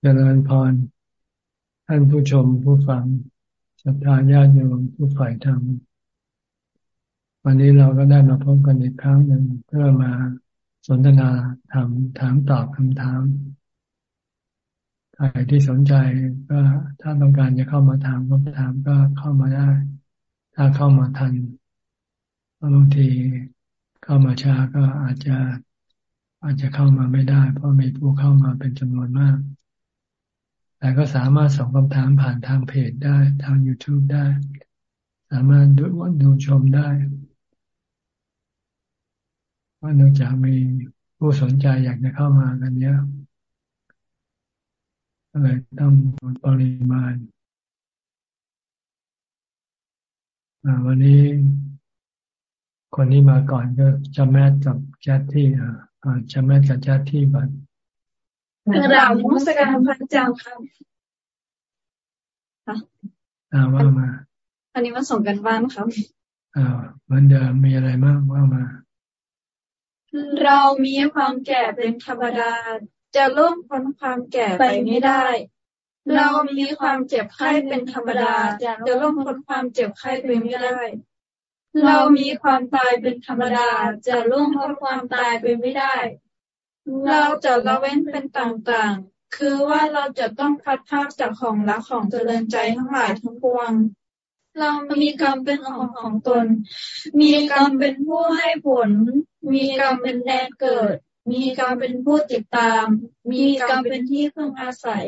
เจริญพร ท่านผู้ชมผู้ฟังศรัทธาญาติโยมผู้ฝ่ายธรรม วันนี้เราก็ได้มาพบกันอีกครั้งหนึ่งเพื่อมาสนทนาถามถามตอบคำถาม ใครที่สนใจก็ถ้าต้องการจะเข้ามาถามคำถามก็เข้ามาได้ ถ้าเข้ามาทันบางทีเข้ามาช้าก็อาจจะอาจจะเข้ามาไม่ได้ เพราะมีผู้เข้ามาเป็นจำนวนมาก แต่ก็สามารถส่งคำถามผ่านทางเพจได้ทาง YouTube ได้ สามารถดูดูชมได้ว่าเนื่องจากมีผู้สนใจอยากจะเข้ามากันเยอะก็เลยต้องปริมาณวันนี้คนที่มาก่อนก็จะแมทกับแจทที่อ่าจะแมทกับแจทที่ก่อน กระดาษมุสการพระเจ้าค่ะอ่าว่ามาอันนี้มาส่งกันบ้านครับอ่ามันเดิมมีอะไรมากว่ามา เรามีความแก่เป็นธรรมดา จะล่วงพ้นความแก่ไปไม่ได้ เรามีความเจ็บไข้เป็นธรรมดา จะล่วงพ้นความเจ็บไข้ไปไม่ได้ เรามีความตายเป็นธรรมดา จะล่วงพ้นความตายไปไม่ได้ เราจะละเว้นเป็นต่างๆ คือว่าเราจะต้องพัดพากจากของรักของเจริญใจทั้งหลายทั้งปวง เรามีกรรมเป็นของของตน มีกรรมเป็นผู้ให้ผล มีกรรมเป็นแดนเกิด มีกรรมเป็นผู้ติดตาม มีกรรมเป็นที่พึ่งอาศัย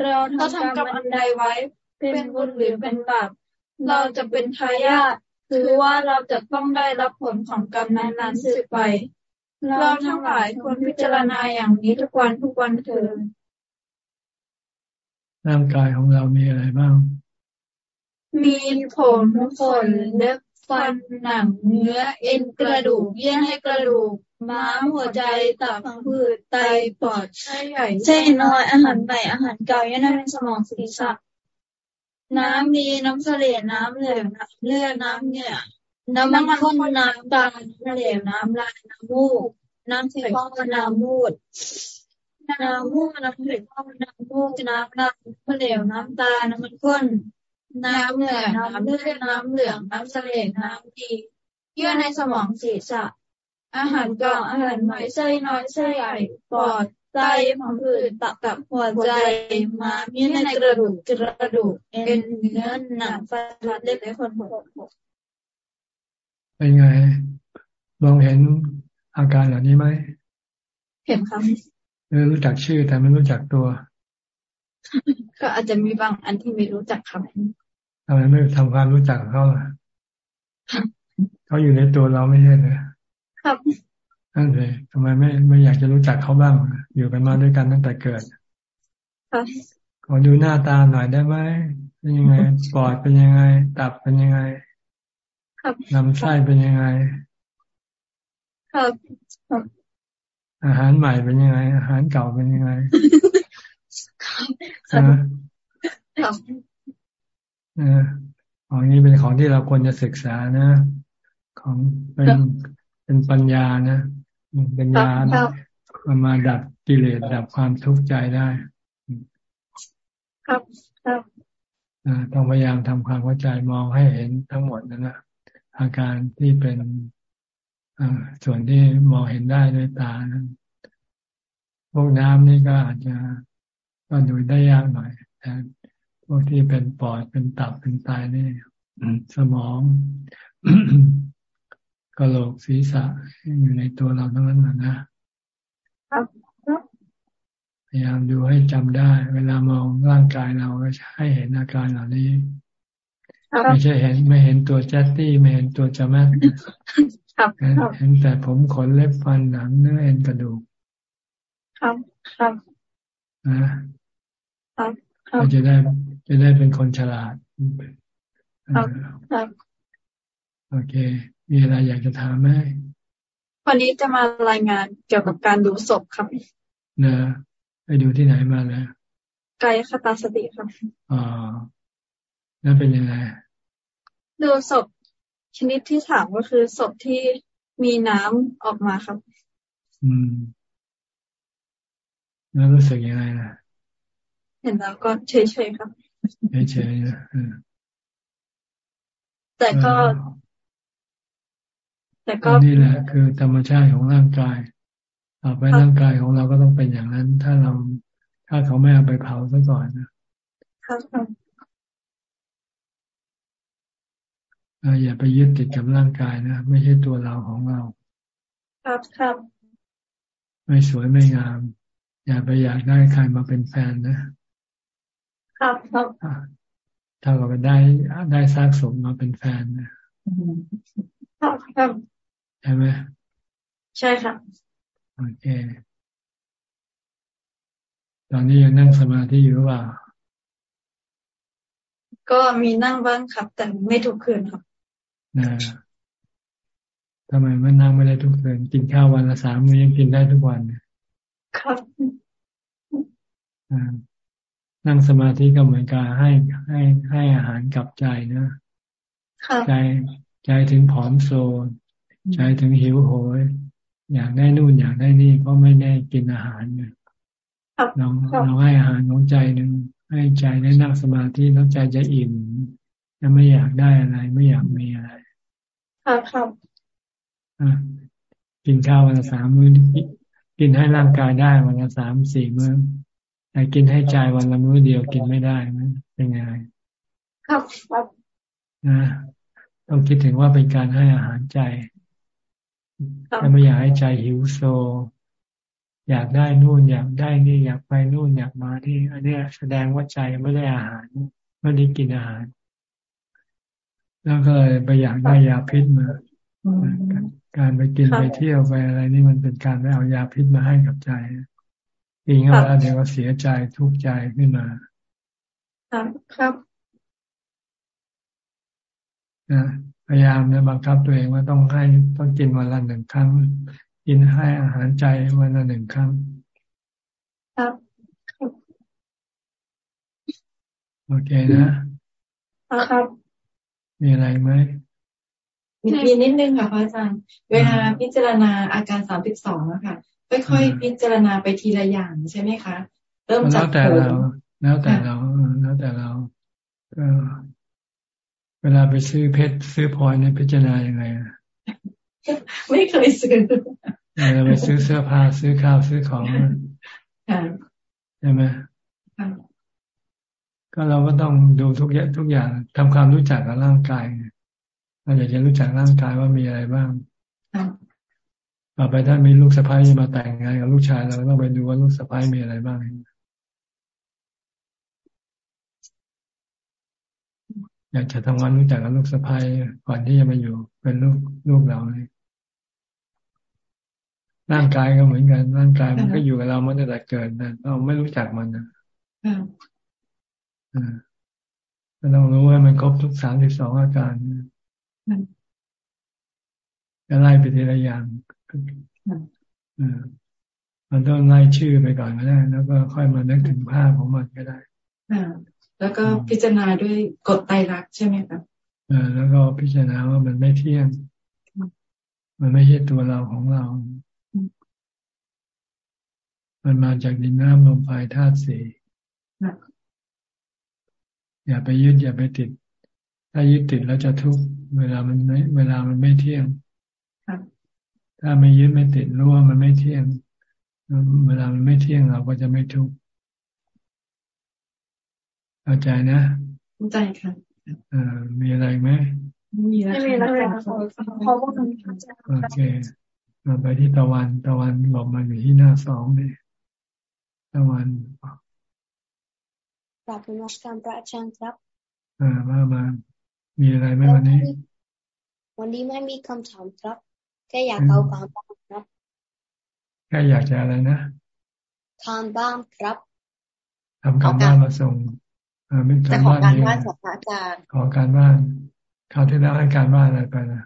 เราทำกรรมอันใดไว้ เป็นบุญหรือเป็นบาป เราจะเป็นทายาท คือว่าเราจะต้องได้รับผลของกรรมนั้นๆสืบไป เราทั้งหลายควรพิจารณาอย่างนี้ทุกวันทุกวันเถิดร่างกายของเรามีอะไรบ้าง มีผมขนเล็บฟันหนังเนื้อเอ็นกระดูกเยื่อให้กระดูก ม้ามหัวใจตับผืดไตปอดไส้ใหญ่ไส้น้อยอาหารใหม่อาหารเก่าเยื่อในสมองศีรษะน้ำมีน้ำเสลดน้ำเหลวน้ำเลือดน้ำเหงื่อ น้ำมันข้นน้ำตาลน้ำเหลวน้ำลายน้ำมูก น้ำสีฟ้าน้ำมูด น้ำมูกน้ำสีฟ้าน้ำมูกน้ำลายน้ำเหลวน้ำตาน้ำมันข้น น้ำเหงื่อน้ำเลือดน้ำเหลืองน้ำเสลดน้ำดีเยื่อในสมองศีรษะ อาหารกล่องอาหารใหม่ไส้น้อยไส้ใหญ่ปอดไตผังผืดตับกับหัวใจม้ามีในกระดูกกระดูกเอ็นเนื้อหนังฟันเล็บและคนผม เป็นไง มองเห็นอาการเหล่านี้ไหมเห็นครับรู้จักชื่อแต่ไม่รู้จักตัว ก็อาจจะมีบางอันที่ไม่รู้จักครับทำไมไม่ทำความรู้จักเขาล่ะเขาอยู่ในตัวเราไม่ใช่เลยครับนั่นเลยทำไมไม่ไม่อยากจะรู้จักเขาบ้าง อยู่กันมาด้วยกันตั้งแต่เกิดขอดูหน้าตาหน่อยได้ไหมเป็นยังไงปอดเป็นยังไง ตับเป็นยังไง ลำไส้เป็นยังไงครับ อาหารใหม่เป็นยังไง อาหารเก่าเป็นยังไงครับอของนี้เป็นของที่เราควรจะศึกษานะ ของเป็นเป็นปัญญานะปัญญามันมาดับกิเลสดับความทุกข์ใจได้ ครับครับต้องพยายามทำความเข้าใจมองให้เห็นทั้งหมดนั่นแหละ อาการที่เป็นส่วนที่มองเห็นได้ด้วยตานั้นพวกน้ำนี่ก็อาจจะก็ดูได้ยากหน่อยแต่พวกที่เป็นปอดเป็นตับเป็นไตนี่สมองกระโหลกศีรษะอยู่ในตัวเราทั้งนั้นนะครับพยายามดูให้จำได้ เวลามองร่างกายเราก็ให้เห็นอาการเหล่านี้ ไม่ใช่เห็น ไม่เห็นตัวแจตตี้ไม่เห็นตัวจามัดเห็นแต่ผมขนเล็บฟันหนังเนื้อเอ็นกระดูกครับครับนะครับจะได้จะได้เป็นคนฉลาดครับครับโอเค มีอะไรอยากจะถามไหมวันนี้จะมารายงานเกี่ยวกับการดูศพครับเนอะไปดูที่ไหนมาแล้วกายคตาสติครับอ๋อ แล้วเป็นยังไงดูศพชนิดที่ถามก็คือศพที่มีน้ำออกมาครับ อืม แล้วรู้สึกยังไงนะห็นแล้วก็เฉยๆครับเฉยๆนะแต่ก็ แต่ก็นี่แหละ คือธรรมชาติของร่างกายต่อไปร่างกายของเราก็ต้องเป็นอย่างนั้น ถ้าเราถ้าเขาไม่เอาไปเผาซะก่อนนะครับ อย่าไปยึดติดกับร่างกายนะ ไม่ใช่ตัวเราของเรา ครับครับ ไม่สวยไม่งาม อย่าไปอยากได้ใครมาเป็นแฟนนะ ครับครับถ้าเราไปได้ได้สร้างสมมาเป็นแฟนครับครับใช่ไหมใช่ครับโอเคตอนนี้ยังนั่งสมาธิอยู่หรือเปล่าก็มีนั่งบ้างครับ แต่ไม่ทุกคืนครับ นะทำไมมันนั่งไม่ได้ทุกคืนกินข้าววันละสามมื้อยังกินได้ทุกวันครับนั่งสมาธิก็เหมือนการให้ให้ให้อาหารกับใจนะใจใจถึงผอมโซนใจถึงหิวโหย อยากได้นู่นอยากได้นี่เพราะไม่ได้กินอาหารเนี่ยเราเราให้อาหารของใจหนึ่งให้ใจได้นั่งสมาธิแล้วใจจะอิ่มจะไม่อยากได้อะไร ไม่อยากมีอะไร ครับครับกินข้าววันละสามมื้อกินให้ร่างกายได้วันละสามสี่มื้อแต่กินให้ใจวันละมื้อเดียวกินไม่ได้มันเป็นไงครับครับนะต้องคิดถึงว่าเป็นการให้อาหารใจถ้าไม่อยากให้ใจหิวโซ อยากได้นู่นอยากได้นี่อยากไปนู่นอยากมาที่อันนี้แสดงว่าใจไม่ได้อาหารไม่ได้กินอาหาร แล้วก็เลยไปอยากได้ยาพิษมาการไปกินไปเที่ยวไปอะไรนี่มันเป็นการไปเอายาพิษมาให้กับใจจริงแล้วเดี๋ยวก็เสียใจทุกข์ใจขึ้นมาครับนะพยายามนะบังคับตัวเองว่าต้องให้ต้องกินวันละหนึ่งครั้ง กินให้อาหารใจวันละหนึ่งครั้ง ครับโอเคนะครับ มีอะไรไหมมีนิดนึงค่ะพระอาจารย์ เวลาพิจารณาอาการสามสิบสองอะค่ะค่อยๆพิจารณาไปทีละอย่างใช่ไหมคะ เริ่มจากแล้วแต่เราแล้วแต่เราแล้วแต่เราเวลาไปซื้อเพชรซื้อพลอยเนี่ยพิจารณาอย่างไรไม่เคยซื้อเวลาไปซื้อเสื้อผ้าซื้อข้าวซื้อของใช่ไหม ก็เราก็ต้องดูทุกอย่างทุกอย่างทำความรู้จักกับร่างกายเราอยากจะรู้จักร่างกายว่ามีอะไรบ้างต่อไปถ้ามีลูกสะพ้ายมาแต่งงานกับลูกชายเราต้องไปดูว่าลูกสะพ้ายมีอะไรบ้างอยากจะทำงานรู้จักกับลูกสะพ้ายก่อนที่จะมาอยู่เป็นลูกลูกเราเลยร่างกายก็เหมือนกันร่างกายมันก็อยู่กับเรามาตั้งแต่เกิดนะเราไม่รู้จักมันนะ อ่าต้องรู้ว่ามันครบทุกสามสิบสองอาการจะไล่ไปทีละอย่างมันต้องไล่ชื่อไปก่อนก็ได้ แล้วก็ค่อยมานึกถึงภาพของมันก็ได้แล้วก็พิจารณาด้วยกฎไตรลักษณ์ใช่ไหมครับอ่าแล้วก็พิจารณาว่ามันไม่เที่ยง มันไม่ใช่ตัวเราของเรา มันมาจากดินน้ำลมไฟธาตุสี่ อย่าไปยึดอย่าไปติด ถ้ายึดติดแล้วจะทุกข์เวลามันไม่เวลามันไม่เที่ยงถ้าไม่ยึดไม่ติดรู้ว่ามันไม่เที่ยง เวลามันไม่เที่ยงเราก็จะไม่ทุกข์เข้าใจนะเข้าใจค่ะอ่ามีอะไรไหมไม่มีแล้วไม่มีแล้วขอบคุณโอเคมาไปที่ตะวันตะวันบอกมาอยู่ที่หน้าสองนี่ตะวัน กราบนมัสการพระอาจารย์ครับ อ่ามามา มีอะไรไหมวันนี้ วันนี้ไม่มีคำถามครับ แค่อยากเอาการบ้านครับ แค่อยากจะอะไรนะการบ้านครับทำการบ้านมาส่งอ่าไม่ทำบ้านนี้ขอการบ้านคราวที่แล้วให้การบ้านอะไรไปนะ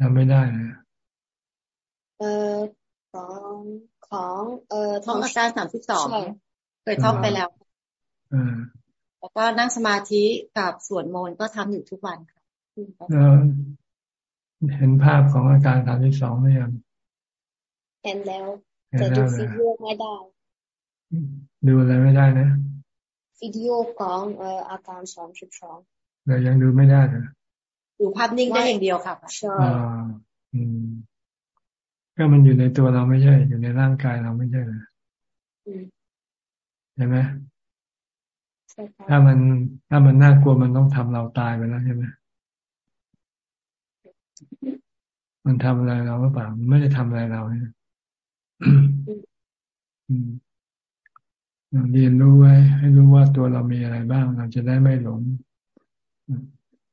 ทำไม่ได้เลยเออของ ของเอ่อท่องอาการสามสิบสองเคยท่องไปแล้วอ่าแล้วก็นั่งสมาธิกับสวดมนต์ก็ทำอยู่ทุกวันค่ะเห็นภาพของอาการสามสิบสองไหมยังเห็นแล้วเแต่ดูวิดีโอไม่ได้ ดูอะไรไม่ได้นะวิดีโอของเอ่ออาการสองสิบสองเรายังดูไม่ได้เหรอดูภาพนิ่งได้อย่างเดียวค่ะใช่อืม ก็มันอยู่ในตัวเราไม่ใช่ อยู่ในร่างกายเราไม่ใช่เหรอใช่ไหมถ้ามันถ้ามันน่ากลัวมันต้องทำเราตายไปแล้วใช่ไหมมันทำอะไรเราหรือเปล่ามันไม่ได้ทำอะไรเราเนี่ยเรียนรู้ไว้ ให้รู้ว่าตัวเรามีอะไรบ้าง เราจะได้ไม่หลง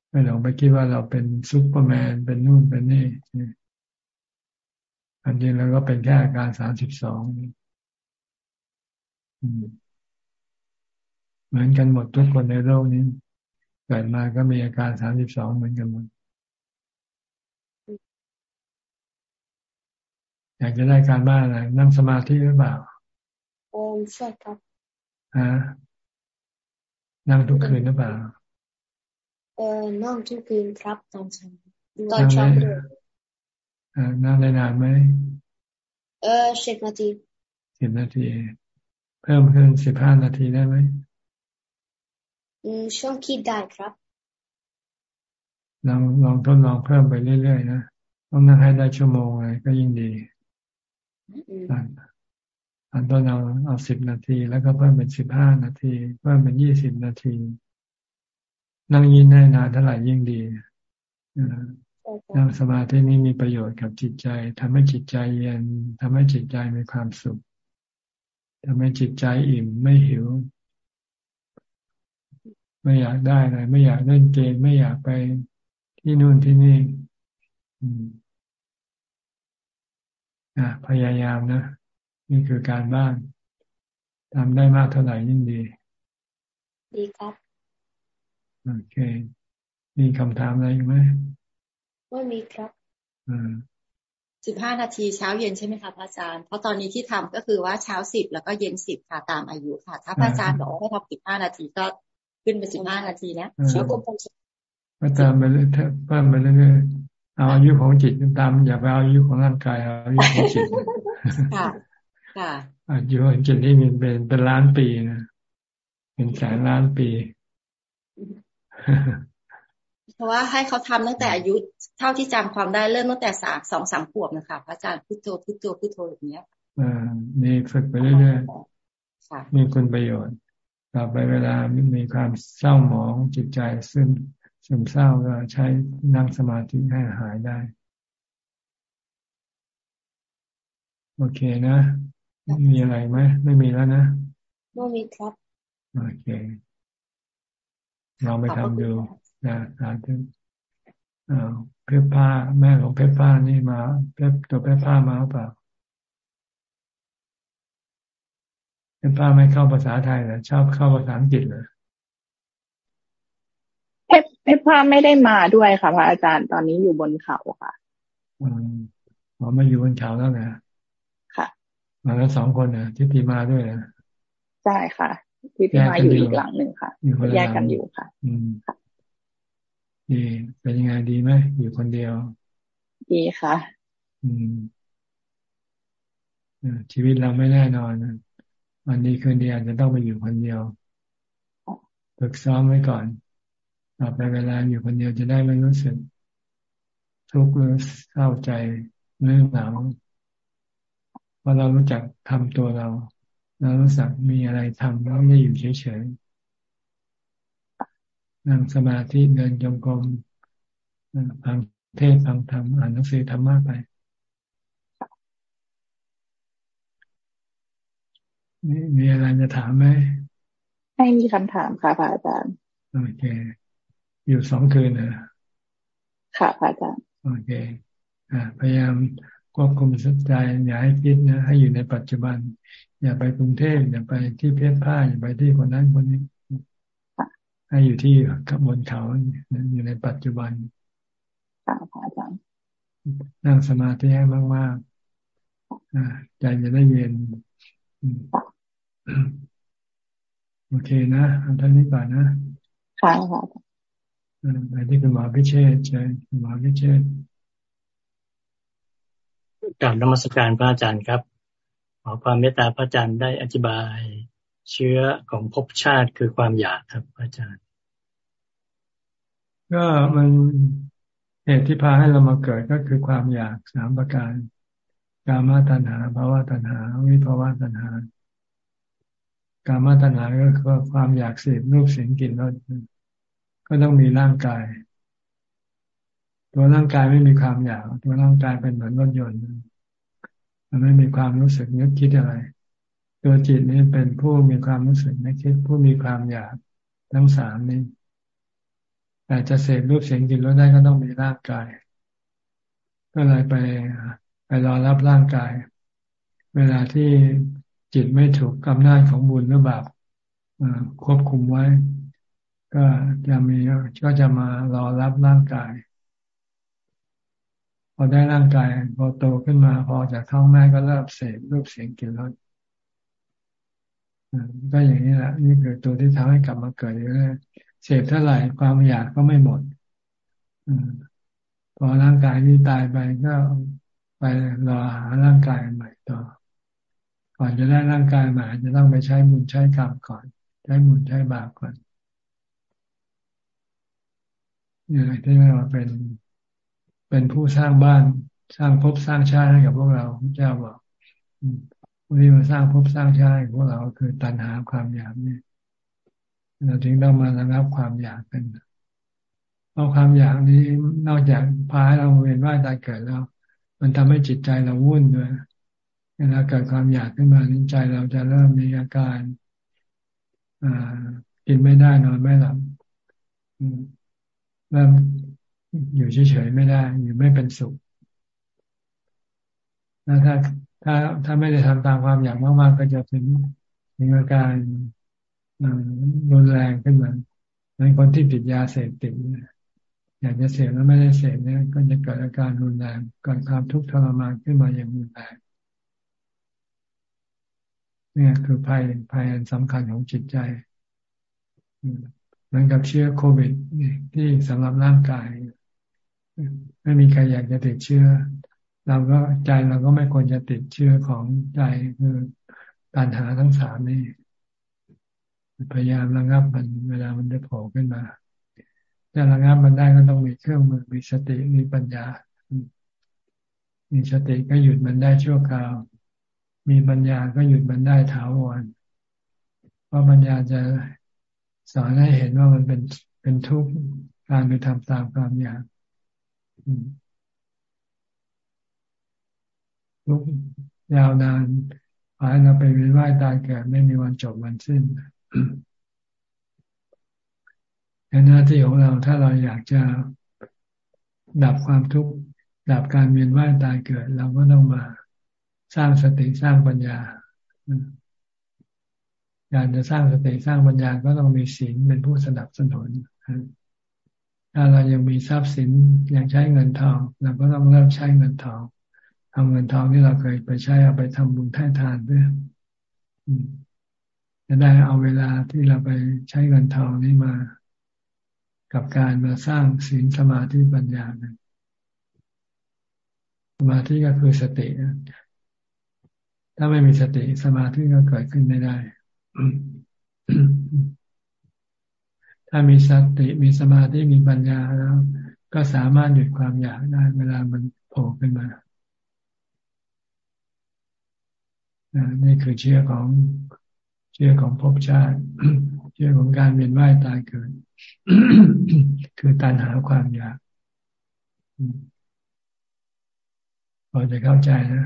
ไม่หลงไปคิดว่าเราเป็นซุปเปอร์แมนเป็นนู่นเป็นนี่ อันนี้เราก็เป็นแค่อาการสามสิบสองเหมือนกันหมดทุกคนในโลกนี้เกิดมาก็มีอาการสามสิบสองเหมือนกันหมดอยากจะได้การบ้านอะไรนั่งสมาธิหรือเปล่าโอ้ใช่ครับฮะนั่งทุกคืนหรือเปล่า เออนั่งทุกคืนครับตอนเช้าตอนเช้าเลย นั่งได้นานไหมเออสิบนาทีสิบนาที เพิ่มขึ้นสิบห้านาทีได้ไหมอืมช่วงคิดได้ครับลองลองทดลองเพิ่มไปเรื่อยๆนะต้องนั่งให้ได้ชั่วโมงเลยก็ยิ่งดีอันต้นเอาเอาสิบนาที แล้วก็เพิ่มเป็นสิบห้านาที เพิ่มเป็นยี่สิบนาที นั่งยินได้นานเท่าไหร่ยิ่งดี นั่งสมาธินี้มีประโยชน์กับจิตใจทำให้จิตใจเย็นทำให้จิตใจมีความสุขทำให้จิตใจอิ่มไม่หิว ไม่อยากได้อะไรไม่อยากเล่นเกมไม่อยากไปที่นู่นที่นี่อ่าพยายามนะ นี่คือการบ้านทำได้มากเท่าไหร่ยิ่งดี ดีครับ โอเค มีคำถามอะไรไหม ไม่มีครับสิบห้านาทีเช้าเย็นใช่ไหมคะพระอาจารย์ เพราะตอนนี้ที่ทำก็คือว่าเช้าสิบแล้วก็เย็นสิบค่ะตามอายุค่ะ ถ้าพระอาจารย์บอกว่าให้ทำสิบห้านาทีก็ขึ้นไปสิบห้านาทีนะเช้าก็ตามไปเรื่อยๆเพิ่มไปเรื่อยๆเอาอายุของจิตตามอย่าไปเอาอายุของร่างกายเอาอายุของจิตค่ะค่ะอายุของจิตนี่มันเป็นเป็นล้านปีนะเป็นแสนล้านปี เพราะว่าให้เขาทำตั้งแต่อายุเท่าที่จำความได้เริ่มตั้งแต่สามสองสามขวบนะคะพระอาจารย์พุทโธพุทโธพุทโธแบบนี้อ่านี่ฝึกไปเรื่อยๆมีคุณประโยชน์ต่อไปเวลามีความเศร้าหมองจิตใจซึมซึมเศร้าก็ใช้นั่งสมาธิให้หายได้ โอเคนะมีอะไรไหมไม่มีแล้วนะไม่มีครับ โอเคลองไปทำดู นะสาธุเพชรผ้าแม่ของเพชรผ้านี่มาเพชรตัวเพชรผ้ามาหรือเปล่าเพชรผ้าไม่เข้าภาษาไทยเหรอชอบเข้าภาษาอังกฤษเหรอเพชรเพชรผ้าไม่ได้มาด้วยค่ะพระอาจารย์ตอนนี้อยู่บนเขาค่ะอืมอ๋อมาอยู่บนเขาแล้วนะค่ะ มาแล้วสองคนนะที่พีมาด้วยนะใช่ค่ะที่พีมาอยู่อีกหลังหนึ่งค่ะแยกกันอยู่ค่ะ อืม ดีเป็นยังไงดีไหมอยู่คนเดียว ดีค่ะ อืมชีวิตเราไม่แน่นอนวันนี้คืนดีอาจจะต้องไปอยู่คนเดียวฝึกซ้อมไว้ก่อนต่อไปเวลาอยู่คนเดียวจะได้ไม่รู้สึกทุกข์หรือเศร้าใจเรื่องหนาวเพราะเรารู้จักทำตัวเรา เรารู้สักมีอะไรทำแล้วไม่อยู่เฉยๆ นั่งสมาธิเดินจงกรมฟังเทศฟังธรรมอ่านหนังสือธรรมะไปมีมีอะไรจะถามไหมไม่มีคำถามค่ะพระอาจารย์โอเค อยู่สองคืนนะค่ะพระอาจารย์โอเคอ่าพยายามควบคุมสติอย่าให้คิดนะ ให้อยู่ในปัจจุบัน อย่าไปกรุงเทพอย่าไปที่เพชรผ้าอย่าไปที่คนนั้นคนนี้ ให้อยู่ที่กับบนเขาอยู่ในปัจจุบันค่ะอาจารย์นั่งสมาธิให้มากๆใจจะได้เย็น โอเคนะเอาท่านนี้ก่อนนะค่ะค่ะไปที่คุณหมอพิเชษใช่คุณหมอพิเชษกลับนมัสการพระอาจารย์ครับ ขอความเมตตาพระอาจารย์ได้อธิบายเชื้อของภพชาติคือความอยากครับอาจารย์ ก็มันเหตุที่พาให้เรามาเกิดก็คือความอยากสามประการกามาตัณหาภาวะตัณหา วิภาวะตัณหากามาตัณหาก็คือความอยากเสพรูปเสียงกลิ่นรสก็ต้องมีร่างกาย ตัวร่างกายไม่มีความอยาก ตัวร่างกายเป็นเหมือนรถยนต์มันไม่มีความรู้สึกนึกคิดอะไร ตัวจิตนี้เป็นผู้มีความรู้สึกนึกคิดผู้มีความอยากทั้งสามนี้ แต่จะเสพรูปเสียงกลิ่นรสได้ก็ต้องมีร่างกาย ก็เลยไปไปรอรับร่างกาย เวลาที่จิตไม่ถูกกำนาจของบุญหรือบาปควบคุมไว้ ก็จะมีก็จะมารอรับร่างกาย พอได้ร่างกายพอโตขึ้นมา พอจากท้องแม่ก็เริ่มเสพรูปเสียงกลิ่นรสก็อย่างนี้แหละนี่คือตัวที่ทำให้กลับมาเกิดเรื่อย เสพเท่าไหร่ความอยากก็ไม่หมดอพอร่างกายนี้ตายไปก็ไปรอหาร่างกายใหม่ต่อ ก่อนจะได้ร่างกายใหม่จะต้องไปใช้บุญใช้กรรมก่อน ใช้บุญใช้บาปก่อนนี่อะไรที่เรียกว่าเป็นเป็นผู้สร้างบ้านสร้างภพสร้างชาติให้กับพวกเราพระเจ้าบอกผู้ที่มาสร้างภพสร้างชาติพวกเราคือตัณหาความอยากนี่ เราจึงต้องมาระงับความอยากกันเพราะความอยากนี้นอกจากพาให้เราเวียนว่ายตายเกิดแล้ว มันทำให้จิตใจเราวุ่นด้วยเวลาเกิดความอยากขึ้นมาใจเราจะเริ่มมีอาการอกินไม่ได้นอนไม่หลับเริ่มอยู่เฉยๆไม่ได้ อยู่ไม่เป็นสุขแล้วถ้าถ้าถ้าไม่ได้ทำตามความอยากมากๆก็จะถึงมีอาการ รุนแรงขึ้นมาในคนที่ติดยาเสพติดอยากจะเสพแล้วไม่ได้เสพเนี่ยก็จะเกิดอาการรุนแรงเกิดความทุกข์ทรมานขึ้นมาอย่างรุนแรงเนี่ยคือภัยภัยอันสำคัญของจิตใจเหมือนกับเชื้อโควิดที่สำหรับร่างกาย ไม่มีใครอยากจะติดเชื้อ เราก็ใจเราก็ไม่ควรจะติดเชื้อของใจคือปัญหาทั้งสามนี่ พยายามระงับมันเวลามันจะโผล่ขึ้นมาจะระงับมันได้ก็ต้องมีเครื่องมือมีสติมีปัญญา มีสติก็หยุดมันได้ชั่วคราว มีปัญญาก็หยุดมันได้ถาวรเพราะปัญญาจะสอนให้เห็นว่ามันเป็นเป็นทุกข์การไปทำตามความอยากทุกยาวนานพาเราไปเวียนว่ายตายเกิดไม่มีวันจบวันสิ้น หน้าที่ของเราถ้าเราอยากจะดับความทุกข์ดับการเวียนว่ายตายเกิด เราก็ต้องมาสร้างสติสร้างปัญญาการจะสร้างสติสร้างปัญญาก็ต้องมีศีลเป็นผู้สนับสนุนถ้าเรายังมีทรัพย์สินยังใช้เงินทองเราก็ต้องเริ่มใช้เงินทองทำเงินทองที่เราเคยไปใช้เอาไปทำบุญให้ทานเพื่อ จะได้เอาเวลาที่เราไปใช้เงินทองนี้มา กับการมาสร้างศีลสมาธิปัญญาสมาธิก็คือสติ ถ้าไม่มีสติสมาธิก็เกิดขึ้นไม่ได้ ถ้ามีสติมีสมาธิมีปัญญาแล้ว ก็สามารถหยุดความอยากได้เวลามันโผล่ขึ้นมานี่คือเชื่อของ เชื่อของภพชาติ เชื่อของการเวียนว่ายตายเกิด คือตัณหาความอยากพอจะเข้าใจนะ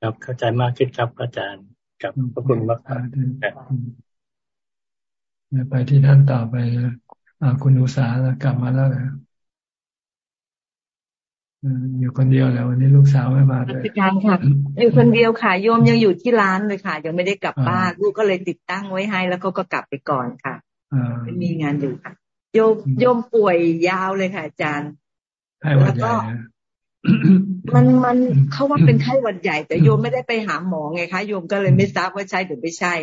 ครับเข้าใจมากขึ้นครับอาจารย์กับพระคุณมากครับไปที่ท่านต่อไปนะคุณอุสาแล้วกลับมาแล้วนะ อยู่คนเดียวแล้ววันนี้ลูกสาวไม่มาเลยการค่ะอยู่คนเดียวค่ะโยมยังอยู่ที่ร้านเลยค่ะ ยังไม่ได้กลับบ้านลูกก็เลยติดตั้งไว้ให้ แล้วเขาก็กลับไปก่อนค่ะไม่มีงานอยู่ค่ะโยมโยมป่วยยาวเลยค่ะอาจารย์แล้วก็มันมันเขาว่าเป็นไข้หวัดใหญ่ แต่โยมไม่ได้ไปหาหมอไงคะโยมก็เลยไม่ทราบว่าใช่หรือไม่ใช่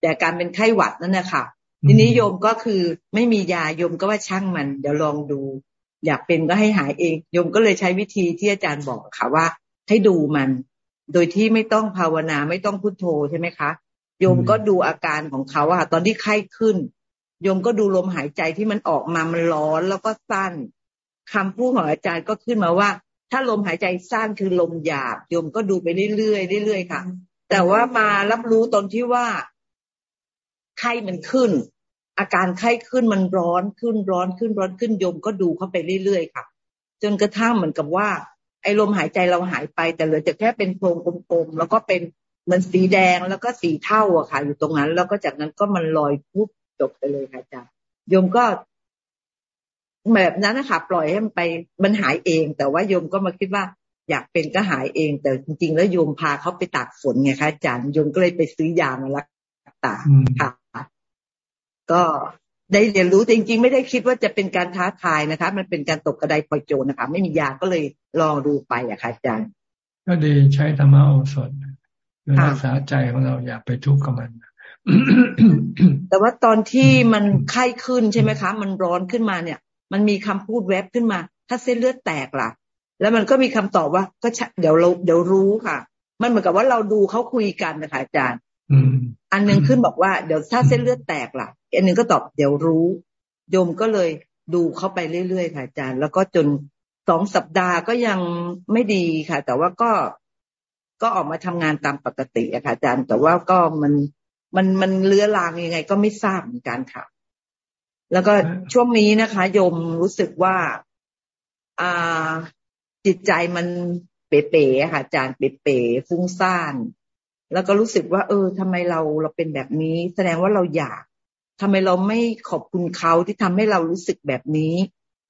แต่การเป็นไข้หวัดนั่นนะคะทีนี้โยมก็คือไม่มียาโยมก็ว่าช่างมัน เดี๋ยวลองดู อยากเป็นก็ให้หายเองโยมก็เลยใช้วิธีที่อาจารย์บอกค่ะว่า ให้ดูมัน โดยที่ไม่ต้องภาวนาไม่ต้องพุโทโธใช่ไหมคะโยมก็ดูอาการของเขาอะตอนที่ไข้ขึ้นโยมก็ดูลมหายใจที่มันออกมามันร้อนแล้วก็สั้นคำพูดของอาจารย์ก็ขึ้นมาว่า ถ้าลมหายใจสั้นคือลมหยาบโยมก็ดูไปเรื่อยๆเรื่อยๆค่ะ แต่ว่ามารับรู้ตอนที่ว่าไข้มันขึ้น อาการไข้ขึ้นมันร้อนขึ้นร้อนขึ้นร้อนขึ้นโยมก็ดูเข้าไปเรื่อยๆค่ะ จนกระทั่งเหมือนกับว่า ไอ้ลมหายใจเราหายไป แต่เหลือแต่แค่เป็นโพรงกลมๆแล้วก็เป็นเหมือนสีแดงแล้วก็สีเท่าอะค่ะ อยู่ตรงนั้น แล้วก็จากนั้นก็มันลอยปุ๊บจบไปเลยค่ะอาจารย์โยมก็แบบนั้นนะคะปล่อยให้มันไปมันหายเอง แต่ว่าโยมก็มาคิดว่า อยากเป็นก็หายเอง แต่จริง ๆ แล้วโยมพาเขาไปตากฝนไงคะอาจารย์โยมก็เลยไปซื้อยามารักษาค่ะ ก็ได้เรียนรู้จริง ๆ ไม่ได้คิดว่าจะเป็นการท้าทายนะคะ มันเป็นการตกกระไดปล่อยโจรนะคะ ไม่มียาก็เลยลองดูไปอะค่ะอาจารย์ ก็ดีใช้ธรรมะโอสถรักษาใจของเราอย่าไปทุกข์กับมันแต่ว่าตอนที่มันไข้ขึ้นใช่ไหมคะ มันร้อนขึ้นมาเนี่ย มันมีคำพูดแวบขึ้นมา ถ้าเส้นเลือดแตกล่ะ แล้วมันก็มีคำตอบว่าก็เดี๋ยวเราเดี๋ยวรู้ค่ะ มันเหมือนกับว่าเราดูเขาคุยกันนะคะอาจารย์ อันนึงขึ้นบอกว่าเดี๋ยวถ้าเส้นเลือดแตกล่ะ อันนึงก็ตอบเดี๋ยวรู้ โยมก็เลยดูเข้าไปเรื่อยๆค่ะอาจารย์ แล้วก็จนสองสัปดาห์ก็ยังไม่ดีค่ะ แต่ว่าก็ก็ออกมาทำงานตามปกติอะค่ะอาจารย์ แต่ว่าก็มันมันมันเลื้อรางยังไง ก็ไม่ทราบเหมือนกันค่ะ แล้วก็ช่วงนี้นะคะ โยมรู้สึกว่าอ่าจิตใจมันเป๋ๆค่ะอาจารย์เป๋ๆฟุ้งซ่าน แล้วก็รู้สึกว่า เออทำไมเราเราเป็นแบบนี้ แสดงว่าเราอยากทำไมเราไม่ขอบคุณเขาที่ทำให้เรารู้สึกแบบนี้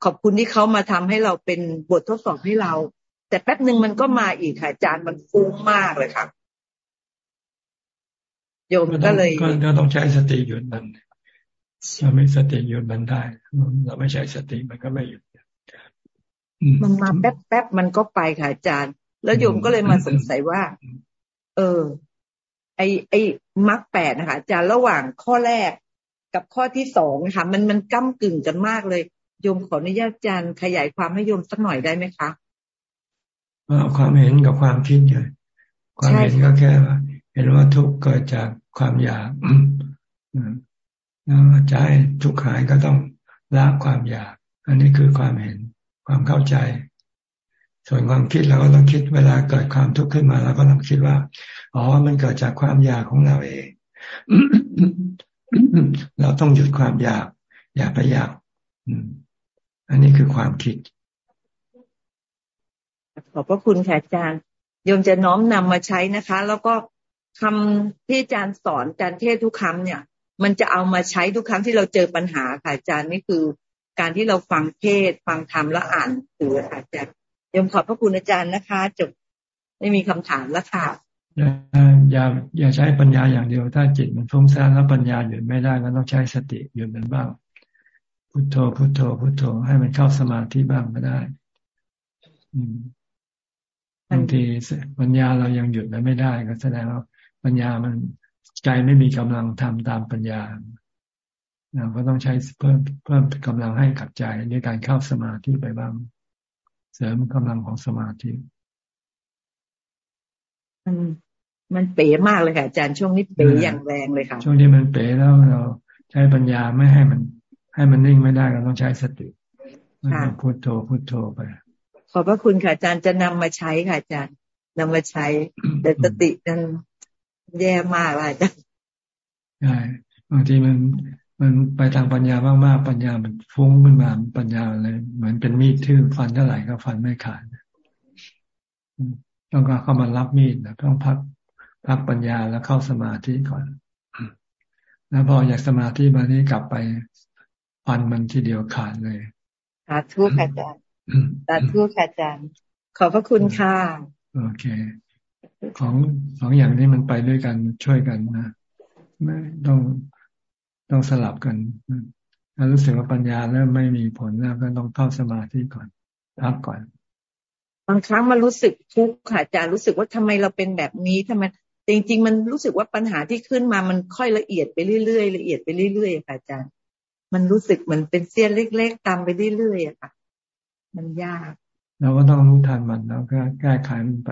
ขอบคุณที่เขามาทำให้เราเป็นบททดสอบให้เรา แต่แป๊บหนึ่งมันก็มาอีกค่ะอาจารย์มันฟุ้งมากเลยค่ะโยมก็เลยก็ต้องใช้สติหยุดมันเราไม่สติหยุดมันได้ เราไม่ใช้สติมันก็ไม่หยุดมันมาแป๊บแป๊บมันก็ไปค่ะอาจารย์ แล้วโยมก็เลยมาสงสัยว่า เออ ไอไอมรรคแปดนะคะจารย์ระหว่างข้อแรกกับข้อที่สองค่ะ มันมันก้ากึ่งกันมากเลยโยมขออนุญาตอาจารย์ขยายความให้โยมสักหน่อยได้ไหมคะเอาความเห็นกับความคิดเลยความเห็นก็แค่ว่าเห็นว่าทุกเกิดจากความอยากแล้วจะให้ทุกข์หายก็ต้องละความอยาก อันนี้คือความเห็นความเข้าใจ ส่วนความคิดเราก็ต้องคิดเวลาเกิดความทุกข์ขึ้นมาเราก็ต้องคิดว่าอ๋อมันเกิดจากความอยากของเราเอง เราต้องหยุดความอยาก อย่าไปอยากอันนี้คือความคิด ขอบพระคุณค่ะอาจารย์โยมจะน้อมนำมาใช้นะคะ แล้วก็คำที่อาจารย์สอนอาจารย์เทศทุกคำเนี่ย มันจะเอามาใช้ทุกครั้งที่เราเจอปัญหาค่ะอาจารย์นี่คือ การที่เราฟังเทศฟังธรรมแล้วอ่านสือค่ะอาจารย์ ยมขอบพระคุณอาจารย์นะคะ จบไม่มีคำถามแล้วค่ะอย่าอย่าใช้ปัญญาอย่างเดียว ถ้าจิตมันฟุ้งซ่านแล้วปัญญาหยุดไม่ได้ก็ต้องใช้สติหยุดมันบ้างพุโทโธพุโทโธพุโทโธให้มันเข้าสมาธิบ้างก็ได้บางทีปัญญาเรายังหยุดมันไม่ได้ก็แสดงว่าปัญญามันใจไม่มีกำลังทำตามปัญญาเราก็ต้องใช้เพิ่มเพิ่มกำลังให้กับใจด้วยการเข้าสมาธิไปบ้าง เสริมกำลังของสมาธิ มันมันเป๋มากเลยค่ะอาจารย์ช่วงนี้เป๋อย่างแรงเลยค่ะ ช่วงนี้มันเป๋แล้วเราใช้ปัญญาไม่ให้มัน ให้มันนิ่งไม่ได้เราต้องใช้สติพุโทโธพุโทโธไป ขอบพระคุณค่ะอาจารย์จะนำมาใช้ค่ะอาจารย์นำมาใช้ แต่สตินั้นแย่มากเลยจ้ะใช่บางทีมัน มันไปทางปัญญามากๆปัญญามันฟุ้งขึ้นมาปัญญาเลยเหมือนเป็นมีดที่ฟันเท่าไหร่ก็ฟันไม่ขาดต้องก็เข้ามารับมีดนะต้องพักพักปัญญาแล้วเข้าสมาธิก่อน แล้วพออยากสมาธิมานี่กลับไปฟันมันทีเดียวขาดเลยสาธุค่ะอาจารย์สาธุค่ะอาจารย์ขอบพระคุณค่ะโอเค ของสองอย่างนี้มันไปด้วยกันช่วยกันนะไม่ต้อง ต้องสลับกันถ้ารู้สึกว่าปัญญาเริ่มไม่มีผลแล้วก็ต้องเข้าสมาธิก่อนพักก่อนบางครั้งมันรู้สึกทุกข์ค่ะอาจารย์รู้สึกว่าทำไมเราเป็นแบบนี้ทำไมจริงๆมันรู้สึกว่าปัญหาที่ขึ้นมามันค่อยละเอียดไปเรื่อยๆละเอียดไปเรื่อยๆค่ะอาจารย์มันรู้สึกเหมือนเป็นเสี้ยนเล็ก ๆตามไปเรื่อยๆอะค่ะ มันยากเราก็ต้องรู้ทันมันแล้วก็แก้ไขมันไป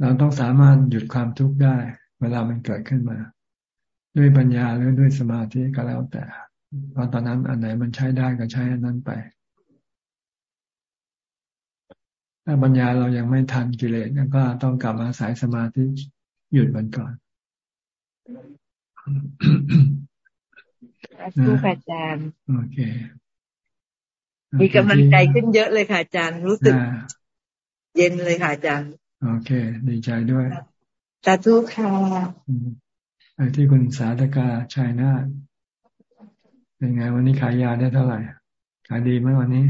เราต้องสามารถหยุดความทุกข์ได้ เวลามันเกิดขึ้นมา ด้วยปัญญาหรือด้วยสมาธิก็แล้วแต่เพราะตอนนั้นอันไหนมันใช้ได้ก็ใช้อันนั้นไป ถ้าปัญญาเรายังไม่ทันกิเลสก็ต้องกลับมาสายสมาธิหยุดมันก่อนสู้ค่ะอาจารย์โอเค มีกำลังใจขึ้นเยอะเลยค่ะอาจารย์ รู้สึก เย็นเลยค่ะอาจารย์ โอเค ดีใจด้วย สาธุค่ะไอ้ที่คุณสาธกาชายนาเป็นไงวันนี้ขายยาได้เท่าไหร่ ขายดีไหมวันนี้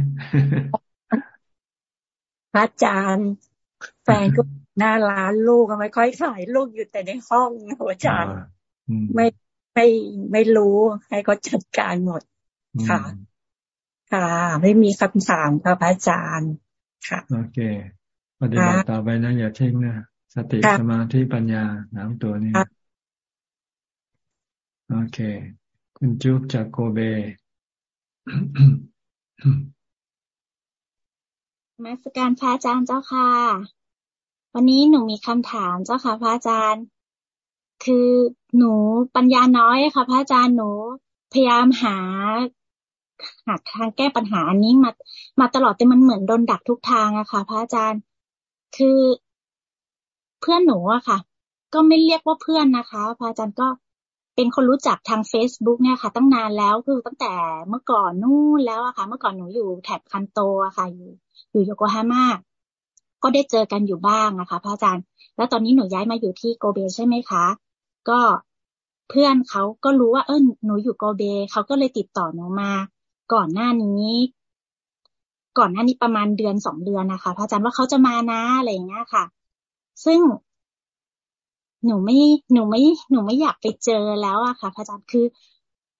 พระอาจารย์แฟนก็หน้าร้านลูกไม่ค่อยขายลูกอยู่แต่ในห้องอาจารย์ไม่ไม่ไม่รู้ให้เขาจัดการหมดค่ะ ค่ะ ไม่มีคำถามค่ะพระอาจารย์ค่ะ โอเคปฏิบัติต่อไปนะอย่าเท่งนะ สติสมาธิปัญญาสามตัวนี้ โอเค คุณจุ๊บจากโกเบมาสการพระอาจารย์เจ้าค่ะ วันนี้หนูมีคำถามเจ้าค่ะพระอาจารย์ คือหนูปัญญาน้อยค่ะ พระอาจารย์หนูพยายามหาหาทางแก้ปัญหาอันนี้มามาตลอดแต่มันเหมือนโดนดักทุกทางอะค่ะ พระอาจารย์ คือ เพื่อนหนูอะค่ะ ก็ไม่เรียกว่าเพื่อนนะคะพระอาจารย์ก็เป็นคนรู้จักทาง Facebook เนี่ยค่ะ ตั้งนานแล้วคือตั้งแต่เมื่อก่อนนู่นแล้วอะค่ะ เมื่อก่อนหนูอยู่แถบคันโตอะค่ะ อยู่อยู่โยโกฮาม่าก็ได้เจอกันอยู่บ้างนะคะพระอาจารย์ แล้วตอนนี้หนูย้ายมาอยู่ที่โกเบใช่ไหมคะ ก็เพื่อนเขาก็รู้ว่าเออหนูอยู่โกเบเขาก็เลยติดต่อหนูมา ก่อนหน้านี้ ก่อนหน้านี้ประมาณเดือนสองเดือนนะคะพระอาจารย์ว่าเขาจะมานะอะไรอย่างเงี้ยค่ะ ซึ่งหนูไม่หนูไม่หนูไม่อยากไปเจอแล้วอะค่ะพระอาจารย์คือ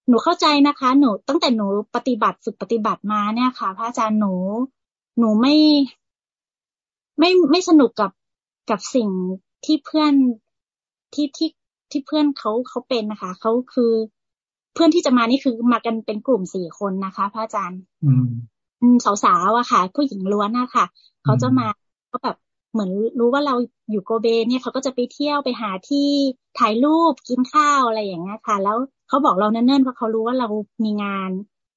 หนูเข้าใจนะคะ หนูตั้งแต่หนูปฏิบัติฝึกปฏิบัติมาเนี่ยค่ะ พระอาจารย์หนู หนูไม่ ไม่ไม่สนุกกับกับสิ่งที่เพื่อนที่ที่ที่เพื่อนเขาเขาเป็นนะคะเขาคือเพื่อนที่จะมานี่คือมากันเป็นกลุ่มสี่คนนะคะ พระอาจารย์ อืมสาวๆอะค่ะ ผู้หญิงล้วนนะคะเขาจะมาก็แบบ เหมือนรู้ว่าเราอยู่โกเบเนี่ยเขาก็จะไปเที่ยวไปหาที่ถ่ายรูปกินข้าวอะไรอย่างเงี้ยค่ะ แล้วเขาบอกเราเนิ่นๆเพราะเขารู้ว่าเรามีงาน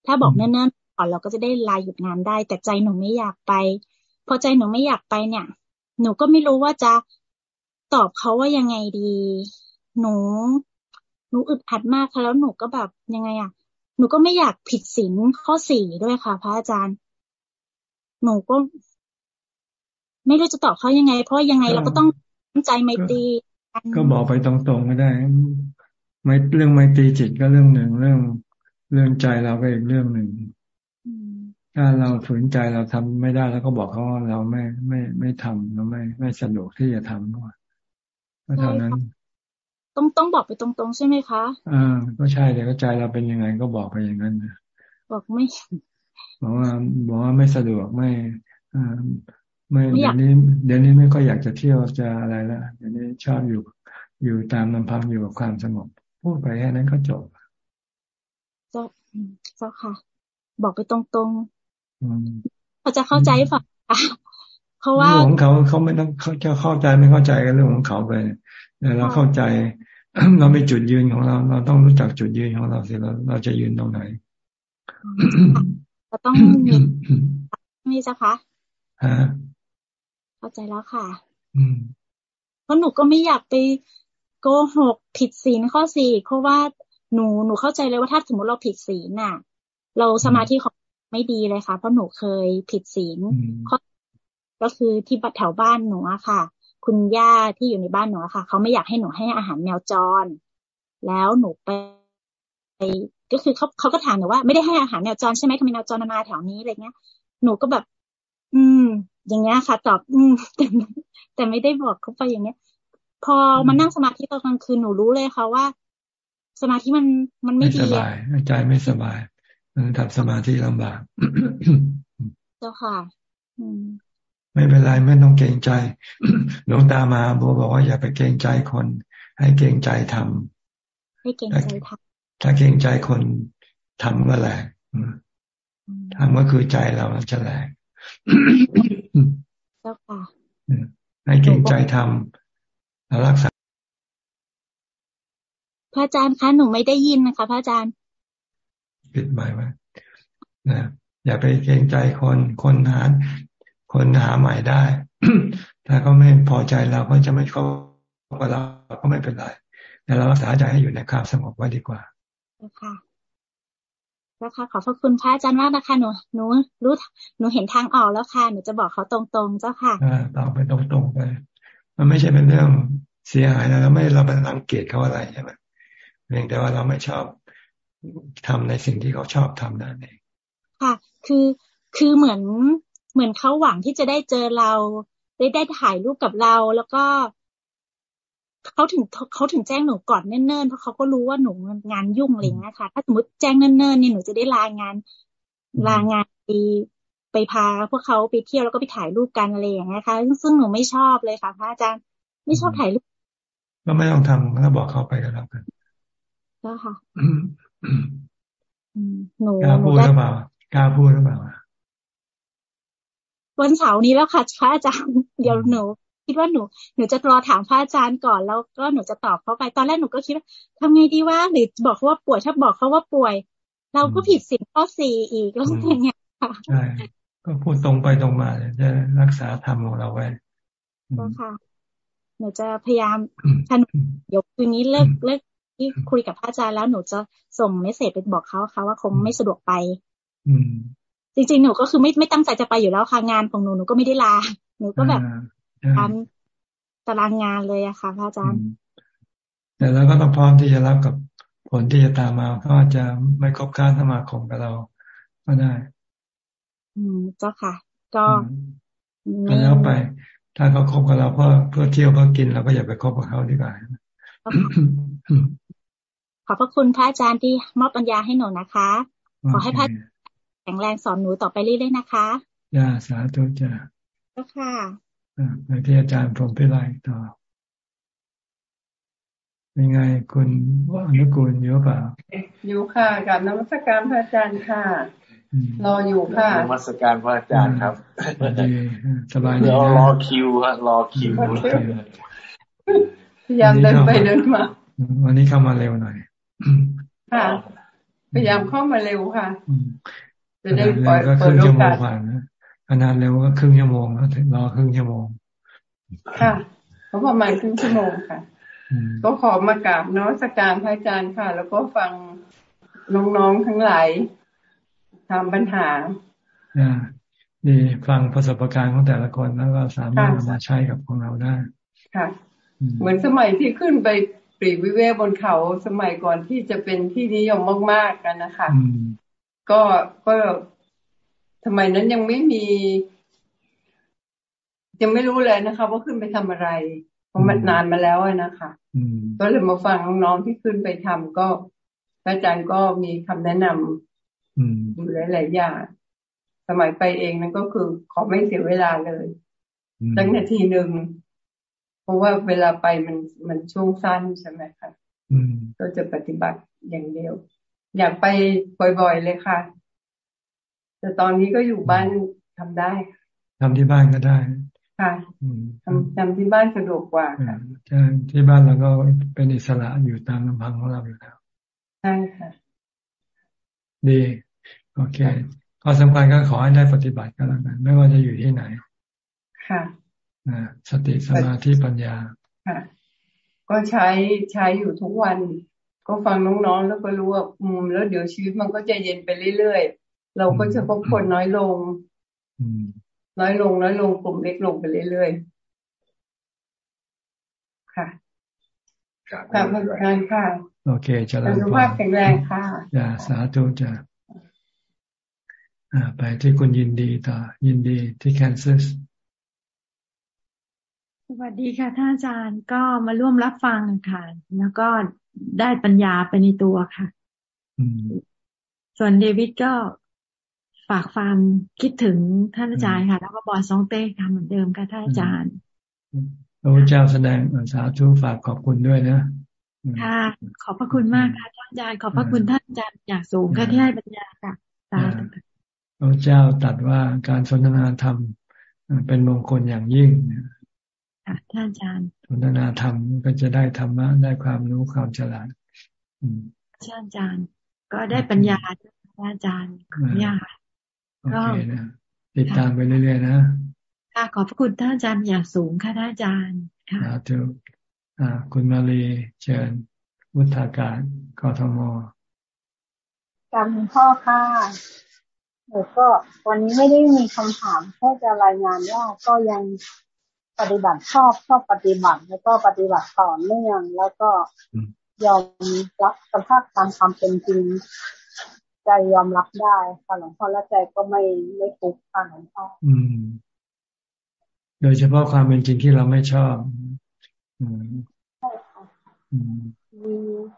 ถ้าบอกเนิ่นก่อนเราก็จะได้ลาหยุดงานได้ แต่ใจหนูไม่อยากไป พอใจหนูไม่อยากไปเนี่ย หนูก็ไม่รู้ว่าจะตอบเขาว่ายังไงดี หนู หนูอึดอัดมากค่ะแล้วหนูก็แบบยังไงอะ หนูก็ไม่อยากผิดศีลข้อสี่ด้วยค่ะ พระอาจารย์ หนูก็ ไม่รู้จะตอบเขายังไง เพราะยังไงเราก็ต้องตั้งใจไม่ตีก็บอกไปตรงๆก็ได้ ไม่เรื่องไม่ตีจิตก็เรื่องหนึ่งเรื่อง เรื่องใจเราก็อีกเรื่องหนึ่งถ้าเราฝืนใจเราทำไม่ได้แล้วก็บอกเขาว่าเราไม่ไม่ไม่ทำเราไม่ไม่สะดวกที่จะทำก็เท่านั้น ต้องต้องบอกไปตรงๆ ใช่ไหมคะอ่าก็ใช่แต่ก็ใจเราเป็นยังไงก็บอกไปอย่างนั้นนะบอกไม่บอกว่าบอกว่าไม่สะดวกไม่อ่า ไม่เดี๋ยวนี้ เดี๋ยวนี้ไม่ก็อยากจะเที่ยวจะอะไรละเดี๋ยวนี้ชอบอยู่อยู่ตามลำพังอยู่กับความสงบพูดไปแค่นั้นก็จบเจ้าเจ้าค่ะ บอกไปตรงเขาจะเข้าใจฝังเพราะว่าของเขาเขาไม่ต้องเขาจะเข้าใจไม่เข้าใจกันเรื่องของเขาไปแต่เราเข้าใจเราไม่จุดยืนของเรา เราต้องรู้จักจุดยืนของเราสิเราเราจะยืนตรงไหนเราต้องมีมีจ้ะคะฮะ เข้าใจแล้วค่ะ อืมเพราะหนูก็ไม่อยากไปโกหกผิดศีลข้อสี่เพราะว่าหนูหนูเข้าใจเลยว่าถ้าสมมติเราผิดศีลน่ะ เราสมาธิของไม่ดีเลยค่ะ เพราะหนูเคยผิดศีลก็คือที่แถวบ้านหนูอะค่ะ คุณย่าที่อยู่ในบ้านหนูอะค่ะ เขาไม่อยากให้หนูให้อาหารแมวจร แล้วหนูไปก็คือเขาเขาก็ถามหนูว่าไม่ได้ให้อาหารแมวจรใช่ไหมทำไมแมวจรมาแถวนี้อะไรเงี้ย หนูก็แบบ อืม อย่างเงี้ยค่ะ ตอบอืมแต่แต่ไม่ได้บอกเขาไปอย่างเงี้ย พอมานั่งสมาธิตอนกลางคืนหนูรู้เลยค่ะว่า สมาธิมันมันไม่ดีสบายใจไม่สบายทำสมาธิลำบากเจ้าค่ะไม่เป็นไรไม่ต้องเกรงใจหลวงตามาบัวบอกว่าอย่าไปเกรงใจคน ให้เกรงใจทำให้เกรงใจทำถ้าเกรงใจคนทำก็แหลกทำก็คือใจเราจะแหลก เจ้าค่ะให้เก่งใจทำแล้วรักษา พระอาจารย์คะหนูไม่ได้ยินนะคะพระอาจารย์ปิดหมายไว้นะอย่าไปเกรงใจคนคนหาคนหาใหม่ได้ ถ้าเขาไม่พอใจเราก็จะไม่เข้ากับเราก็ไม่เป็นไรแต่เรารักษาใจให้อยู่ในความสงบไว้ดีกว่าค่ะ แล้วค่ะขอบพระคุณพระอาจารย์มากนะคะ หนูหนูรู้หนูเห็นทางออกแล้วค่ะ หนูจะบอกเขาตรงๆเจ้าค่ะอ่าตอบไปตรงๆไป มันไม่ใช่เป็นเรื่องเสียหายแล้วไม่เราเป็นรังเกียจเขาอะไรใช่ไหมเพียงแต่ว่าเราไม่ชอบทำในสิ่งที่เขาชอบทำนั่นเองค่ะ คือคือเหมือนเหมือนเขาหวังที่จะได้เจอเรา ได้ได้ถ่ายรูปกับเรา แล้วก็ เขาถึงเขาถึงแจ้งหนูก่อนเนิ่นๆเพราะเขาก็รู้ว่าหนูงานยุ่งอะไรเงี้ยค่ะ ถ้าสมมติแจ้งเนิ่นๆนี่หนูจะได้ลางานลางานไปไปพาพวกเขาไปเที่ยวแล้วก็ไปถ่ายรูปกันอะไรอย่างเงี้ยค่ะซึ่งหนูไม่ชอบเลยค่ะพระอาจารย์ไม่ชอบถ่ายรูปก็ไม่ต้องทำก็บอกเขาไปกันแล้วกันก็ค่ะหนูกล้าพูดหรือเปล่ากล้าพูดหรือเปล่าวันเสาร์นี้แล้วค่ะพระอาจารย์เดี๋ยวหนู คิดว่าหนูหนูจะรอถามพระอาจารย์ก่อนแล้วก็หนูจะตอบเขาไปตอนแรกหนูก็คิดว่าทำไงดีว่าหรือบอกเขาว่าป่วยถ้าบอกเขาว่าป่วย เราก็ผิดสิ่งข้อสี่อีกแล้วยังไงค่ะใช่ก็พูดตรงไปตรงมาจะรักษาธรรมของเราไว้ก็ค่ะหนูจะพยายามถ้าเดี๋ยวคืนนี้เลิกเลิกที่คุยกับพระอาจารย์แล้วหนูจะส่งเมสเซจไปบอกเขาค่ะว่าคงไม่สะดวกไป อืมจริงๆ หนูก็คือไม่ไม่ตั้งใจจะไปอยู่แล้วค่ะงานของหนูหนูก็ไม่ได้ลา หนูก็แบบ ทำตารางงานเลยอะค่ะพระอาจารย์ แต่เราก็ต้องพร้อมที่จะรับกับผลที่จะตามมาก็อาจจะไม่ครบค้าสมาคมกับเราก็ได้ อืมเจ้าค่ะ ก็แล้วไป ถ้าเขาคบกับเราเพื่อเพื่อเที่ยวเพื่อกินเราก็อย่าไปคบกับเขาดีกว่าขอบพระคุณพระอาจารย์ที่มอบปัญญาให้หนูนะคะ ขอให้พระแข็งแรงสอนหนูต่อไปเรื่อยๆนะคะ จ้าสาธุจ้าก็ค่ะ ไปที่อาจารย์พรมพิไลต่อ เป็นไงคุณว่าอนุกูลอยู่เปล่าอยู่ค่ะกับนมัสการพระอาจารย์ค่ะ รออยู่ค่ะนมัสการพระอาจารย์ครับดีสบายดีรอคิวฮะรอคิวพยายามเดินไปเดินมา วันนี้เข้ามาเร็วหน่อยค่ะ พยายามเข้ามาเร็วค่ะจะได้ปล่อยเปิดโอกาส ขนาดเร็วก็ครึ่งชั่วโมงแล้วรอครึ่งชั่วโมง ค่ะเขาประมาณครึ่งชั่วโมงค่ะ ก็ขอมากราบนวัตการพระอาจารย์ค่ะ แล้วก็ฟังน้องๆทั้งหลายทำปัญหาอ่าดีฟังประสบการณ์ของแต่ละคนแล้วก็สามารถมาใช้กับของเราได้ ค่ะ เหมือนสมัยที่ขึ้นไปปรีวิเวกบนเขาสมัยก่อนที่จะเป็นที่นิยมมากๆกันนะคะ ก็ก็ ทำไมนั้นยังไม่มี ยังไม่รู้เลยนะคะ ว่าขึ้นไปทำอะไรเพราะมันนานมาแล้วนะคะก็เลยมาฟังน้องๆที่ขึ้นไปทำก็อาจารย์ก็มีคำแนะนำอยู่หลายๆอย่างสมัยไปเองนั้นก็คือขอไม่เสียเวลาเลยตั้งนาทีหนึ่งเพราะว่าเวลาไปมันมันช่วงสั้นใช่ไหมคะก็จะปฏิบัติอย่างเดียว อยากไปบ่อย ๆ เลยค่ะ แต่ตอนนี้ก็อยู่บ้านทำได้ทำที่บ้านก็ได้ค่ะทำทำที่บ้านสะดวกกว่าค่ะที่บ้านเราก็เป็นอิสระอยู่ตามลำพังของเราอยู่แล้วใช่ค่ะ ดีโอเคข้อสำคัญก็ขอให้ได้ปฏิบัติกันแล้วกันไม่ว่าจะอยู่ที่ไหน ค่ะสติสมาธิปัญญาค่ะ ก็ใช้ใช้อยู่ทุกวัน ก็ฟังน้องๆแล้วก็รู้ว่าอืมแล้วเดี๋ยวชีวิตมันก็จะเย็นไปเรื่อย เราก็จะพบคนน้อยลงน้อยลง น้อยลงกลุ่มเล็กลงไปเรื่อยๆ ค่ะค่ะพระอาจารย์ค่ะ โอเคจะรับสุขภาพแข็งแรงค่ะอย่าสาธุจ้ะไปที่คุณยินดีต่อ ยินดีที่แคนซัสสวัสดีค่ะท่านอาจารย์ก็มาร่วมรับฟังค่ะ แล้วก็ได้ปัญญาไปในตัวค่ะส่วนเดวิดก็ ฝากความคิดถึงท่านอาจารย์ค่ะ แล้วก็บอลซองเต้ค่ะเหมือนเดิมค่ะท่านอาจารย์พระพุทธเจ้าแสดงสาธุฝากขอบคุณด้วยนะค่ะขอบพระคุณมากค่ะท่านอาจารย์ขอบพระคุณท่านอาจารย์อย่างสูงค่ะที่ให้ปัญญาค่ะสาธุพระเจ้าตัดว่าการสนทนาธรรมเป็นมงคลอย่างยิ่งค่ะท่านอาจารย์สนทนาธรรมก็จะได้ธรรมะได้ความรู้ความฉลาดท่านอาจารย์ ก็ได้ปัญญาท่านอาจารย์ยา ก็ติดตามไปเรื่อยๆนะค่ะขอบพระคุณท่านอาจารย์อย่างสูงค่ะท่านอาจารย์ค่ะถูกอ่าคุณมาลีเชิญวุฒาการกทมจำพ่อค่ะหนูก็วันนี้ไม่ได้มีคำถามแค่จะรายงานว่าก็ยังปฏิบัติชอบชอบปฏิบัติ แล้วก็ปฏิบัติต่อเนื่องแล้วก็ยอมรับสภาพตามความเป็นจริง ใจยอมรับได้ค่ะหลวงพ่อและใจก็ไม่ไม่ทุกข์ค่ะหลวงพ่ออืม โดยเฉพาะความเป็นจริงที่เราไม่ชอบอืมใช่ค่ะมี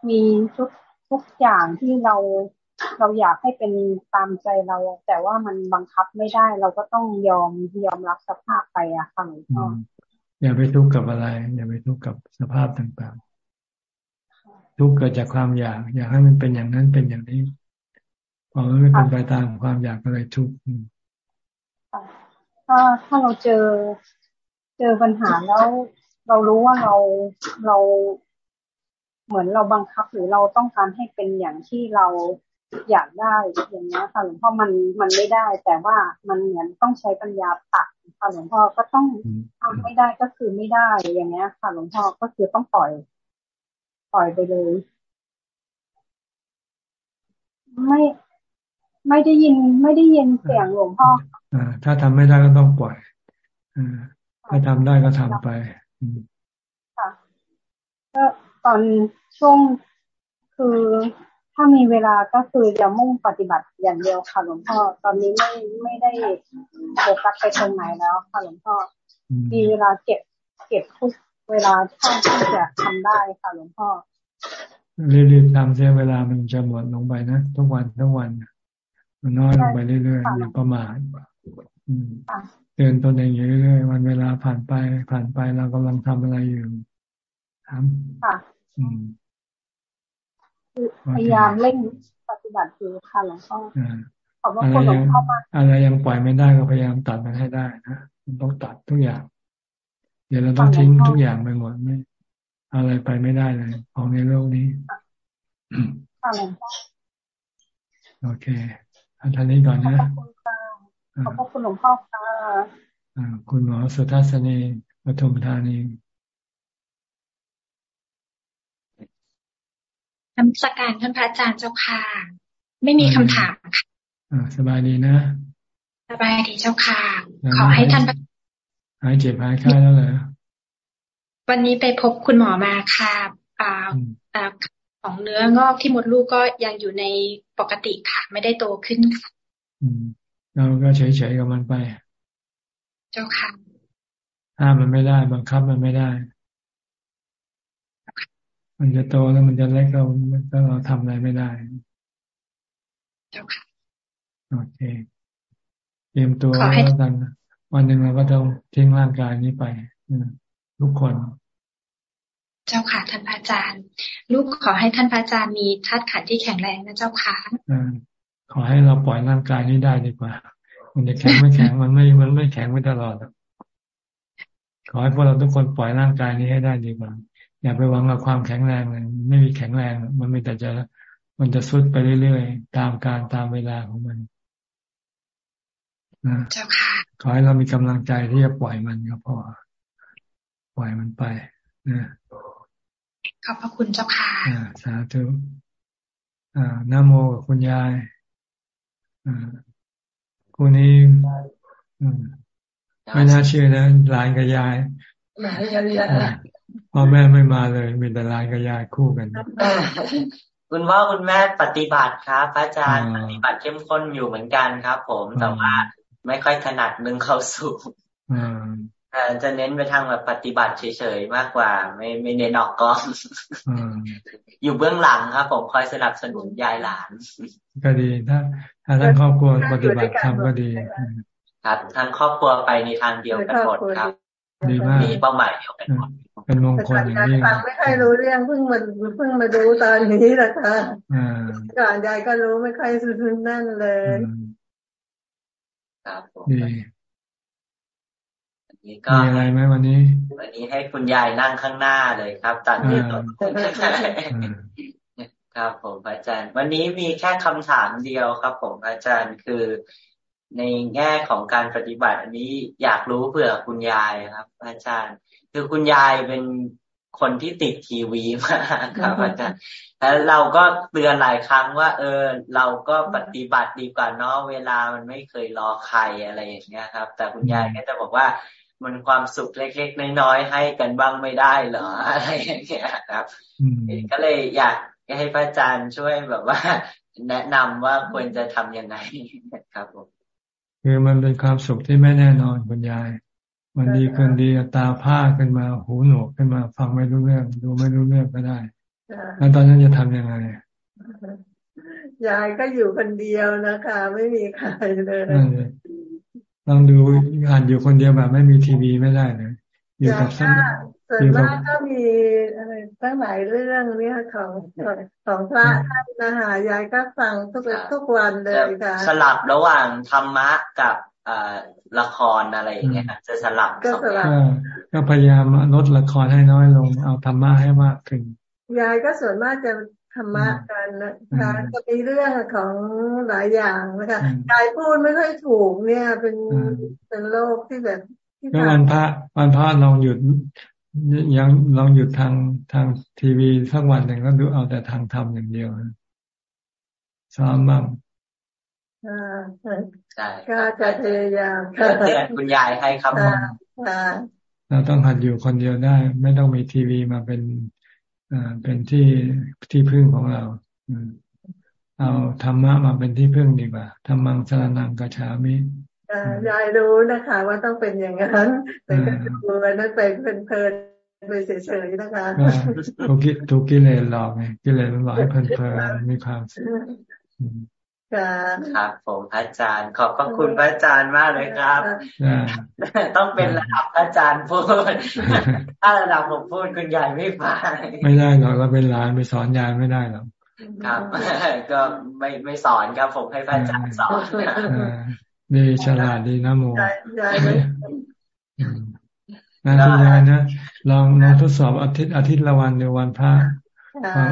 มีทุกทุกอย่างที่เราเราอยากให้เป็นตามใจเรา แต่ว่ามันบังคับไม่ได้ เราก็ต้องยอมยอมรับสภาพไปอะค่ะหลวงพ่ออย่าไปทุกข์กับอะไร อย่าไปทุกข์กับสภาพต่างๆ ทุกข์เกิดจากความอยาก อยากให้มันเป็นอย่างนั้นเป็นอย่างนี้ พอมันไม่เป็นไปตามความอยากก็เลยทุกข์ถ้าถ้าเราเจอเจอปัญหาแล้วเรารู้ว่าเราเราเหมือนเราบังคับหรือเราต้องการให้เป็นอย่างที่เราอยากได้อย่างนี้ค่ะหลวงพ่อมันมันไม่ได้ แต่ว่ามันเหมือนต้องใช้ปัญญาตัดค่ะหลวงพ่อก็ต้องทำไม่ได้ก็คือไม่ได้อย่างเงี้ยค่ะหลวงพ่อก็คือต้องปล่อย ปล่อยไปเลย ไม่ ไม่ได้ยินไม่ได้ยินเสียงหลวงพ่ออ่าถ้าทำไม่ได้ก็ต้องปล่อยอ่าถ้าทำได้ก็ทำไปค่ะก็ตอนช่วงคือถ้ามีเวลาก็คือจะมุ่งปฏิบัติอย่างเดียวค่ะหลวงพ่อ ตอนนี้ไม่ไม่ได้โฟกัสไปตรงไหนแล้วค่ะหลวงพ่อ มีเวลาเก็บเก็บทุกเวลาเท่าที่จะทำได้ค่ะหลวงพ่อรีบๆทำเสียเวลามันจะหมดลงไปนะทุกวันทุกวัน มันน้อยลงไปเรื่อยๆอย่าประมาทเตือนตนเองอยู่เรื่อยๆวันเวลาผ่านไป ผ่านไปเรากำลังทำอะไรอยู่ทำค่ะพยายามเร่งปฏิบัติอยู่ค่ะหลวงพ่อขอบคุณหลวงพ่อมากอะไรยังปล่อยไม่ได้ก็พยายามตัดมันให้ได้นะต้องตัดทุกอย่าง เดี๋ยวเราต้องทิ้งทุกอย่างไปหมดไม่อะไรไปไม่ได้เลย ของในโลกนี้ค่ะหลวงพ่อโอเค อันท่านี้ก่อนนะขอบคุณหลวงพ่อค่ะคุณหมอสุทัศนีปทุมธานีนำสการท่านพระอาจารย์เจ้าค่ะ ไม่มีคำถามค่ะสบายดีนะ สบายดีเจ้าค่ะ ขอให้ท่านหายเจ็บหายไข้แล้วเหรอวันนี้ไปพบคุณหมอมาค่ะอ่าอ่า ของเนื้องอกที่มดลูกก็ยังอยู่ในปกติค่ะ ไม่ได้โตขึ้นค่ะเราก็เฉยๆกับมันไป เจ้าค่ะห้ามมันไม่ได้ บังคับมันไม่ได้ มันจะโตแล้วมันจะเล็กเราก็เราทำอะไรไม่ได้โอเคเตรียมตัวแล้วกันวันหนึ่งเราก็ต้องทิ้งร่างกายนี้ไปทุกคน เจ้าค่ะท่านพระอาจารย์ ลูกขอให้ท่านพระอาจารย์มีธาตุขันที่แข็งแรงนะเจ้าค่ะขอให้เราปล่อยร่างกายนี้ได้ดีกว่า มันจะแข็งไม่แข็งมันไม่ มันไม่แข็งไม่ตลอดขอให้พวกเราทุกคนปล่อยร่างกายนี้ให้ได้ดีกว่า อย่าไปหวังกับความแข็งแรงเลยไม่มีแข็งแรง มันมีแต่จะมันจะสุดไปเรื่อยๆ ตามการตามเวลาของมันนะขอให้เรามีกำลังใจที่จะปล่อยมันก็พอ ปล่อยมันไปนะ ขอบพระคุณเจ้าค่ะอ่าสาธุอ่าน้โมกับคุณยายอ่าคุณนี้ไม่น่าเชื่อนะหลานกับยายหลานกับยายพ่อแม่ไม่มาเลยมีแต่ลายกับยายคู่กันคุณพ่อคุณแม่ปฏิบัติครับพระอาจารย์ปฏิบัติเข้มข้นอยู่เหมือนกันครับ ผมแต่ว่าไม่ค่อยถนัดนึงเข้าสู่ จะเน้นไปทางแบบปฏิบัติเฉยๆมากกว่า ไม่ไม่เน้นออกกองอยู่เบื้องหลังครับ ผมคอยสนับสนุนยายหลาน ก็ดีถ้าถ้าทั้งครอบครัวปฏิบัติทำก็ดีครับทั้งครอบครัวไปในทางเดียวกันหมดครับดีมากมีเป้าหมายเดียวกันหมดเป็นมงคลอย่างนี้ฟังไม่ค่อยรู้เรื่องเพิ่งมาเพิ่งมาดูตอนนี้แหละค่ะก่อนยายก็รู้ไม่ค่อยสุดนั่นเลยดี นี้ก็มีอะไรไหมวันนี้ วันนี้ให้คุณยายนั่งข้างหน้าเลยครับตอนนี้ครับผมอาจารย์ วันนี้มีแค่คำถามเดียวครับ ผมอาจารย์คือในแง่ของการปฏิบัติ อันนี้อยากรู้เผื่อคุณยายครับ อาจารย์ คือคุณยายเป็นคนที่ติดทีวีมากครับอาจารย์แล้วเราก็เตือนหลายครั้งว่า เออ เราก็ปฏิบัติดีกว่าเนาะเวลามันไม่เคยรอใครอะไรอย่างเงี้ยครับ แต่คุณยายก็จะบอกว่า มันความสุขเล็กๆน้อยๆให้กันบ้างไม่ได้เหรออะไรอย่างเงี้ยครับก็เลยอยากให้พระอาจารย์ช่วยแบบว่า แนะนำว่าควรจะทํำยังไงครับผมคือมันเป็นความสุขที่ไม่แน่นอนคุณยายวันดีคืนดีตาผ้าขึ้นมาหูหนวกขึ้นมาฟังไม่รู้เรื่อง ดูไม่รู้เรื่องก็ได้แล้วตอนนั้นจะทํำยังไงยายก็อยู่คนเดียวนะคะ ไม่มีใครเลย ลองดูอ่านอยู่คนเดียวแบบไม่มีทีวีไม่ได้เลยอยู่กับส่วนมากก็มีอะไรตั้งหลายเรื่องเนี่ยของของพระท่านนะคะยายก็ฟังทุกทุกวันเลยค่ะสลับระหว่างธรรมะกับละครอะไรอย่างเงี้ยจะสลับก็สลับก็พยายามลดละครให้น้อยลง เอาธรรมะให้มากขึ้นยายก็ส่วนมากจะ ธรรมะกันนะคะจะมีเรื่องของหลายอย่างนะคะยายพูดไม่ค่อยถูกเนี่ยเป็นเป็นโรคที่แบบก็วันพระวันพระลองหยุดยังลองหยุดทางทางทีวีสักวันหนึ่งก็ดูเอาแต่ทางธรรมอย่างเดียวซ้อมบ้างใช่ก็จะพยายามเตือนคุณยายให้ครับเราต้องหัดอยู่คนเดียวได้ ไม่ต้องมีทีวีมาเป็นอ่า เป็นที่ที่พึ่งของเราเอาธรรมะมาเป็นที่พึ่งดีกว่าธรรมังสารนังกัจฉามิยายรู้นะคะ ว่าต้องเป็นอย่างนั้นแต่ก็ดูนั้นไปเพลินๆไปเฉยๆนะคะทุกทุกกิเลสหลอกไงกิเลสมันหลอกให้เพลินๆมีความสุข ครับผมอาจารย์ขอบพระคุณพระอาจารย์มากเลยครับ ต้องเป็นระดับอาจารย์พูด ถ้าระดับผมพูดคุณยายไม่ฟังไม่ได้หรอกเราเป็นหลานไปสอนยายไม่ได้หรอกครับก็ไม่ไม่สอนครับ ผมให้พระอาจารย์สอนดีฉลาดดีนะโมนะคุณยายนะลองลองทดสอบอาทิตย์อาทิตย์ละวันในวันพระ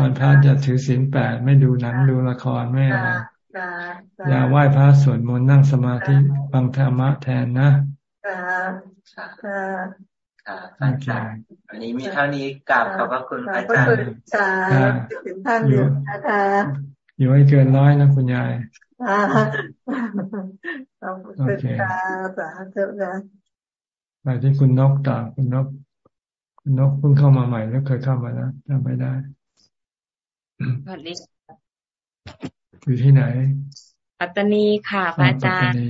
วันพระจะถือศีลแปดไม่ดูหนังดูละครไม่อะไร อย่าไหว้พระสวดมนต์นั่งสมาธิฟังธรรมะแทนนะอาจารย์วันนี้มีเท่านี้กราบขอบพระคุณอาจารย์ท่านอยู่นะคะอยู่ให้เกินร้อยนะคุณยายโอเคสาธุนะไปที่คุณนกต่อคุณนก คุณนกเพิ่งเข้ามาใหม่แล้วเคยเข้ามาแล้วจำไม่ได้สวัสดี อยู่ที่ไหน ปัตตานีค่ะพระอาจารย์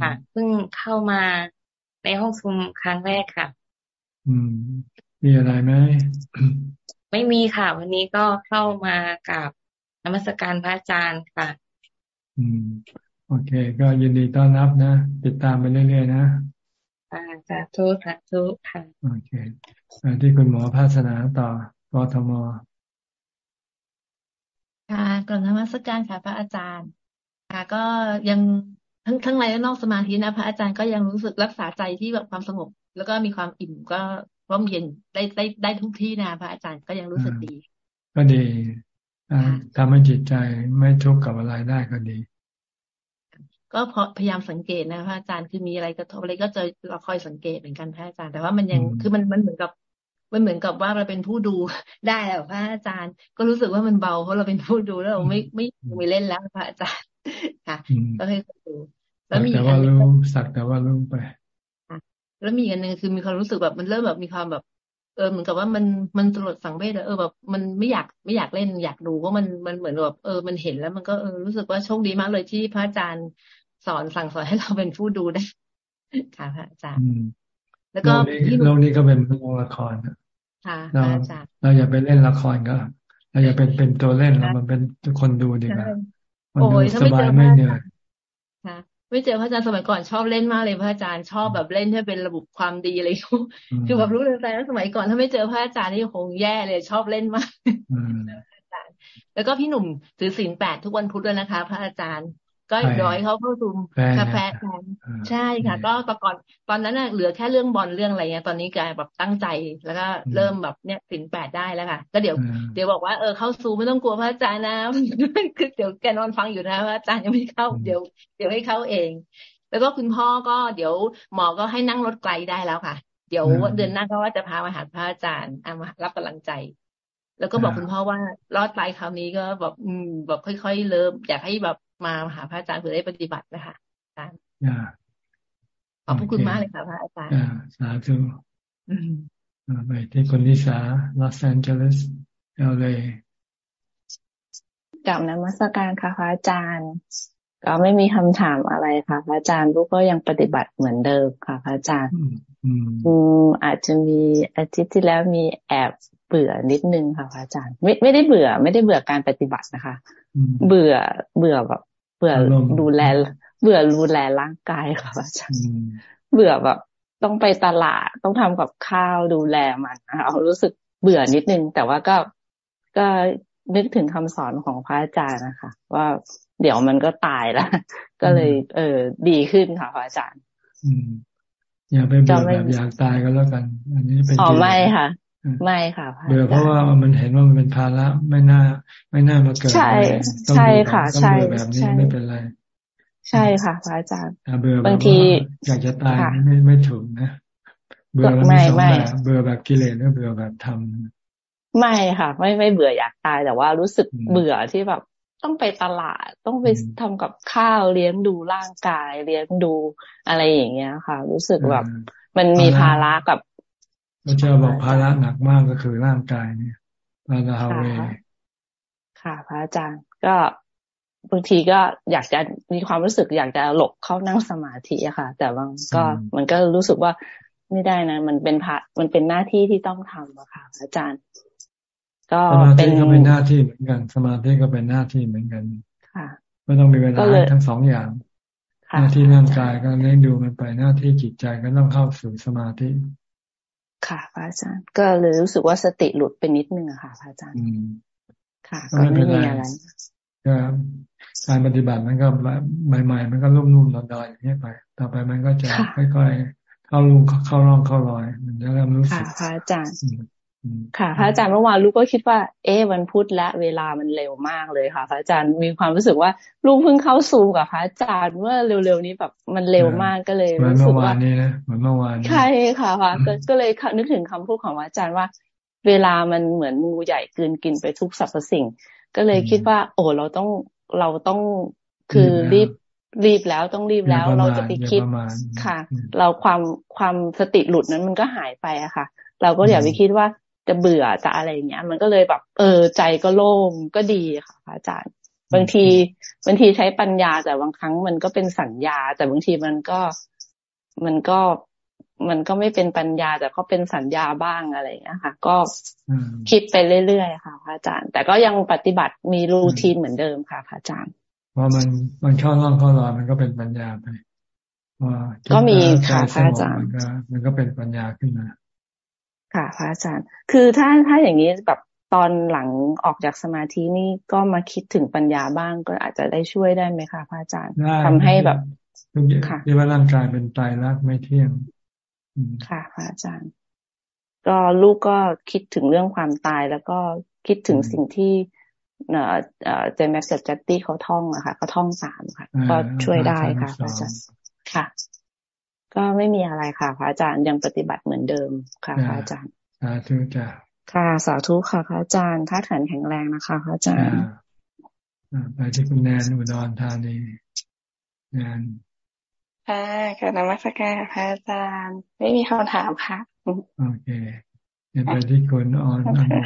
ค่ะเพิ่งเข้ามาในห้องซุมครั้งแรกค่ะ อืม มีอะไรไหมไม่มีค่ะ วันนี้ก็เข้ามากับนมัสการพระอาจารย์ค่ะ อืม โอเค ก็ยินดีต้อนรับนะ ติดตามไปเรื่อยๆนะอ่าสาธุสาธุค่ะ โอเคที่คุณหมอภาสนาต่อกทม ค่ะก่อนนมัสการค่ะ พระอาจารย์ ค่ะ ก็ยังทั้งทั้งในและนอกสมาธินะ พระอาจารย์ก็ยังรู้สึกรักษาใจที่แบบความสงบ แล้วก็มีความอิ่มก็ร่มเย็นได้ได้ได้ทุกที่นะพระอาจารย์ก็ยังรู้สึกดี ก็ดีทำให้จิตใจไม่ทุกข์กับอะไรได้ก็ดี ก็พยายามสังเกตนะพระอาจารย์คือมีอะไรกระทบอะไรก็จะเราคอยสังเกตเหมือนกันพระอาจารย์แต่ว่ามันยังคือมันมันเหมือนกับ มันเหมือนกับว่าเราเป็นผู้ดูได้แล้วพระอาจารย์ ก็รู้สึกว่ามันเบาเพราะเราเป็นผู้ดูแล้วเราไม่ไม่ไม่เล่นแล้วพระอาจารย์ค่ะ ก็ให้ดูแล้วมีแต่ว่ารู้สักแต่ว่ารู้ไปแล้วมีอันหนึ่งคือมีความรู้สึกแบบมันเริ่มแบบมีความแบบเออเหมือนกับว่ามันมันตลดสังเวชเออแบบมันไม่อยากไม่อยากเล่นอยากดูเพราะมันมันเหมือนแบบเออมันเห็นแล้วมันก็เออรู้สึกว่าโชคดีมากเลยที่พระอาจารย์สอนสั่งสอนให้เราเป็นผู้ดูได้ค่ะพระอาจารย์ แล้วก็โลกนี้ก็เป็นโรงละครเราเราอย่าไปเล่นละครก็เราอย่าเป็นเป็นตัวเล่นเรามันเป็นคนดูดีกว่าคนดูสบายไม่เหนื่อยค่ะไม่เจอพระอาจารย์สมัยก่อนชอบเล่นมากเลยพระอาจารย์ชอบแบบเล่นให้เป็นระบบความดีอะไรคือแบบรู้เลยแต่สมัยก่อนถ้าไม่เจอพระอาจารย์นี่คงแย่เลยชอบเล่นมากแล้วก็พี่หนุ่มถือศีลแปดทุกวันพุธด้วยนะคะ พระอาจารย์ ก็ดอยเขาเข้าสู่กาแฟแทนใช่ค่ะ ก็ตอนก่อนตอนนั้นน่ะเหลือแค่เรื่องบอลเรื่องอะไรเงี้ยตอนนี้กลายแบบตั้งใจแล้วก็เริ่มแบบเนี้ยสินแปดได้แล้วค่ะ ก็เดี๋ยวเดี๋ยวบอกว่าเออเข้าสู่ไม่ต้องกลัวพระอาจารย์นะคือเดี๋ยวแกนอนฟังอยู่นะพระอาจารย์ยังไม่เข้าเดี๋ยวเดี๋ยวให้เข้าเอง แล้วก็คุณพ่อก็เดี๋ยวหมอก็ให้นั่งรถไกลได้แล้วค่ะ เดี๋ยวเดือนหน้าก็ว่าจะพามาหาพระอาจารย์เอามารับกำลังใจแล้วก็บอกคุณพ่อว่ารอดตายคราวนี้ก็แบบอืมแบบค่อยๆเริ่มอยากให้แบบ มาหาพระอาจารย์เพื่อได้ปฏิบัตินะคะอาจารย์ขอบพระคุณมากเลยค่ะพระอาจารย์สาธุไปที่คนที่สาลอสแอนเจลิส LAกราบนมัสการค่ะพระอาจารย์ ก็ไม่มีคำถามอะไรค่ะพระอาจารย์ลูกก็ยังปฏิบัติเหมือนเดิมค่ะพระอาจารย์ อืมอาจจะมีอาทิตย์ที่แล้วมีแอบเบื่อนิดนึงค่ะพระอาจารย์ ไม่ไม่ได้เบื่อ ไม่ได้เบื่อการปฏิบัตินะคะ เบื่อเบื่อแบบ เบื่อดูแล เบื่อดูแลร่างกายค่ะอาจารย์เบื่อแบบ ต้องไปตลาดต้องทำกับข้าวดูแลมันเอารู้สึกเบื่อนิดนึง แต่ว่าก็ก็นึกถึงคำสอนของพระอาจารย์นะคะ ว่าเดี๋ยวมันก็ตายแล้วก็เลย เออ ดีขึ้นค่ะพระอาจารย์อย่าไปเบื่อแบบอยากตายก็แล้วกัน อันนี้เป็นอ๋อไม่ค่ะ ไม่ค่ะเบื่อเพราะว่ามันเห็นว่ามันเป็นภาระไม่น่า ไม่น่ามาเกิดใช่ใช่ค่ะ ใช่แบบนี้ไม่เป็นไร ใช่ค่ะพระอาจารย์เบื่อบางทีอยากจะตายไม่ไม่ถูกนะเบื่อมันมีสองแบบเบื่อแบบกิเลสหรือเบื่อแบบธรรมไม่ค่ะไม่ไม่เบื่ออยากตายแต่ว่ารู้สึกเบื่อที่แบบต้องไปตลาดต้องไปทำกับข้าวเลี้ยงดูร่างกายเลี้ยงดูอะไรอย่างเงี้ยค่ะ รู้สึกแบบมันมีภาระกับ พระเจ้าบอกภาระหนักมากก็คือร่างกายเนี่ยภาระเวค่ะ พระอาจารย์ก็บางทีก็อยากจะมีความรู้สึกอยากจะหลบเข้านั่งสมาธิอะค่ะ แต่บางก็มันก็รู้สึกว่าไม่ได้นะ มันเป็นพระมันเป็นหน้าที่ที่ต้องทำอะค่ะ อาจารย์ ก็เป็นก็เป็นหน้าที่เหมือนกัน สมาธิก็เป็นหน้าที่เหมือนกัน ค่ะไม่ต้องมีเวลาทั้งสองอย่าง หน้าที่ร่างกายก็เลี้ยงดูมันไปหน้าที่จิตใจก็ต้องเข้าสู่สมาธิ ค่ะพระอาจารย์ ก็เลยรู้สึกว่าสติหลุดไปนิดนึงอะค่ะพระอาจารย์ค่ะ ก็ไม่มีอะไรก็การปฏิบัติมันก็ใหม่ๆมันก็รุ่มรุ่มดอนๆอย่างนี้ไป ต่อไปมันก็จะค่อยๆเข้าลุงเข้าร่องเข้ารอย มันจะเริ่มรู้สึกค่ะพระอาจารย์ ค่ะพระอาจารย์เมื่อวานลูกก็คิดว่า เอ๊วันพุธและเวลามันเร็วมากเลยค่ะ พระอาจารย์มีความรู้สึกว่าลูกเพิ่งเข้าซูกับพระอาจารย์เมื่อเร็วๆนี้แบบมันเร็วมากก็เลยรู้สึกว่านี้นะเหมือนเมื่อวานใช่ค่ะพระก็เลยนึกถึงคำพูดของอาจารย์ว่า เวลามันเหมือนงูใหญ่กินกินไปทุกสรรพสิ่ง ก็เลยคิดว่า โอ้เราต้องเราต้องคือรีบรีบแล้วต้องรีบแล้วเราจะไปคิดค่ะ เราความความสติหลุดนั้นมันก็หายไปอะค่ะ เราก็อย่าไปคิดว่า จะเบื่อจะอะไรเงี้ย มันก็เลยแบบ เออ ใจก็โล่งก็ดีค่ะอาจารย์ บางทีบางทีใช้ปัญญาแต่บางครั้งมันก็เป็นสัญญา แต่บางทีมันก็มันก็มันก็ไม่เป็นปัญญา แต่ก็เป็นสัญญาบ้างอะไรอย่างเงี้ยค่ะ ก็คิดไปเรื่อยๆค่ะพระอาจารย์ แต่ก็ยังปฏิบัติมีรูทีนเหมือนเดิมค่ะพระอาจารย์ว่ามันมันเข้าร่องเข้ารอยมันก็เป็นปัญญาไปว่าก็มีค่ะพระอาจารย์มันก็เป็นปัญญาขึ้นมา ค่ะพระอาจารย์ คือถ้าถ้าอย่างนี้แบบตอนหลังออกจากสมาธินี่ก็มาคิดถึงปัญญาบ้างก็อาจจะได้ช่วยได้ไหมคะพระอาจารย์ทำให้แบบค่ะที่ว่าร่างกายเป็นตายรักไม่เที่ยงค่ะพระอาจารย์ ก็ลูกก็คิดถึงเรื่องความตายแล้วก็คิดถึงสิ่งที่เอ่อเจมส์จัตตี้เขาท่องอะค่ะเขาท่องสามค่ะ ก็ช่วยได้ค่ะพระอาจารย์ค่ะ ก็ไม่มีอะไรค่ะพระอาจารย์ยังปฏิบัติเหมือนเดิมค่ะพระอาจารย์สาธุจ้ะค่ะสาธุค่ะพระอาจารย์ท่าแขนแข็งแรงนะคะพระอาจารย์ไปที่คุณแนนอุดรธานีแนนค่ะกับนมัสการพระอาจารย์ ไม่มีคำถามค่ะโอเคเดี๋ยวไปที่คุณออนอนง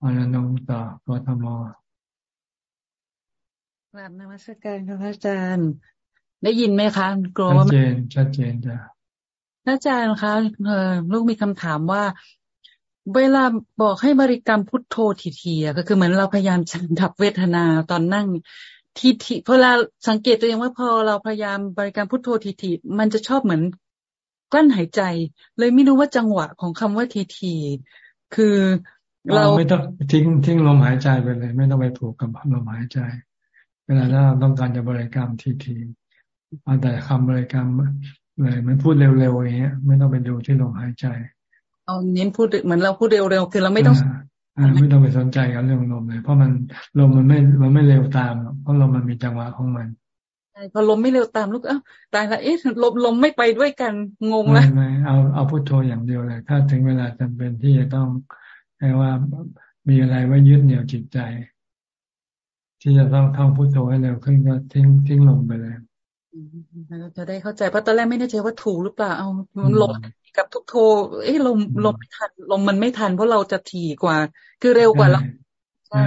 ออนอนงต่อกทมกราบนมัสการพระอาจารย์ ได้ยินไหมคะกลัวว่าชัดเจนชัดเจนจ้ะอาจารย์คะเออลูกมีคำถามว่า เวลาบอกให้บริกรรมพุทโธทีๆก็คือเหมือนเราพยายามดับเวทนาตอนนั่งทีทีเวลาสังเกตตัวเองว่าพอเราพยายามบริกรรมพุทโธทีๆมันจะชอบเหมือนกลั้นหายใจ เลยไม่รู้ว่าจังหวะของคำว่าทีๆคือเราไม่ต้องทิ้งทิ้งลมหายใจไปเลย ไม่ต้องไปผูกกับลมหายใจ เวลาเราต้องการจะบริกรรมทีที เอาแต่คำบริกรรมเลยมันพูดเร็วๆอย่างเงี้ย ไม่ต้องไปดูที่ลมหายใจ เอาเน้นพูดเหมือนเราพูดเร็วๆคือเราไม่ต้องไม่ต้องไปสนใจกับเรื่องลมเลย เพราะมันลมมันไม่มันไม่เร็วตามเพราะลมมันมีจังหวะของมันใช่พอลมไม่เร็วตามลูกเอ้าตายละเอ๊ะลมลมไม่ไปด้วยกันงงแล้วไม่เอาเอาพุทโธอย่างเดียวเลย ถ้าถึงเวลาจำเป็นที่จะต้องให้ว่ามีอะไรไว้ยึดเหนี่ยวจิตใจ ที่จะต้องท่องพุทโธให้เร็วขึ้นก็ทิ้งทิ้งลมไปเลย จะได้เข้าใจเพราะตอนแรกไม่แน่ใจว่าถูกหรือเปล่า เอามันลมกับทุกโท เอ้ลมลมไม่ทันลมมันไม่ทัน เพราะเราจะถี่กว่า คือเร็วกว่าเราใช่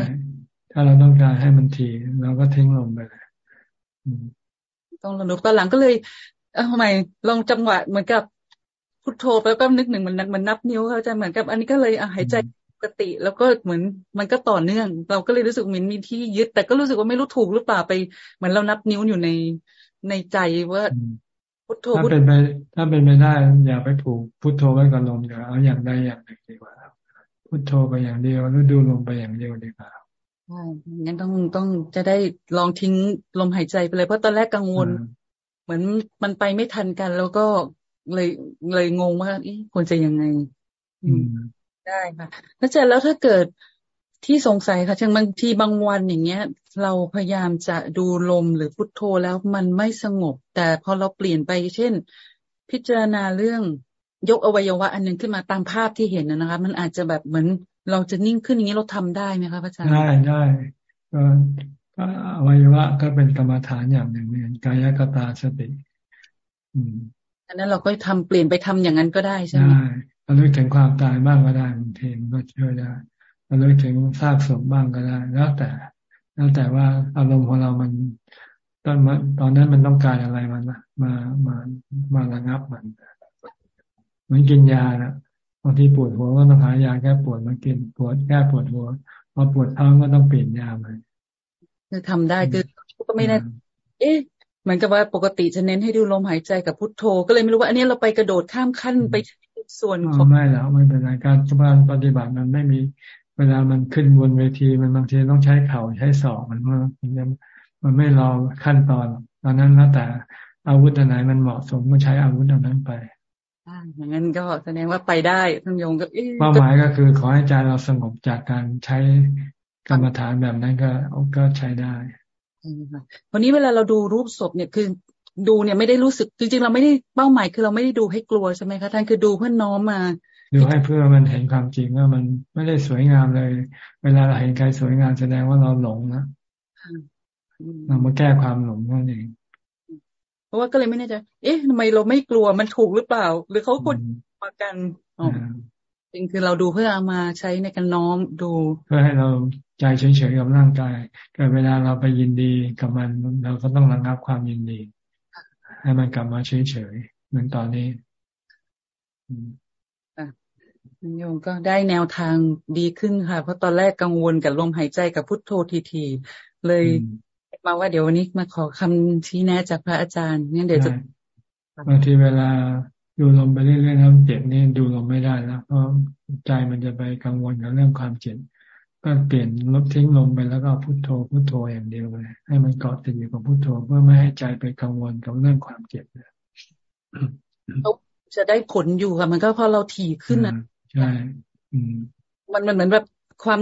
ถ้าเราต้องการให้มันถี่เราก็ทิ้งลมไปเลยต้องระลึกตอนหลังก็เลย เออทำไมลองจังหวะเหมือนกับพุทโธแล้วก็นึกหนึ่งมันมันนับนิ้วเขาจะเหมือนกับ อันนี้ก็เลยหายใจปกติ แล้วก็เหมือนมันก็ต่อเนื่อง เราก็เลยรู้สึกเหมือนมีที่ยึด แต่ก็รู้สึกว่าไม่รู้ถูกหรือเปล่าไป เหมือนเรานับนิ้วอยู่ใน ในใจว่าพุทโธถ้าเป็นไปถ้าเป็นไปได้ อย่าไปผูกพุทโธไว้กับลมอย่าเอาอย่างใดอย่างหนึ่งดีกว่าพุทโธไปอย่างเดียวแล้วดูลมไปอย่างเดียวดีกว่าใช่งั้นต้องต้องจะได้ลองทิ้งลมหายใจไปเลยเพราะตอนแรกกังวล เหมือนมันไปไม่ทันกัน แล้วก็เลยเลยงงว่าควรจะยังไงอืมได้ค่ะแล้วจะแล้วถ้าเกิด ที่สงสัยค่ะเช่นบางทีบางวันอย่างเงี้ย เราพยายามจะดูลมหรือพุทโธแล้วมันไม่สงบ แต่พอเราเปลี่ยนไปเช่น พิจารณาเรื่องยกอวัยวะอันนึงขึ้นมาตามภาพที่เห็นนะคะ มันอาจจะแบบเหมือนเราจะนิ่งขึ้นอย่างนี้เราทำได้ไหมคะพระอาจารย์ได้ได้ก็อวัยวะก็เป็นกรรมฐานอย่างหนึ่งเนี่ยกายกตาสติอืมอันนั้นเราก็ทำเปลี่ยนไปทำอย่างนั้นก็ได้ใช่ไหมได้เราลึกถึงความตายบ้างก็ได้บางทีมันก็ช่วยได้เราลึกถึงซากศพบ้างก็ได้ แล้วแต่ แล้วแต่ว่าอารมณ์ของเรามันตอนตอนนั้นมันต้องการอะไรมันนะมามามาระงับมันเหมือนกินยานะบางทีปวดหัวก็ต้องหายาแก้ปวดมากินปวดแก้ปวดหัวพอปวดท้องก็ต้องเปลี่ยนยาไปคือทำได้คือก็ไม่ได้ เอ๊ะเหมือนกับว่าปกติจะเน้นให้ดูลมหายใจกับพุทโธ ก็เลยไม่รู้ว่าอันนี้เราไปกระโดดข้ามขั้นไปส่วนของไม่แล้วไม่เป็นไรการปฏิบัติมันไม่มี เวลามันขึ้นบนเวทีมันบางทีต้องใช้เข่าใช้ศอกมันมันมันไม่รอขั้นตอนตอนนั้นแล้วแต่อาวุธไหนมันเหมาะสมก็ใช้อาวุธนั้นไปอย่างนั้นก็แสดงว่าไปได้ท่านโยงก็เป้าหมายก็คือขอให้ใจเราสงบจากการใช้กรรมฐานแบบนั้นก็ก็ใช้ได้วันนี้เวลาเราดูรูปศพเนี่ยคือดูเนี่ยไม่ได้รู้สึกจริงๆ เราไม่ได้เป้าหมายคือเราไม่ได้ดูให้กลัวใช่ไหมคะท่านคือดูเพื่อน้อมมา ดูให้เพื่อมันเห็นความจริงว่ามันไม่ได้สวยงามเลย เวลาเราเห็นใครสวยงามแสดงว่าเราหลงนะเรามาแก้ความหลงนั่นเองเพราะว่าก็เลยไม่แน่ใจเอ๊ะทำไมเราไม่กลัวมันถูกหรือเปล่า หรือเขาคนมากันอ๋อจริงคือเราดูเพื่อเอามาใช้ในการน้อมดู เพื่อให้เราใจเฉยๆกับร่างกายเกิดเวลาเราไปยินดีกับมันเราก็ต้องระงับความยินดี ให้มันกลับมาเฉยๆเหมือนตอนนี้ โยมก็ได้แนวทางดีขึ้นค่ะ เพราะตอนแรกกังวลกับลมหายใจกับพุทโธทีๆเลยมาว่าเดี๋ยววันนี้มาขอคำชี้แนะจากพระอาจารย์งั้นเดี๋ยวจะบางทีเวลาดูลมไปเรื่อยๆแล้วเจ็บนี่ดูลมไม่ได้แล้วเพราะใจมันจะไปกังวลกับเรื่องความเจ็บก็เปลี่ยนลบทิ้งลมไปแล้วก็พุโทโธพุโทโธอย่างเดียวเลยให้มันเกาะติดอยู่กับพุโทโธเพื่อไม่ให้ใจไปกังวลกับเรื่องความเจ็บเลยจะได้ผลอยู่ค่ะมันก็พอเราถี่ขึ้นนะ ใช่มันมันเหมือนแบบความ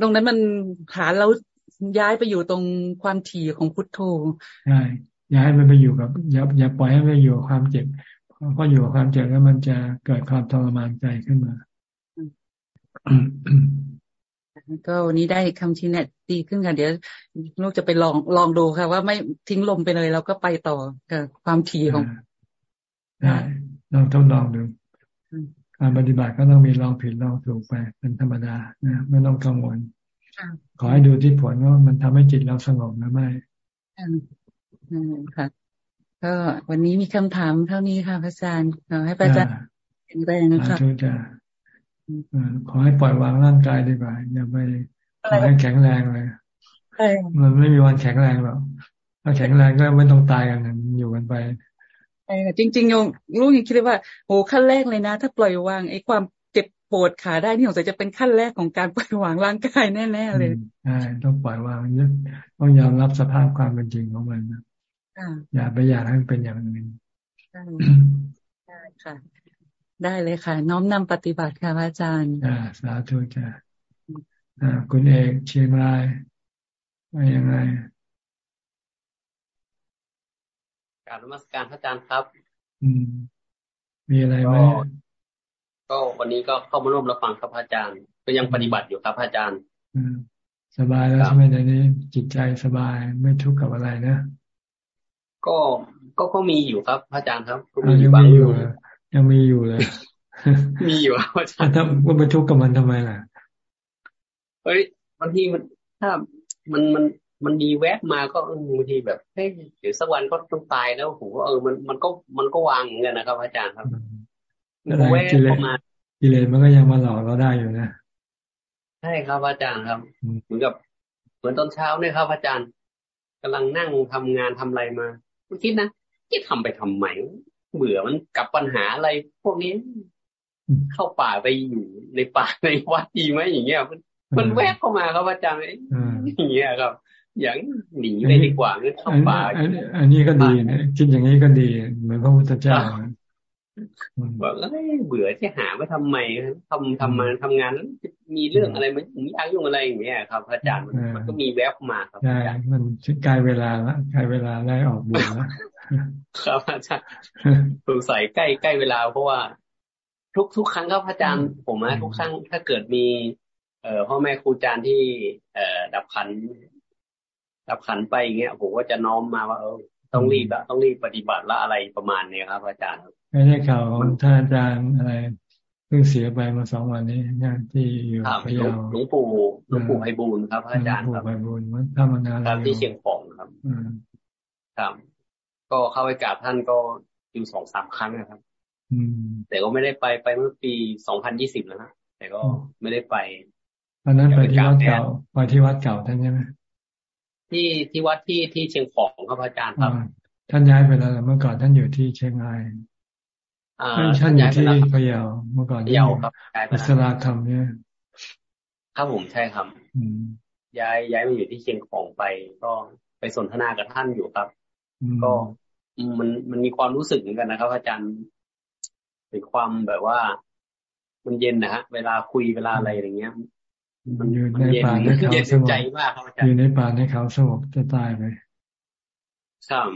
ตรงนั้นมันฐานเราย้ายไปอยู่ตรงความถี่ของพุทโธใช่ย้ายมันไปอยู่กับอย่าอย่าปล่อยให้มันอยู่กับความเจ็บเพราะอยู่กับความเจ็บแล้วมันจะเกิดความทรมานใจขึ้นมาก็วันนี้ได้คำชี้แนะดีขึ้นค่ะเดี๋ยวลูกจะไปลองลองดูค่ะ ว่าไม่ทิ้งลมไปเลยเราก็ไปต่อกับความถี่ของได้ลองทดลองดู การปฏิบัติก็ต้องมีลองผิดลองถูกไปเป็นธรรมดานะไม่ต้องกังวลขอให้ดูที่ผลว่ามันทำให้จิตเราสงบหรือไม่ค่ะก็วันนี้มีคำถามเท่านี้ค่ะพระอาจารย์ขอให้พระอาจารย์แข็งแรงนะคะขอให้ปล่อยวางร่างกายดีกว่าอย่าไปขอให้แข็งแรงเลยมันไม่มีวันแข็งแรงหรอกถ้าแข็งแรงก็ไม่ต้องตายกันอยู่กันไป จริงๆโยมลูกยังคิดเลยว่าโอ้ขั้นแรกเลยนะ ถ้าปล่อยวางไอ้ความเจ็บปวดขาได้นี่สงสัยจะเป็นขั้นแรกของการปล่อยวางร่างกายแน่ๆเลยใช่ต้องปล่อยวางต้องยอมรับสภาพความเป็นจริงของมันนะอย่าไปอยากให้มันเป็นอย่างอื่นได้ค่ะ ได้เลยค่ะ น้อมนำปฏิบัติค่ะพระอาจารย์อ่าสาธุจ้าอ่าคุณเอกเชียงรายว่ายังไง การนมัสการพระอาจารย์ครับ อืม มีอะไรไหมก็วันนี้ก็เข้ามาร่วมรับฟังครับพระอาจารย์ ก็ยังปฏิบัติอยู่ครับพระอาจารย์อืมสบายแล้วใช่ไหมในนี้ จิตใจสบายไม่ทุกข์กับอะไรนะก็ก็ก็มีอยู่ครับพระอาจารย์ครับก็มีอยู่บางอยู่ยังมีอยู่เลย มีอยู่ครับอาจารย์ถ้าว่าไปทุกข์กับมันทำไมล่ะเฮ้ยบางทีมันถ้ามันมัน มันมีแวบมาก็บางทีแบบเฮ้ยเดี๋ยวสักวันก็ต้องตายแล้วผมก็เออมันมันก็มันก็วางเหมือนกันนะครับ อาจารย์ครับมันแวบเข้ามากิเลสมันก็ยังมาหลอกเราได้อยู่นะใช่ครับอาจารย์ครับ เหมือนกับ เหมือนตอนเช้าเนี่ยครับ อาจารย์กำลังนั่งทำงานทำอะไรมาคิดนะที่ทำไปทำไมเบื่อมันกับปัญหาอะไร พวกนี้ เข้าป่าไปอยู่ในป่าในวัดดีไหมอย่างเงี้ยมันมันแวบเข้ามาครับอาจารย์อย่างเงี้ยครับ อย่างหนีเลยดีกว่างั้นเข้าป่าอันนี้ก็ดีนะคิดอย่างนี้ก็ดีเหมือนพระพุทธเจ้าบอกเอ้ยเบื่อที่หาว่าทำไมทำทำมาทำงานแล้วมีเรื่องอะไรมันมีอายุ่งอะไรอย่างเงี้ยครับ อาจารย์มันก็มีแวบมาครับใช่มันใกล้เวลาละใกล้เวลาได้ออกบุญแล้วครับอาจารย์สงสัยใกล้ใกล้เวลาเพราะว่า ทุกทุกครั้งครับอาจารย์ ผมนะทุกครั้งถ้าเกิดมี เอ่อพ่อแม่ครูอาจารย์ที่ เอ่อดับขัน ดับขันไปอย่างเงี้ยผมก็จะน้อมมาว่าเออต้องรีบอะต้องรีบปฏิบัติละอะไรประมาณนี้ครับ อาจารย์ไม่ใช่ข่าวของท่านอาจารย์อะไรเพิ่งเสียไปมาสองวันนี้นที่อยู่พะเยาหลวงปู่หลวงปู่ไพบูลครับอาจารย์ครับหลวงปู่ไพบูลมันทำมานานแล้วที่เชียงของครับครับก็เข้าไปกราบท่านก็อยู่สองสามครั้งนะครับแต่ก็ไม่ได้ไปไปเมื่อปีสองพันยี่สิบแล้วนะแต่ก็ไม่ได้ไปตอนนั้นไปที่วัดเก่าไปที่วัดเก่าท่านใช่ไหม ที่ที่วัดที่ที่เชียงของครับอาจารย์ครับ ท่านย้ายไปแล้วเมื่อก่อนท่านอยู่ที่เชียงรายท่านอยู่ที่พะเยาเมื่อก่อนพะเยาครับอิสราธรรมเนี่ยครับผมใช่ครับย้ายย้ายมาอยู่ที่เชียงของไป ก็ไปสนทนากับท่านอยู่ครับ ก็มันมันมีความรู้สึกเหมือนกันนะครับ อาจารย์เป็นความแบบว่า มันเย็นนะฮะ เวลาคุยเวลาอะไรอย่างเงี้ยมัน อยู่ในป่าในเขาสงบอยู่ในป่าในเขาสงบจะตายไปครับ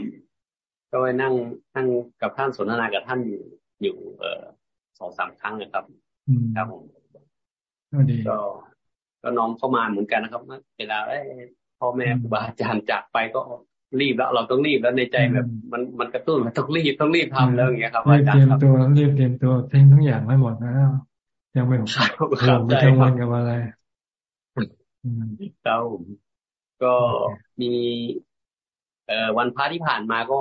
ก็ไปนั่งนั่งกับท่านสนทนากับท่านอยู่อยู่เออสองสามครั้งนะครับครับผมก็ก็น้องเข้ามาเหมือนกันนะครับเวลาพ่อแม่ครูบาอาจารย์จากไปก็รีบแล้ว เราต้องรีบแล้วในใจแบบ มันมันกระตุ้นมันต้องรีบต้องรีบทำแล้วอย่างเงี้ยครับอาจารย์เตรียมตัวรีบเตรียมตัวทิ้งทุกอย่างไว้หมดแล้วยังไม่หมดไม่ต้องวันกับอะไร ครับก็มีเอ่อวันพระที่ผ่านมาก็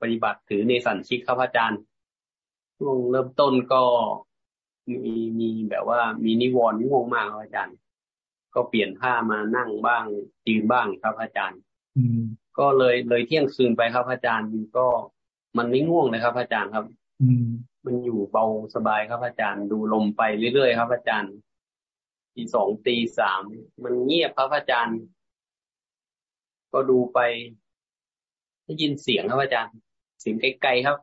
ปฏิบัติถือในสันชิกครับอาจารย์ช่วงเริ่มต้นก็มีมีแบบว่ามีนิวรณ์ง่วงมากครับอาจารย์ ก็เปลี่ยนผ้ามานั่งบ้างยืนบ้างครับอาจารย์ อืม ก็เลยเลยเที่ยงคืนไปครับอาจารย์ก็มันไม่ง่วงเลยครับ อาจารย์ครับ อืม มันอยู่เบาสบายครับอาจารย์ ดูลมไปเรื่อยๆครับ อาจารย์ ตีสองตีสามมันเงียบครับอาจารย์ ก็ดูไปได้ยินเสียงครับอาจารย์ เสียงไกลๆครับ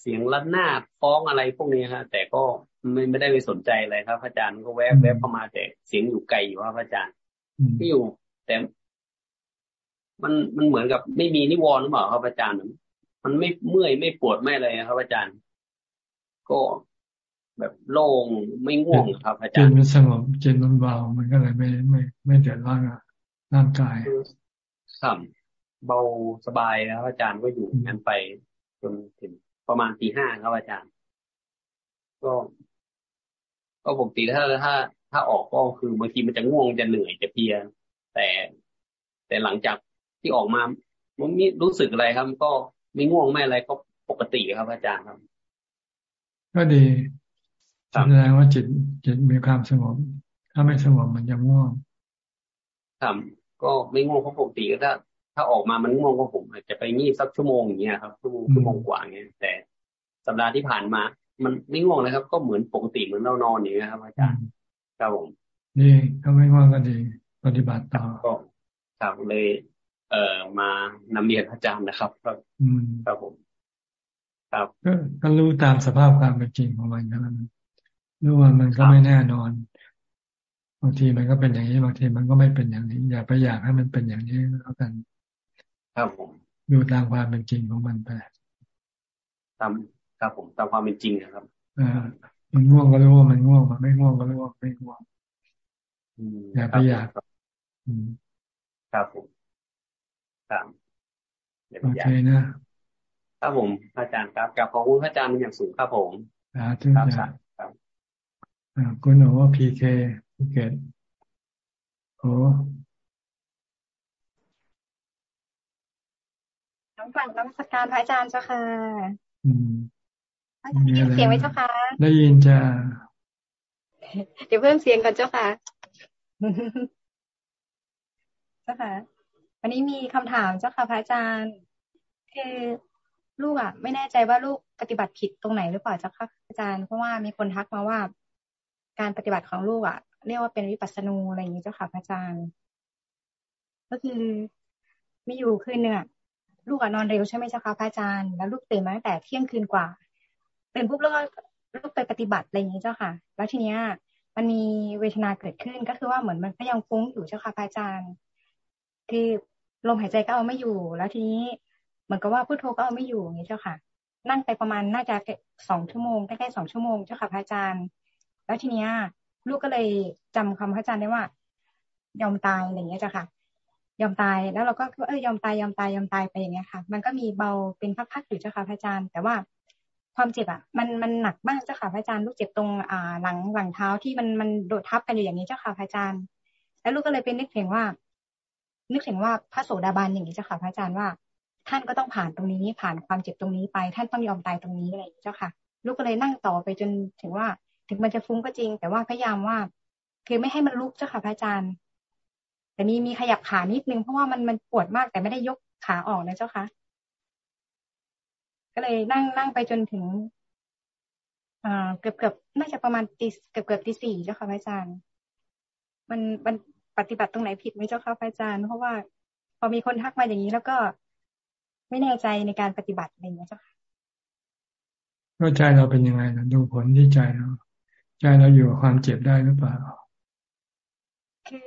เสียงลัดหน้าฟ้องอะไรพวกนี้ครับแต่ก็ไม่ไม่ได้ไปสนใจอะไรครับ อาจารย์ก็แวบแวบเข้ามาแต่เสียงอยู่ไกลอยู่ครับอาจารย์ที่อยู่ แต่มันมันเหมือนกับไม่มีนิวรณ์หรือเปล่าครับอาจารย์ มันไม่เมื่อยไม่ปวดไม่อะไรครับอาจารย์ ก็ แบบโล่งไม่ง่วงครับอาจารย์จิตมันสงบจิตมันเบามันก็เลยไม่ไม่ ไม่เดือดร้อนร่างกายครับเบาสบายครับอาจารย์ก็อยู่งั้นไปจนถึงประมาณตีห้าครับอาจารย์ ก็ก็ปกติถ้าถ้า ถ้าออกก็คือบางทีมันจะง่วงจะเหนื่อยจะเพียแต่ แต่หลังจากที่ออกมามันไม่รู้สึกอะไรครับ ก็ไม่ง่วงไม่อะไรก็ปกติครับอาจารย์ครับ ก็ดี แสดงว่าจิตจิตมีความสงบ ถ้าไม่สงบมันจะง่วงครับก็ไม่ง่วงเพราะปกติก็ถ้าถ้าออกมามันง่วงก็ผมอาจจะไปงีบสักชั่วโมงอย่างเงี้ยครับชั่วโมงชั่วโมงกว่าเงี้ยแต่สัปดาห์ที่ผ่านมา มันไม่ง่วงเลยครับ ก็เหมือนปกติเหมือนเรานอนอย่างนี้ครับอาจารย์ครับผมนี่ถ้าไม่ง่วงก็ดีปฏิบัติต่อก็ครับเลย เอ่อมานำเรียนอาจารย์นะครับครับครับผม ครับก็รู้ตามสภาพความเป็นจริงของมันนั้นรู้ ว่ามันก็ไม่แน่นอนบางทีมันก็เป็นอย่างนี้บางทีมันก็ไม่เป็นอย่างนี้ อย่าไปอยากให้มันเป็นอย่างนี้แล้วกัน ครับผมดูตามความเป็นจริงของมันไปตามครับผมตามความเป็นจริงนะครับอ่ามันง่วงก็รู้ว่ามันง่วงมันไม่ง่วงก็รู้ว่าไม่ง่วงอย่าไปอยากครับผมครับโอเคนะครับผมอาจารย์ครับกับขอบคุณอาจารย์เป็นอย่างสูงครับผมครัครับ ครับคุณหนูว่าพีเคภูเก็ตโอ้น้องฝั่งน้ำสการพระอาจารย์เจ้าค่ะอืมอาจารย์ได้ยินเสียงไหมเจ้าค่ะ ได้ยินจ้าเดี๋ยวเพิ่มเสียงก่อนเจ้าค่ะ เจ้าค่ะ วันนี้มีคำถามเจ้าค่ะพระอาจารย์ คือลูกอะ ไม่แน่ใจว่าลูกปฏิบัติผิดตรงไหนหรือเปล่าเจ้าค่ะอาจารย์ เพราะว่ามีคนทักมาว่า การปฏิบัติของลูกอะ เรียกว่าเป็นวิปัสสนูอะไรอย่างนี้เจ้าค่ะพระอาจารย์ ก็คือมีอยู่คืนหนึ่งลูกอะนอนเร็วใช่ไหมเจ้าค่ะพระอาจารย์แล้วลูกตื่นมาตั้งแต่เที่ยงคืนกว่าตื่นปุ๊บแล้วก็ลูกไปปฏิบัติอะไรอย่างนี้เจ้าค่ะ แล้วทีเนี้ย มันมีเวทนาเกิดขึ้นก็คือว่าเหมือนมันก็ยังฟุ้งอยู่เจ้าค่ะพระอาจารย์ คือลมหายใจก็เอาไม่อยู่ แล้วทีนี้เหมือนกับว่าพุทโธก็เอาไม่อยู่อย่างนี้เจ้าค่ะ นั่งไปประมาณน่าจะสองชั่วโมงใกล้ๆสองชั่วโมงเจ้าค่ะพระอาจารย์ แล้วทีเนี้ย ลูกก็เลยจำคำพระอาจารย์ได้ว่า ยอมตายอะไรอย่างเงี้ยจ้าค่ะ ยอมตายแล้วเราก็เออยอมตายยอมตายยอมตายไปอย่างเงี้ยค่ะ มันก็มีเบาเป็นพักๆอยู่เจ้าค่ะพระอาจารย์ แต่ว่าความเจ็บอะมันมันหนักมากเจ้าค่ะพระอาจารย์ลูกเจ็บตรงอ่าหลังหลังเท้าที่มันมันโดดทับกันอยู่อย่างนี้เจ้าค่ะพระอาจารย์ แล้วลูกก็เลยเป็นนึกถึงว่า นึกถึงว่าพระโสดาบันอย่างนี้เจ้าค่ะพระอาจารย์ว่า ท่านก็ต้องผ่านตรงนี้ผ่านความเจ็บตรงนี้ไป ท่านต้องยอมตายตรงนี้อะไรเจ้าค่ะ ลูกก็เลยนั่งต่อไปจนถึงว่า ถึงมันจะฟุ้งก็จริง แต่ว่าพยายามว่าคือไม่ให้มันลุกเจ้าค่ะพระอาจารย์ แต่มีมีขยับขานิดนึงเพราะว่ามันมันปวดมากแต่ไม่ได้ยกขาออกนะเจ้าค่ะก็เลยนั่งนั่งไปจนถึงอ่าเกือบเกือบน่าจะประมาณตีเกือบเกือบตีสี่เจ้าค่ะพระอาจารย์ มันมันปฏิบัติตรงไหนผิดไหมเจ้าค่ะพระอาจารย์ เพราะว่าพอมีคนทักมาอย่างนี้แล้วก็ไม่แน่ใจในการปฏิบัติอะไรอย่างเงี้ยเจ้าค่ะก็ใจเราเป็นยังไงนะดูผลที่ใจเรา ใจเราอยู่กับความเจ็บได้หรือเปล่าคือ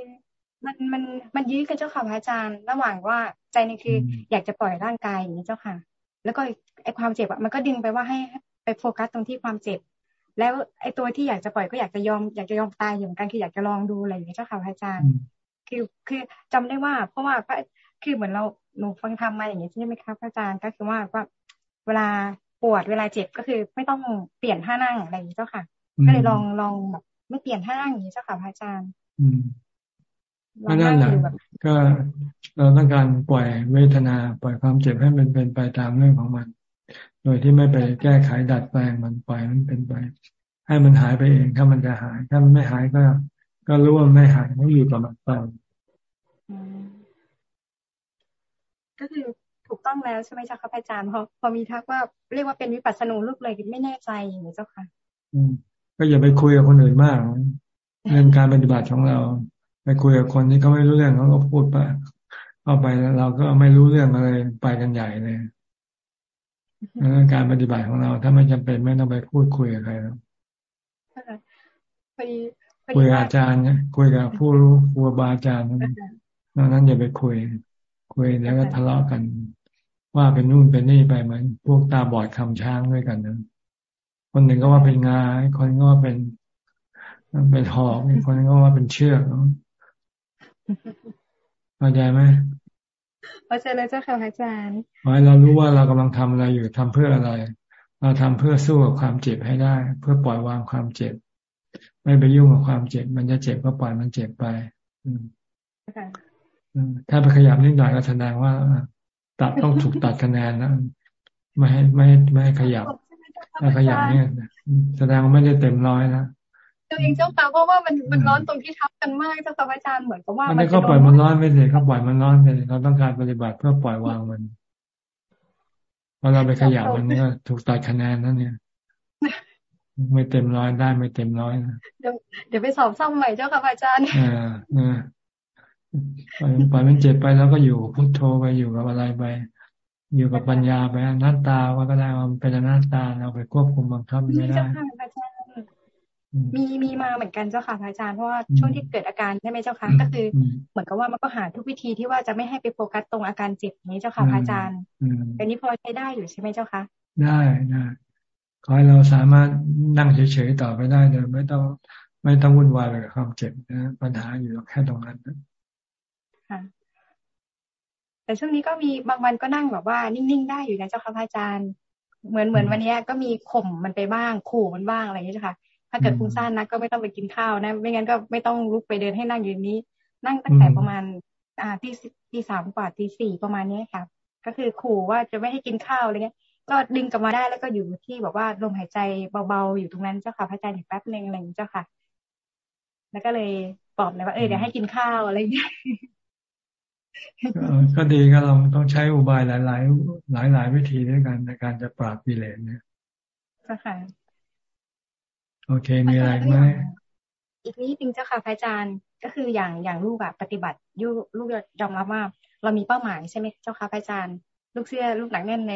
มันมันมันยื้อกันเจ้าค่ะพระอาจารย์ ระหว่างว่าใจนี่คือ อยากจะปล่อยร่างกายอย่างนี้เจ้าค่ะ แล้วก็ไอความเจ็บอะมันก็ดึงไปว่าให้ไปโฟกัสตรงที่ความเจ็บ แล้วไอ้ตัวที่อยากจะปล่อยก็อยากจะยอมอยากจะยอมตายอยู่เหมือนกันคืออยากจะลองดูอะไรอย่างนี้เจ้าค่ะพระอาจารย์ คือคือจำได้ว่า เพราะว่าพระคือเหมือนเราหนูฟังทำมาอย่างนี้ใช่ไหมคะพระอาจารย์ก็คือว่าว่าเวลาปวดเวลาเจ็บก็คือไม่ต้องเปลี่ยนท่านั่งอะไรอย่างนี้เจ้าค่ะ ก็เลยลองลองแบบไม่เปลี่ยนท่านั่งอย่างนี้เจ้าค่ะพระอาจารย์อืมก็นั่นแหละก็เราต้องการปล่อยเวทนา ปล่อยความเจ็บให้มันเป็นไปตามเรื่องของมัน โดยที่ไม่ไปแก้ไขดัดแปลงมันปล่อยมันเป็นไป ให้มันหายไปเองถ้ามันจะหาย ถ้ามันไม่หายก็ ก็รู้ว่าไม่หายต้องอยู่กับมันไปก็คือถูกต้องแล้วใช่ไหมเจ้าค่ะอาจารย์พอพอมีทักว่าเรียกว่าเป็นวิปัสสนูลูกเลยไม่แน่ใจอย่างนี้เจ้าค่ะอืม ก็อย่าไปคุยกับคนอื่นมาก เรื่องการปฏิบัติของเรา ไปคุยกับคนที่เขาไม่รู้เรื่องเขาก็พูดไปเข้าไปแล้วเราก็ไม่รู้เรื่องอะไรไปกันใหญ่เลยการปฏิบัติของเรา ถ้าไม่จำเป็นไม่ต้องไปพูดคุยกับใครแล้วคุยกับอาจารย์เนี่ยคุยกับผู้รู้ครูบาอาจารย์นั้นนั้นอย่าไปคุย คุยแล้วก็ทะเลาะกัน ว่าเป็นนู่นเป็นนี่ไปเหมือนพวกตาบอดคำช้างด้วยกันนะ คนหนึ่งก็ว่าเป็นงาคนก็ว่าเป็นเป็นหอกคนก็ว่าเป็นเชือกเข้าใจไหมเข้าใจแล้วเจ้าค่ะอาจารย์ขอให้เรารู้ว่าเรากำลังทำอะไรอยู่ทำเพื่ออะไร เราทำเพื่อสู้กับความเจ็บให้ได้ เพื่อปล่อยวางความเจ็บ ไม่ไปยุ่งกับความเจ็บ มันจะเจ็บก็ปล่อยมันเจ็บไปถ้าไปขยับนิดหน่อยก็แสดงว่า ตัดต้องถูกตัดคะแนนนะไม่ให้ไม่ไม่ให้ขยับ ถ้าขยับเนี่ยแสดงว่าไม่ได้เต็มร้อยนะตัวเองเจ้าค่ะเพราะว่ามันมันร้อนตรงที่ทับกันมากเจ้าค่ะอาจารย์เหมือนกับว่ามันก็ปล่อยมันร้อนไม่เลยเขาปล่อยมันร้อนไปเราต้องการปฏิบัติเพื่อปล่อยวางมันพอเราไปขยับมันก็ถูกตัดคะแนนนั่นเนี่ยไม่เต็มร้อยได้ไม่เต็มร้อยนะเดี๋ยวเดี๋ยวไปสอบซ่อมใหม่เจ้าค่ะอาจารย์อ่าอ่าปล่อยปล่อยมันเจ็บไปแล้วก็อยู่พุทโธไปอยู่กับอะไรไป อยู่กับปัญญาไปหน้าตาว่าก็ได้มันเป็นหน้าตาเราไปควบคุมบังคับไม่ได้มีมีมาเหมือนกันเจ้าค่ะพระอาจารย์เพราะว่าช่วงที่เกิดอาการใช่ไหมเจ้าค่ะก็คือ เหมือนกับว่ามันก็หาทุกวิธีที่ว่าจะไม่ให้ไปโฟกัสตรงอาการเจ็บนี้เจ้าค่ะพระอาจารย์แต่นี้พอใช้ได้อยู่ใช่ไหมเจ้าคะได้ได้ขอให้เราสามารถนั่งเฉยๆต่อไปได้เลยไม่ต้องไม่ต้องวุ่นวายไปกับความเจ็บนะปัญหาอยู่แค่ตรงนั้นนะค่ะ แต่ช่วงนี้ก็มีบางวันก็นั่งแบบว่า นิ่งๆได้อยู่นะเจ้าค่ะพระอาจารย์ เหมือนเหมือนวันนี้ก็มีข่มมันไปบ้างขู่มันบ้างอะไรอย่างนี้ค่ะถ้าเกิดฟุ้งซ่านนะก็ไม่ต้องไปกินข้าวนะ ไม่งั้นก็ไม่ต้องลุกไปเดินให้นั่งอยู่นี้ นั่งตั้งแต่ประมาณ อ่าที่ที่สามกว่าที่สี่ประมาณนี้ค่ะ ก็คือขู่ว่าจะไม่ให้กินข้าวอะไรเงี้ย ก็ดึงกลับมาได้แล้วก็อยู่ที่แบบว่าลมหายใจเบาๆอยู่ตรงนั้นเจ้าค่ะพระอาจารย์อีกแป๊บหนึ่งอะไรอย่างนี้เจ้าค่ะ แล้วก็เลยบอกเลยว่าเออเดี๋ยวให้กินข้าวอะไรอย่างเงี้ย ก็ดีก็เราต้องใช้อุบายหลายๆหลายหลายวิธีด้วยกันในการจะปราบกิเลสเนี่ยค่ะโอเค มีอะไรไหมอีกนิดนึงเจ้าค่ะพระอาจารย์ก็คืออย่างอย่างลูกอะปฏิบัติยูลูกยอมรับว่า เรามีเป้าหมายใช่ไหมเจ้าค่ะพระอาจารย์ ลูกเชื่อลูกหนักแน่นใน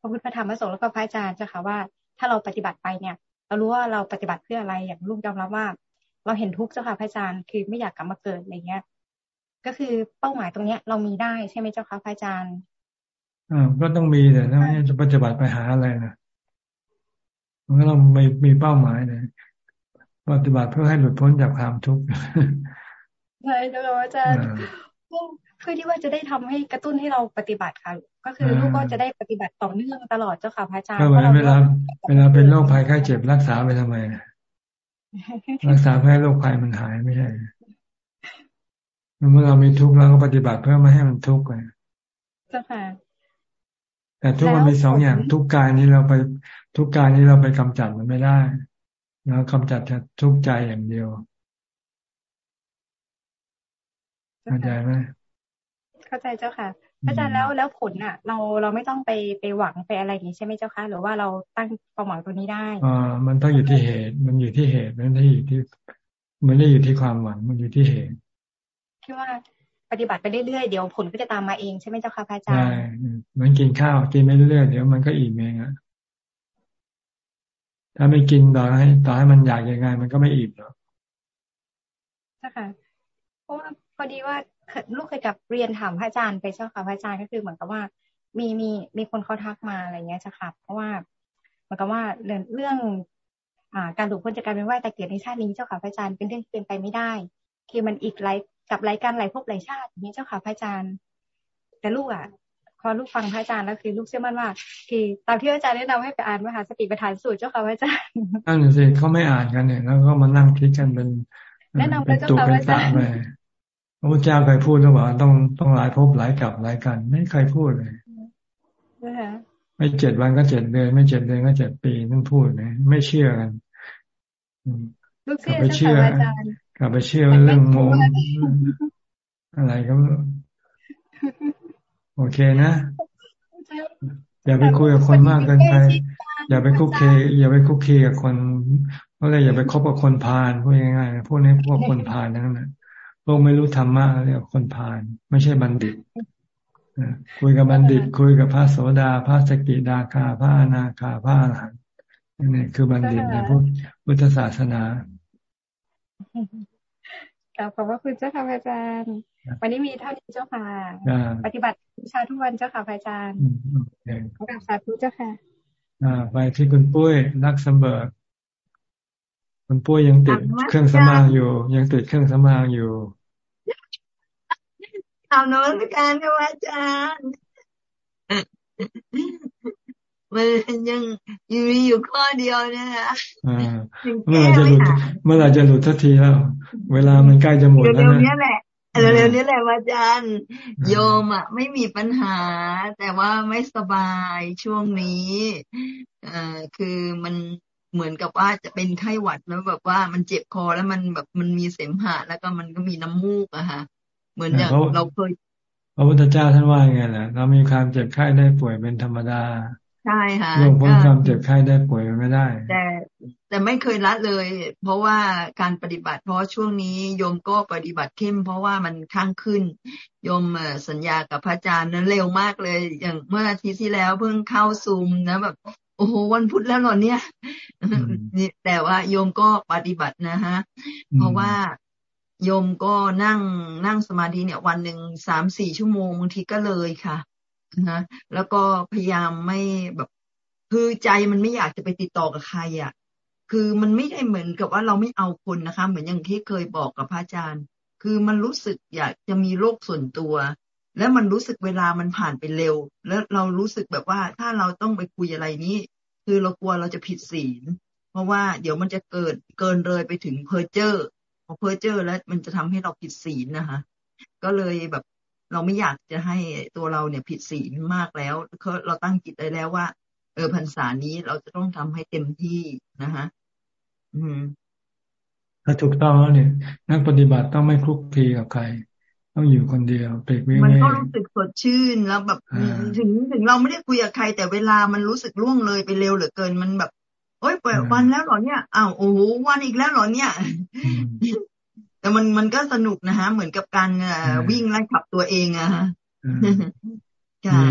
พระพุทธธรรมพระสงฆ์แล้วก็พระอาจารย์เจ้าค่ะว่า ถ้าเราปฏิบัติไปเนี่ย เรารู้ว่าเราปฏิบัติเพื่ออะไรอย่างลูกยอมรับว่า เราเห็นทุกข์เจ้าค่ะพระอาจารย์คือไม่อยากกลับมาเกิดอะไรเงี้ย ก็คือเป้าหมายตรงเนี้ย เรามีได้ใช่ไหมเจ้าค่ะพระอาจารย์อ่าก็ต้องมีแต่ถ้าจะปฏิบัติไปหาอะไรนะมันก็ต้องมีมีเป้าหมายเลยปฏิบัติเพื่อให้หลุดพ้นจากความทุกข์ใช่เจ้าค่ะอาจารย์เพื่อที่ว่าจะได้ทำให้กระตุ้นให้เราปฏิบัติค่ะ ก็คือลูกก็จะได้ปฏิบัติต่อเนื่องตลอดเจ้าค่ะพระอาจารย์ก็เวลาเวลาเป็นโรคภัยไข้เจ็บรักษาไปทำไมรักษาเพื่อให้โรคภัยมันหายไม่ใช่ เมื่อเรามีทุกข์เราก็ปฏิบัติเพื่อไม่ให้มันทุกข์ไปเจ้าค่ะแต่ทุกมันมีสองอย่างทุกกายนี้เราไปทุกกายนี้เราไปกำจัดมันไม่ได้เรากำจัดทุกใจอย่างเดียวเข้าใจไหมเข้าใจเจ้าค่ะอาจารย์แล้วแล้วผลอะ เราเราไม่ต้องไปไปหวังไปอะไรอย่างนี้ใช่ไหมเจ้าค่ะหรือว่าเราตั้งความหวังตัวนี้ได้อ่ามันต้องอยู่ที่เหตุ มันอยู่ที่เหตุมันไม่ได้อยู่ที่ มันไม่ได้อยู่ที่ความหวังมันอยู่ที่เหตุ ที่ว่าปฏิบัติไปเรื่อยๆ เดี๋ยวผลก็จะตามมาเองใช่ไหมเจ้าค่ะพระอาจารย์ใช่มันกินข้าวกินไปเรื่อยๆเดี๋ยวมันก็อิ่มเองอะถ้าไม่กินต่อให้ต่อให้มันอยากยังไง มันก็ไม่อิ่มหรอกใช่ค่ะเพราะว่าพอดีว่าลูกเคยกับเรียนถามพระอาจารย์ไปเจ้าค่ะพระอาจารย์ก็คือเหมือนกับว่า มีมีมีคนเขาทักมาอะไรเงี้ยจ้ะค่ะเพราะว่าเหมือนกับว่าเรื่องเรื่อง อ่า การหลุดพ้นจากการเป็นว่ายแต่เกิดในชาตินี้เจ้าค่ะพระอาจารย์เป็นเรื่องที่เป็นไปไม่ได้ คือมันอีกหลาย กับรายการหลายภพหลายชาติอย่างนี้เจ้าค่ะพระอาจารย์ แต่ลูกอะพอลูกฟังพระอาจารย์แล้วคือลูกเชื่อมั่นว่า คือตามที่อาจารย์แนะนำให้ไปอ่านมหาสติปัฏฐานสูตรเจ้าค่ะพระอาจารย์นั่นสิเขาไม่อ่านกันเนี่ยแล้วก็มานั่งคิดกันเป็นแนะนำเป็นตุเป็นตาไปพระพุทธเจ้าเคยพูดหรือเปล่าต้องต้องหลายภพหลายกับหลายกัน ไม่เคยพูดเลยไม่เจ็ดวันก็เจ็ดเดือนไม่เจ็ดเดือนก็เจ็ดปีนั่นพูดนะไม่เชื่อกันกลับไปเชื่อ กลับไปเชื่อเรื่องโมอะไรก็โอเคนะอย่าไปคุยกับคนมากเกินไป อย่าไปคุกเค อย่าไปคุกคีกับคนเพราะอะไรอย่าไปคบกับคนพาลพูดง่ายๆพวกนี้พวกคนพาลนั่นแหละพวกไม่รู้ธรรมะเรียกคนพาลไม่ใช่บัณฑิตคุยกับบัณฑิต คุยกับพระโสดาพระสกิดาคาพระอนาคาพระอรหันต์นี่คือบัณฑิตในพุทธศาสนา ขอบพระคุณเจ้าค่ะอาจารย์ วันนี้มีเท่านี้เจ้าค่ะ ปฏิบัติชาทุกวันเจ้าค่ะอาจารย์ขอกราบสาธุเจ้าค่ะอ่าไปที่คุณปุ้ยนักสมเบิร์คุณปุ้ยยังติดเครื่องสมางอยู่ ยังติดเครื่องสมางอยู่ทำนวัตการครับอาจารย์ มันยังยังมีอยู่ข้อเดียวเนี่ยเมื่อไรจะหลุดเมื่อไรจะหลุดทันทีแล้ว เวลามันใกล้จะหมดแล้วนะเร็วๆนี้แหละเร็วๆนี้แหละอาจารย์โยมอะไม่มีปัญหา แต่ว่าไม่สบายช่วงนี้อ่าคือมันเหมือนกับว่าจะเป็นไข้หวัดแล้วแบบว่ามันเจ็บคอแล้วมันแบบมันมีเสมหะ แล้วก็มันก็มีน้ำมูกอะค่ะ เหมือนอย่างเราเคยพระพุทธเจ้าท่านว่าไงล่ะเรามีความเจ็บไข้ได้ป่วยเป็นธรรมดา ใช่ค่ะร่วงพ้นความเจ็บไข้ได้ป่วยไม่ได้ แต่แต่ไม่เคยละเลย เพราะว่าการปฏิบัติ เพราะช่วงนี้โยมก็ปฏิบัติเข้ม เพราะว่ามันข้างขึ้นโยมสัญญากับพระอาจารย์นั้นเร็วมากเลย อย่างเมื่ออาทิตย์ที่แล้วเพิ่งเข้าซูมนะแบบโอ้โหวันพุธแล้วเหรอเนี่ยนี่แต่ว่าโยมก็ปฏิบัตินะฮะ เพราะว่าโยมก็นั่งนั่งสมาธิเนี่ย วันหนึ่งสามสี่ชั่วโมงบางทีก็เลยค่ะ นะแล้วก็พยายามไม่แบบ คือใจมันไม่อยากจะไปติดต่อกับใครอะ คือมันไม่ได้เหมือนกับว่าเราไม่เอาคนนะคะ เหมือนอย่างที่เคยบอกกับพระอาจารย์ คือมันรู้สึกอยากจะมีโลกส่วนตัว แล้วมันรู้สึกเวลามันผ่านไปเร็ว แล้วเรารู้สึกแบบว่าถ้าเราต้องไปคุยอะไรนี้ คือเรากลัวเราจะผิดศีล เพราะว่าเดี๋ยวมันจะเกิดเกินเลยไปถึงเพอร์เจอร์พอเพอร์เจอร์แล้วมันจะทำให้เราผิดศีลนะคะ ก็เลยแบบ เราไม่อยากจะให้ตัวเราเนี่ยผิดศีลมากแล้วเราตั้งจิตได้แล้วว่า เออพรรษานี้เราจะต้องทำให้เต็มที่นะคะอืมถ้าถูกต้องแล้วเนี่ย นักปฏิบัติต้องไม่คลุกคลีกับใคร ต้องอยู่คนเดียวปลีกวิเวมันก็รู้สึกสดชื่นแล้วแบบถึงถึงเราไม่ได้คุยกับใคร แต่เวลามันรู้สึกล่วงเลยไปเร็วเหลือเกินมันแบบโอ้ยเปิดวันแล้วเหรอเนี่ยอ้าวโอ้โหวันอีกแล้วเหรอเนี่ย แต่มันมันก็สนุกนะฮะ เหมือนกับการวิ่งไล่ขับตัวเองอะฮะดี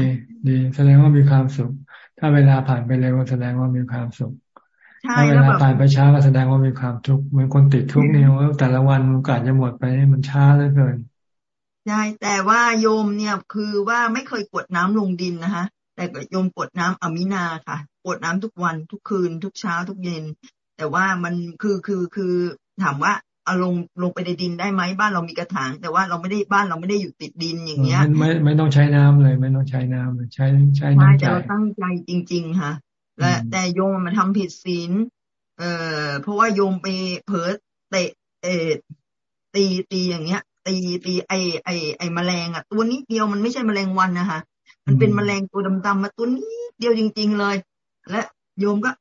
ดีแสดงว่ามีความสุข ถ้าเวลาผ่านไปเร็วแสดงว่ามีความสุขถ้าเวลาผ่านไปช้าก็แสดงว่ามีความทุกข์เหมือนคนติดทุกข์เนี่ยแต่ละวันโอกาสจะหมดไปมันช้าเหลือเกินใช่แต่ว่าโยมเนี่ยคือว่าไม่เคยกดน้ำลงดินนะคะแต่โยมกดน้ำอมินาค่ะกดน้ำทุกวันทุกคืน ทุกเช้าทุกเย็น แต่ว่ามันคือคือคือถามว่า เอาลงลงไปในดินได้ไหมบ้านเรามีกระถาง แต่ว่าเราไม่ได้บ้านเราไม่ได้อยู่ติดดินอย่างเงี้ยไม่ไม่ต้องใช้น้ำเลย ไม่ต้องใช้น้ำเลยใช้ใช้น้ำใจเราตั้งใจจริง ๆ ค่ะ และแต่โยมมาทำผิดศีลเอ่อเพราะว่าโยมไปเผลอเตะเออตีตีอย่างเงี้ย ตีตีไอไอไอแมลงอะ ตัวนี้เดียวมันไม่ใช่แมลงวันนะคะมันเป็นแมลงตัวดำๆมาตัวนี้เดียวจริง ๆเลย และโยมก็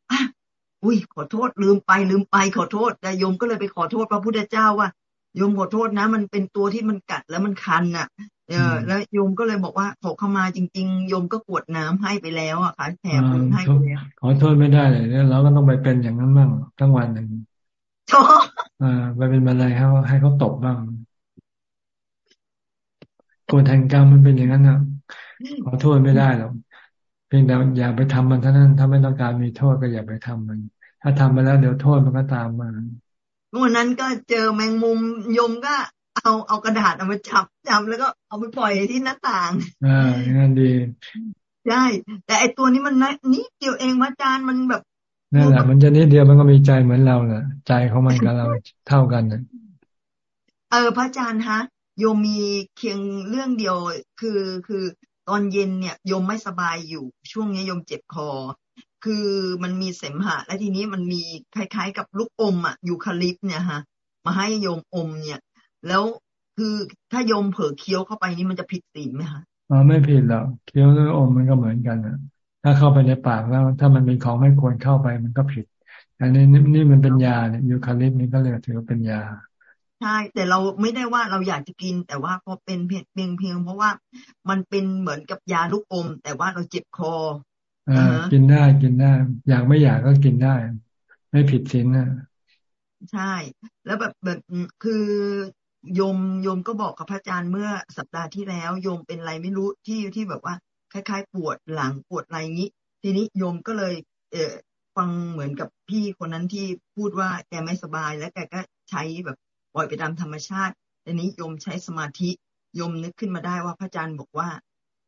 อุ้ยขอโทษลืมไปลืมไปขอโทษแต่โยมก็เลยไปขอโทษพระพุทธเจ้าว่าโยมขอโทษนะ มันเป็นตัวที่มันกัดแล้วมันคันอะ เออ แล้วโยมก็เลยบอกว่าขอเข้ามาจริง ๆ โยมก็กวดน้ำให้ไปแล้วอะค่ะแถมให้ไปแล้วขอโทษไม่ได้เลยเนี่ยเราก็ต้องไปเป็นอย่างนั้นบ้างทั้งวันหนึ่งอ่าไปเป็นอะไรให้ให้เขาตบบ้างกฎแห่งกรรมมันเป็นอย่างนั้นนะขอโทษไม่ได้หรอก เพียงแต่อย่าไปทำมันเท่านั้นถ้าไม่ต้องการมีโทษก็อย่าไปทำมัน ถ้าทำไปแล้วเดี๋ยวโทษมันก็ตามมาวันนั้นก็เจอแมงมุมยมก็เอาเอากระดาษเอามาจับจับแล้วก็เอาไปปล่อยที่หน้าต่างอ่างั้นดีใช่แต่ไอตัวนี้มันนิดเดียวเองมาจานมันแบบนั่นแหละมันจะนิดเดียวมันก็มีใจเหมือนเราแหละใจของมันกับเราเท่ากันนะเออพระอาจารย์ฮะโยมมีเคียงเรื่องเดียวคือคือ ตอนเย็นเนี่ยโยมไม่สบายอยู่ช่วงนี้โยมเจ็บคอ คือมันมีเสมหะ และทีนี้มันมีคล้ายๆ กับลูกอมอะยูคาลิปเนี่ยฮะมาให้โยมอมเนี่ย แล้วคือถ้าโยมเผลอเคี้ยวเข้าไปนี่มันจะผิดศีลไหมคะอ๋อไม่ผิดหรอกเคี้ยวหรืออมมันก็เหมือนกันนะถ้าเข้าไปในปากแล้ว ถ้ามันเป็นของไม่ควรเข้าไปมันก็ผิดอันนี้นี่มันเป็นยาเนี่ยยูคาลิปนี่ก็เลยถือว่าเป็นยา ใช่ แต่เราไม่ได้ว่าเราอยากจะกิน แต่ว่าพอเป็นเพียงเพียง เพราะว่ามันเป็นเหมือนกับยาลูกอม แต่ว่าเราเจ็บคออ่ากินได้กินได้ อยากไม่อยากก็กินได้ ไม่ผิดศีลนะใช่ แล้วแบบแบบคือโยมโยมก็บอกกับพระอาจารย์เมื่อสัปดาห์ที่แล้วโยมเป็นอะไรไม่รู้ที่ที่แบบว่า คล้าย ๆ ปวดหลังปวดอะไรงี้ ทีนี้โยมก็เลย เออฟังเหมือนกับพี่คนนั้นที่พูดว่าแกไม่สบาย แล้วแกก็ใช้แบบป ล่อยไปตามธรรมชาติทีนี้โยมใช้สมาธิโยมนึกขึ้นมาได้ว่าพระอาจารย์บอกว่า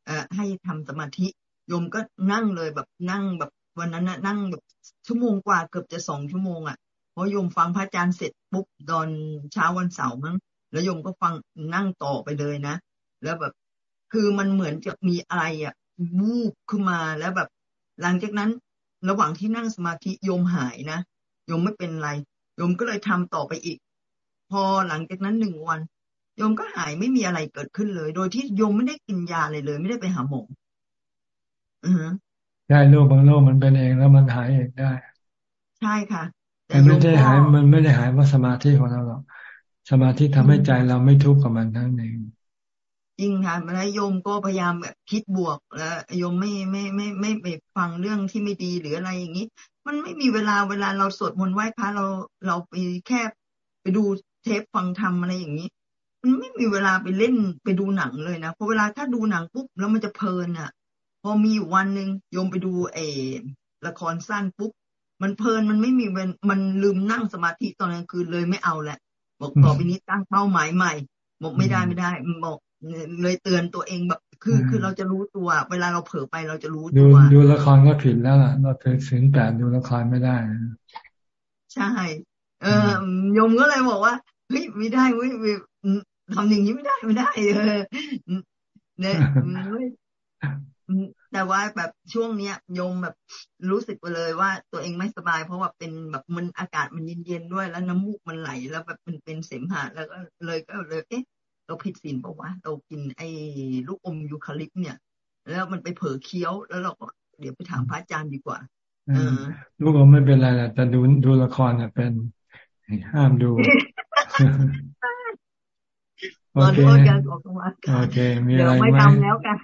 เอ่อให้ทำสมาธิโยมก็นั่งเลยแบบนั่งแบบวันนั้นนะนั่งแบบชั่วโมงกว่าเกือบจะสองชั่วโมงอะพอโยมฟังพระอาจารย์เสร็จปุ๊บตอนเช้าวันเสาร์มั้งแล้วโยมก็ฟังนั่งต่อไปเลยนะ แล้วแบบคือมันเหมือนจะมีอะไรอะวูบขึ้นมาแล้วแบบ หลังจากนั้นระหว่างที่นั่งสมาธิโยมหายนะโยมไม่เป็นไรโยมก็เลยทำต่อไปอีก พอหลังจากนั้นหนึ่งวัน โยมก็หายไม่มีอะไรเกิดขึ้นเลย โดยที่โยมไม่ได้กินยาเลยเลย ไม่ได้ไปหาหมออือใช่โรคบางโรคมันเป็นเองแล้วมันหายเองได้ ใช่ค่ะ แต่ไม่ได้หายมันไม่ได้หายเพราะสมาธิของเราหรอกสมาธิทำให้ใจเราไม่ทุกข์กับมันทั้งเองจริงค่ะแล้วโยมก็พยายามแบบคิดบวกแล้วโยมไม่ไม่ไม่ไม่ไปฟังเรื่องที่ไม่ดีหรืออะไรอย่างนี้ มันไม่มีเวลาเวลาเราสวดมนต์ไหว้พระเราเราไปแค่ไปดู เทปฟังธรรมอะไรอย่างนี้ มันไม่มีเวลาไปเล่นไปดูหนังเลยนะเพราะเวลาถ้าดูหนังปุ๊บแล้วมันจะเพลินอะ พอมีอยู่วันหนึ่งโยมไปดูเอละครสั้นปุ๊บมันเพลินมันไม่มีมันลืมนั่งสมาธิตอนกลางคืนเลยไม่เอาแหละ บอกต่อไปนี้ตั้งเป้าหมายใหม่บอกไม่ได้ไม่ได้บอกเลยเตือนตัวเองแบบคือคือเราจะรู้ตัว เวลาเราเผลอไปเราจะรู้ตัวดูละครก็ผิดแล้วล่ะ เราเธอถึงแต่ดูละครไม่ได้ ใช่ เออยมก็เลยบอกว่า เฮ้ยไม่ได้เว้ยทำอย่างนี้ไม่ได้ไม่ได้เออเนี่ยแต่ว่าแบบช่วงเนี้ยโยมแบบรู้สึกไปเลยว่าตัวเองไม่สบาย เพราะว่าเป็นแบบมันอากาศมันเย็นๆด้วยแล้วน้ำมูกมันไหลแล้วแบบมันเป็นเสมหะแล้วก็เลยก็เลยเอ๊ะเราผิดศีลปะวะเรากินไอ้ลูกอมยูคาลิปเนี่ย แล้วมันไปเผลอเคี้ยวแล้วเราก็เดี๋ยวไปถามพระอาจารย์ดีกว่าลูกอมไม่เป็นไรแหละแต่ดูดูละครเนี่ยเป็นห้ามดู โอเคโอเคมีอะไรไหมไม่ทำแล้วกัน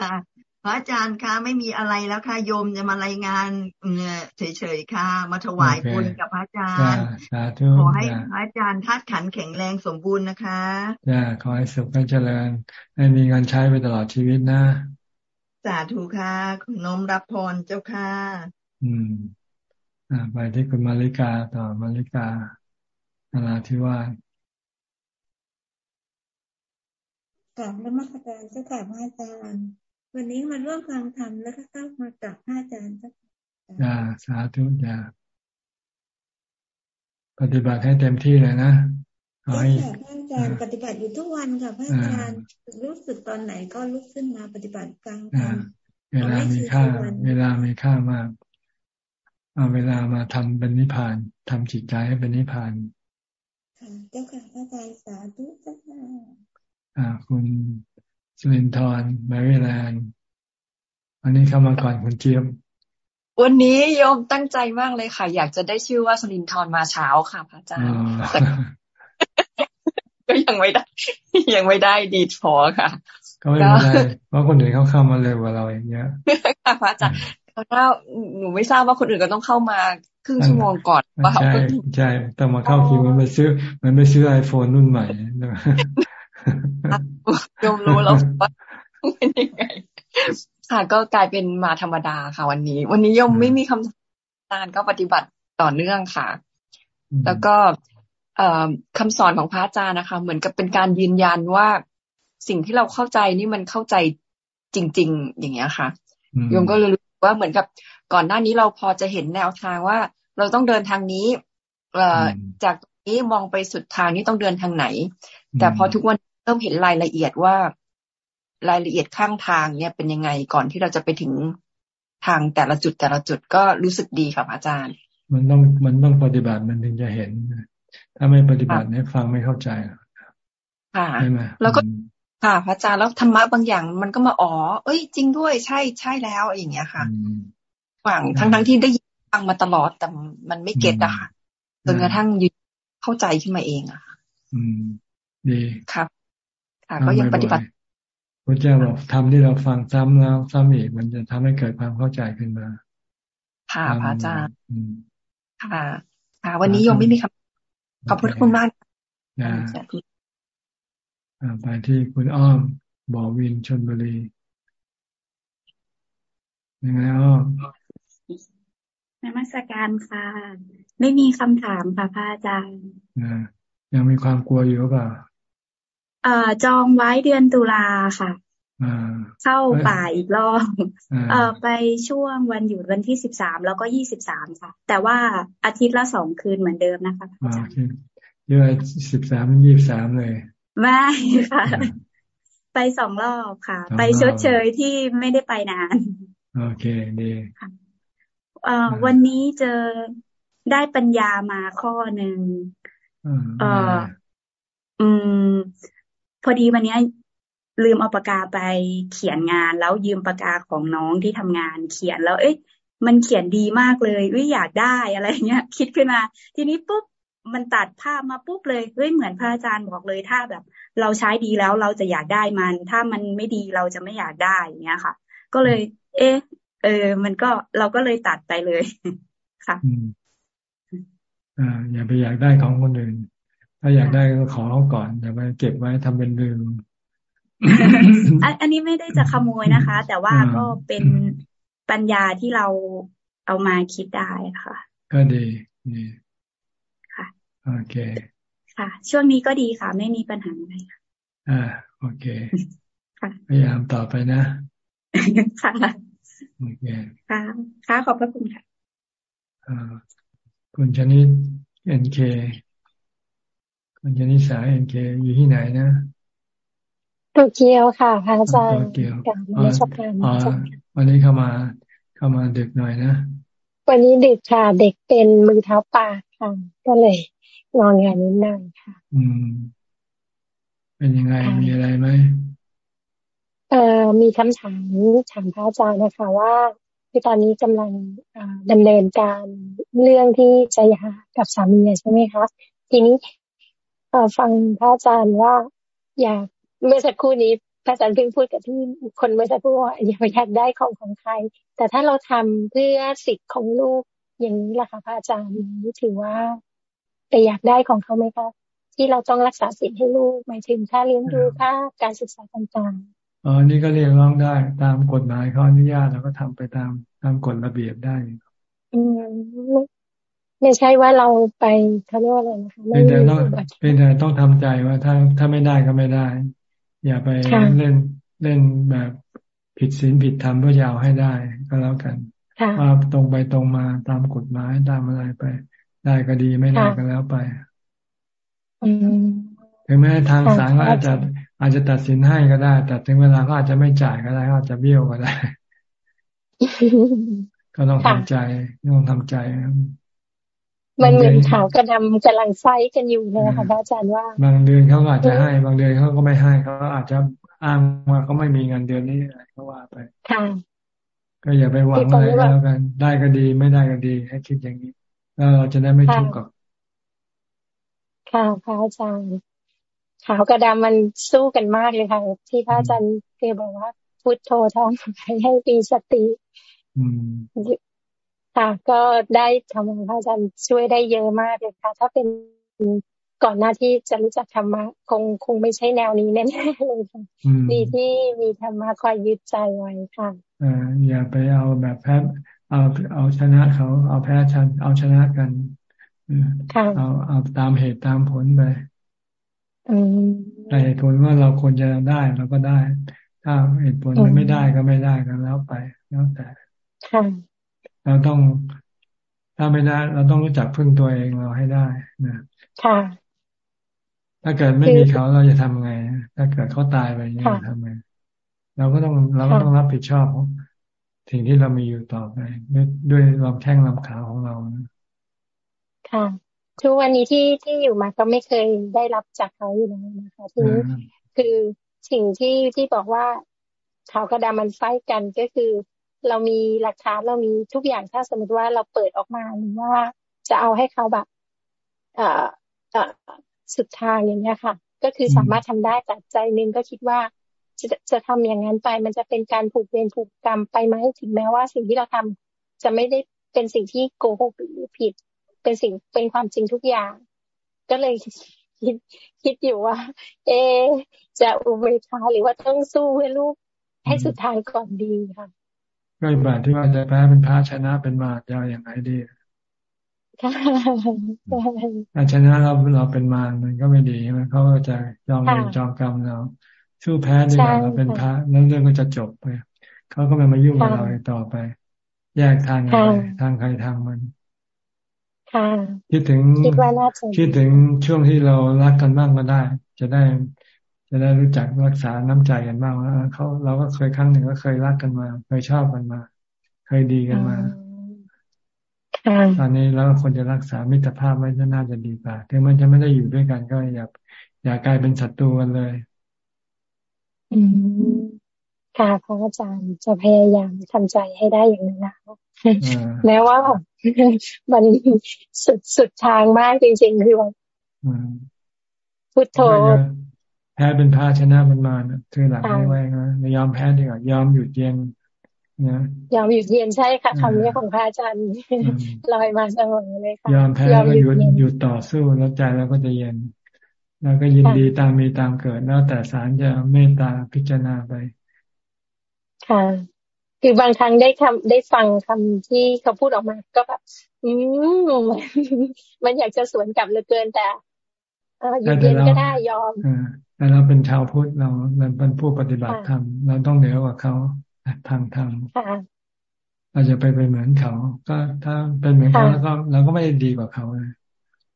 ค่ะพระอาจารย์คะไม่มีอะไรแล้วค่ะโยมจะมารายงานเฉยๆค่ะ มาถวายบุญกับพระอาจารย์ขอให้พระอาจารย์ธาตุขันแข็งแรงสมบูรณ์นะคะจ้าขอให้สุขให้เจริญให้มีเงินใช้ไปตลอดชีวิตนะ สาธุค่ะคุณน้อมรับพรเจ้าค่ะ อืม อ่า ไปที่คุณมาริกาต่อมาริกา นาราธิวาสกลับนมัสการเจ้าค่ะพระอาจารย์วันนี้มาร่วมฟังธรรมแล้วก็เข้ามากราบพระอาจารย์จ้าสาธุจ้าปฏิบัติให้เต็มที่เลยนะขอให้พระอาจารย์ปฏิบัติอยู่ทุกวันค่ะพระอาจารย์รู้สึกตอนไหนก็ลุกขึ้นมาปฏิบัติกลางธรรมเวลามีค่า เวลามีค่ามากเอาเวลามาทำเป็นนิพพานทำจิตใจให้เป็นนิพพาน ค่ะเจ้าค่ะพระอาจารย์สาธุเจ้าค่ะอ่า คุณสลินทอนแมริแลนด์อันนี้เข้ามาก่อนคุณเจี๊ยบวันนี้โยมตั้งใจมากเลยค่ะ อยากจะได้ชื่อว่าสลินทอนมาเช้าค่ะพระอาจารย์ก็ยังไม่ได้ ยังไม่ได้ดีพอค่ะ ก็ไม่ได้เพราะคนอื่นเขาเข้ามาเร็วกว่าเราอย่างเงี้ยค่ะพระอาจารย์ ถ้าหนูไม่ทราบว่าคนอื่นก็ต้องเข้ามาครึ่งชั่วโมงก่อนเปล่าใช่ใช่ต้องมาเข้าคิวมันไปซื้อ มันไปซื้อไอโฟนรุ่นใหม่ยมรู้แล้วว่าเป็นยังไงค่ะก็กลายเป็นมาธรรมดาค่ะวันนี้ วันนี้ยมไม่มีคำการก็ปฏิบัติต่อเนื่องค่ะ แล้วก็คำสอนของพระอาจารย์นะคะ เหมือนกับเป็นการยืนยันว่าสิ่งที่เราเข้าใจนี่มันเข้าใจจริง ๆ อย่างเงี้ยค่ะโยมก็เลยรู้ ว่าเหมือนกับก่อนหน้านี้เราพอจะเห็นแนวทางว่า เราต้องเดินทางนี้เอจากนี้มองไปสุดทางนี้ต้องเดินทางไหน แต่พอทุกวันเริ่มเห็นรายละเอียดว่ารายละเอียดข้างทางเนี่ยเป็นยังไงก่อนที่เราจะไปถึงทางแต่ละจุดแต่ละจุดก็รู้สึกดีค่ะอาจารย์ มันต้องมันต้องปฏิบัติมันถึงจะเห็น ถ้าไม่ปฏิบัติเนี่ยฟังไม่เข้าใจค่ะใช่ไหมแล้วก็ ค่ะพระอาจารย์แล้วธรรมะบางอย่างมันก็มาอ๋อเอ้ย จริงด้วยใช่ใช่แล้วอย่างเงี้ยค่ะฟังทั้งทั้งที่ได้ยินฟังมาตลอดแต่มันไม่เก็ตอะค่ะจนกระทั่งยืนเข้าใจขึ้นมาเองอะค่ะอืมดีครับ ค่ะ ก็ยังปฏิบัติพระเจ้าบอกทำที่เราฟังซ้ำแล้วซ้ำอีกมันจะทำให้เกิดความเข้าใจขึ้นมา ค่ะพระอาจารย์ค่ะ ค่ะ วันนี้ยมไม่มีคำขอบคุณมากนะ ไปที่คุณอ้อมบอวินชนบุรียังไงอ้อมนมัสการค่ะ ไม่มีคำถามค่ะพระอาจารย์ยังมีความกลัวอยู่เปล่าเอ่อจองไว้เดือนตุลาค่ะเข้าป่าอีกรอบเอ่อไปช่วงวันหยุดวันที่สิบสามแล้วก็ยี่สิบสามค่ะ แต่ว่าอาทิตย์ละสองคืนเหมือนเดิมนะคะอาจารย์เดือนสิบสามยี่สิบสามเลย ไม่ค่ะ ไปสองรอบค่ะ ไปชดเชยที่ไม่ได้ไปนาน โอเคดีเอ่อวันนี้เจอได้ปัญญามาข้อหนึ่งเอ่ออืม พอดีวันนี้ลืมเอาปากกาไปเขียนงาน แล้วยืมปากกาของน้องที่ทำงานเขียนแล้ว เอ๊ะมันเขียนดีมากเลยวิอยากได้อะไรเงี้ย คิดขึ้นมา ทีนี้ปุ๊บ มันตัดภาพมาปุ๊บเลยเฮ้ยเหมือนพระอาจารย์บอกเลยถ้าแบบ เราใช้ดีแล้วเราจะอยากได้มัน ถ้ามันไม่ดีเราจะไม่อยากได้อย่างเงี้ยค่ะ ก็เลย เอ๊ะเออ มันก็เราก็เลยตัดไปเลยค่ะอ่าอย่าไปอยากได้ของคนอื่น ถ้าอยากได้ก็ขอเขาก่อนอย่าไปเก็บไว้ทำเป็นลืมอันนี้ไม่ได้จะขโมยนะคะ แต่ว่าก็เป็นปัญญาที่เราเอามาคิดได้ค่ะ ก็ดีดีค่ะ โอเค ค่ะ ช่วงนี้ก็ดีค่ะ ไม่มีปัญหาอะไรค่ะอ่า โอเคค่ะพยายามต่อไปนะ ค่ะโอเคค่ะค่ะขอบพระคุณค่ะอ่าคุณชนิดเอ็นเคคุณชนิสาเอ็นเคอยู่ที่ไหนนะโตเกียวค่ะพระอาจารย์กับมาชการวันนี้เข้ามาเข้ามาดึกหน่อยนะ วันนี้ดึกค่ะ เด็กเป็นมือเท้าปากค่ะ ก็เลย นอนงานนิดหน่อยค่ะ อืม เป็นยังไงมีอะไรไหมเอ่อมีคำถามถามพระอาจารย์นะคะว่าคือตอนนี้กำลังดำเนินการเรื่องที่จะหย่ากับสามีใช่ไหมคะทีนี้ฟังพระอาจารย์ว่า อยากเมื่อสักครู่นี้พระอาจารย์เพิ่งพูดกับที่คนเมื่อสักครู่ว่าอยากอยากได้ของของใคร แต่ถ้าเราทำเพื่อสิทธิ์ของลูกอย่างนี้ล่ะคะพระอาจารย์นี้ถือว่า แต่อยากได้ของเขาไหมคะที่เราต้องรักษาสิทธิ์ให้ลูกหมายถึงค่าเลี้ยงดูค่าการศึกษาต่างๆอ๋อนี่ก็เรียกร้องได้ตามกฎหมายเขาอนุญาตเราก็ทำไปตามตามกฎระเบียบได้ อืมไม่ใช่ว่าเราไปเขาเรียกว่าอะไรนะคะไม่แต่ต้องเป็นแต่ต้องทำใจว่าถ้าถ้าไม่ได้ก็ไม่ได้ อย่าไปเล่นเล่นแบบผิดศีลผิดธรรมเพื่อจะเอาให้ได้ก็แล้วกันว่าตรงไปตรงมาตามกฎหมายตามอะไรไป ได้ก็ดีไม่ได้ก็แล้วไปถึงแม้ทางศาลก็อาจจะอาจจะตัดสินให้ก็ได้ แต่ถึงเวลาก็อาจจะไม่จ่ายก็ได้ก็อาจจะเบี้ยวก็ได้ ก็ต้องทำใจต้องทำใจมันเหมือนขาวกระดำกำลังไฟกันอยู่เลยค่ะอาจารย์ว่า บางเดือนเขาอาจจะให้ บางเดือนเขาก็ไม่ให้เขาอาจจะอ้างว่าเขาไม่มีเงินเดือนนี้อะไรก็ว่าไปค่ะก็อย่าไปหวังอะไรแล้วกัน ได้ก็ดีไม่ได้ก็ดีให้คิดอย่างนี้ แล้วเราจะได้ไม่ทุกข์กับค่ะพระอาจารย์ขาวกระดำมันสู้กันมากเลยค่ะ ที่พระอาจารย์เคยบอกว่าพุทโธท้องให้ปีสติค่ะก็ได้ทำพระอาจารย์ช่วยได้เยอะมากเลยค่ะ ถ้าเป็นก่อนหน้าที่จะรู้จักธรรมะคงคงไม่ใช่แนวนี้แน่ๆเลยค่ะดีที่มีธรรมะคอยยึดใจไว้ค่ะอ่าอย่าไปเอาแบบแพ้ เอาเอาชนะเขา เอาแพ้ชัน เอาชนะกันเอาเอาตามเหตุตามผลไปแต่เหตุผลว่าเราควรจะได้เราก็ได้ ถ้าเหตุผลมันไม่ได้ก็ไม่ได้กันแล้วไปแล้วแต่เราต้องถ้าไม่ได้ เราต้องรู้จักพึ่งตัวเองเราให้ได้นะค่ะถ้าเกิดไม่มีเขาเราจะทำไง ถ้าเกิดเขาตายไปเนี่ยทำไงเราก็ต้องเราก็ต้องรับผิดชอบ สิ่งที่เรามีอยู่ต่อไปด้วยด้วยลำแข้งลำขาของเราค่ะทุกวันนี้ที่ที่อยู่มาก็ไม่เคยได้รับจากเขาอยู่แล้วนะคะทีนี้คือสิ่งที่ที่บอกว่าเขากระดามันไฟกันก็คือ เรามีหลักฐานเรามีทุกอย่างถ้าสมมติว่าเราเปิดออกมาหรือว่าจะเอาให้เขาแบบ เอ่อเอ่อสุดทางอย่างเงี้ยค่ะ ก็คือสามารถทำได้แต่ใจนึงก็คิดว่า จะจะทำอย่างนั้นไป มันจะเป็นการผูกเวรผูกกรรมไปไหมถึงแม้ว่าสิ่งที่เราทำจะไม่ได้เป็นสิ่งที่โกหกหรือผิด เป็นสิ่งเป็นความจริงทุกอย่าง ก็เลยคิดคิดอยู่ว่า เอ จะอุเบกขาหรือว่าต้องสู้เพื่อลูกให้สุดท้ายก่อนดีค่ะก็แบบที่ว่าจะแพ้เป็นพระชนะเป็นมาจะอย่างไรดีถ้าชนะเราเราเป็นมารมันก็ไม่ดีมันเขาก็จะจองเวรจองกรรมเรา สู้แพ้ดีกว่าเราเป็นพระแล้วเรื่องก็จะจบไปเขาก็ไม่มายุ่งกับเราต่อไป แยกทางกันทางใครทางมันคิดถึงคิดถึงช่วงที่เรารักกันบ้างก็ได้ จะได้ จะได้รู้จักรักษาน้ำใจกันบ้างว่าเขาเราก็เคยครั้งหนึ่งก็เคยรักกันมา เคยชอบกันมา เคยดีกันมาตอนนี้เราควรจะรักษามิตรภาพไว้น่าจะดีกว่าถึงมันจะไม่ได้อยู่ด้วยกันก็อย่าอย่ากลายเป็นศัตรูกันเลยอืม ค่ะพระอาจารย์จะพยายามทำใจให้ได้อย่างนั้นนะแม้ว่ามันสุดสุดทางมากจริง ๆ คือว่าพุทโธแพ้เป็นพาชนะมันมาคือหลักไม่ไว้นะยอมแพ้ดีกว่ายอมหยุดเย็นนะยอมหยุดเย็นใช่ค่ะคำนี้ของพระอาจารย์ลอยมาเสมอเลยค่ะยอมแพ้แล้วหยุดหยุดต่อสู้แล้วใจเราก็จะเย็น แล้วก็ยินดีตามมีตามเกิดแล้วแต่ศาลจะเมตตาพิจารณาไป ค่ะ คือบางครั้งได้คำได้ฟังคำที่เขาพูดออกมา ก็แบบอืมมันอยากจะสวนกลับเหลือเกินแต่หยุดเย็นก็ได้ยอมแต่เราเป็นชาวพุทธเราเราเป็นผู้ปฏิบัติธรรมเราต้องเหนือกว่าเขาทางธรรมเราจะไปเป็นเหมือนเขา ก็ถ้าเป็นเหมือนเขาแล้วก็เราก็ไม่ได้ดีกว่าเขา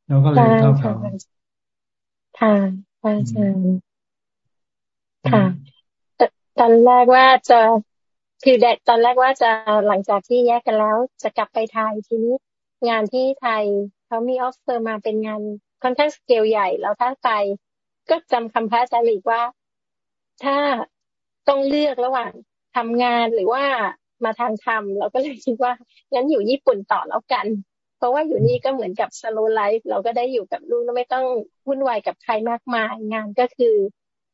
เราก็เลยเท่าเขา ค่ะอาจารย์ค่ะตอนแรกว่าจะคือแดตอนแรกว่าจะหลังจากที่แยกกันแล้ว จะกลับไปไทยทีนี้ งานที่ไทยเขามีออฟเฟอร์มาเป็นงานค่อนข้างสเกลใหญ่แล้วถ้าไปก็จำคำพระอาจารย์อีกว่า ถ้าต้องเลือกระหว่างทำงานหรือว่ามาทางธรรมเราก็เลยคิดว่างั้นอยู่ญี่ปุ่นต่อแล้วกันเพ ราะว่าอยู่นี่ก็เหมือนกับสโลไลฟ์เราก็ได้อยู่กับลูกแล้วไม่ต้องวุ่นวายกับใครมากมาย งานก็คือ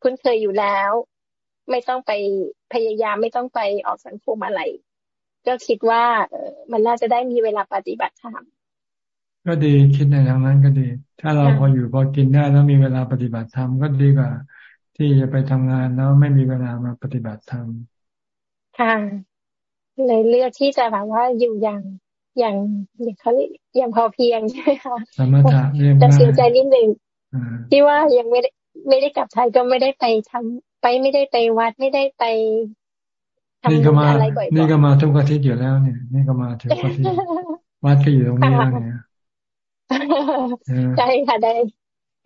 คุ้นเคยอยู่แล้ว ไม่ต้องไปพยายามไม่ต้องไปออกสังคมอะไร ก็คิดว่าเออมันน่าจะได้มีเวลาปฏิบัติธรรมก็ดีคิดในทางนั้นก็ดี ถ้าเราพออยู่พอกินได้แล้วมีเวลาปฏิบัติธรรมก็ดีกว่า ที่จะไปทำงานแล้วไม่มีเวลามาปฏิบัติธรรมค่ะเลยเลือกที่จะแบบว่าอยู่อย่าง อย่างเขาอย่างพอเพียงใช่ไหมคะสมถะเรียบตัดสินใจนิดหนึ่งที่ว่ายังไม่ได้ไม่ได้กลับไทยก็ไม่ได้ไปทำไปไม่ได้ไปวัดไม่ได้ไปทำอะไรบ่อยๆนี่ก็มาทุกอาทิตย์อยู่แล้วเนี่ย นี่ก็มาทุกอาทิตย์วัดก็อยู่ตรงนี้แล้วเนี่ยใช่ค่ะได้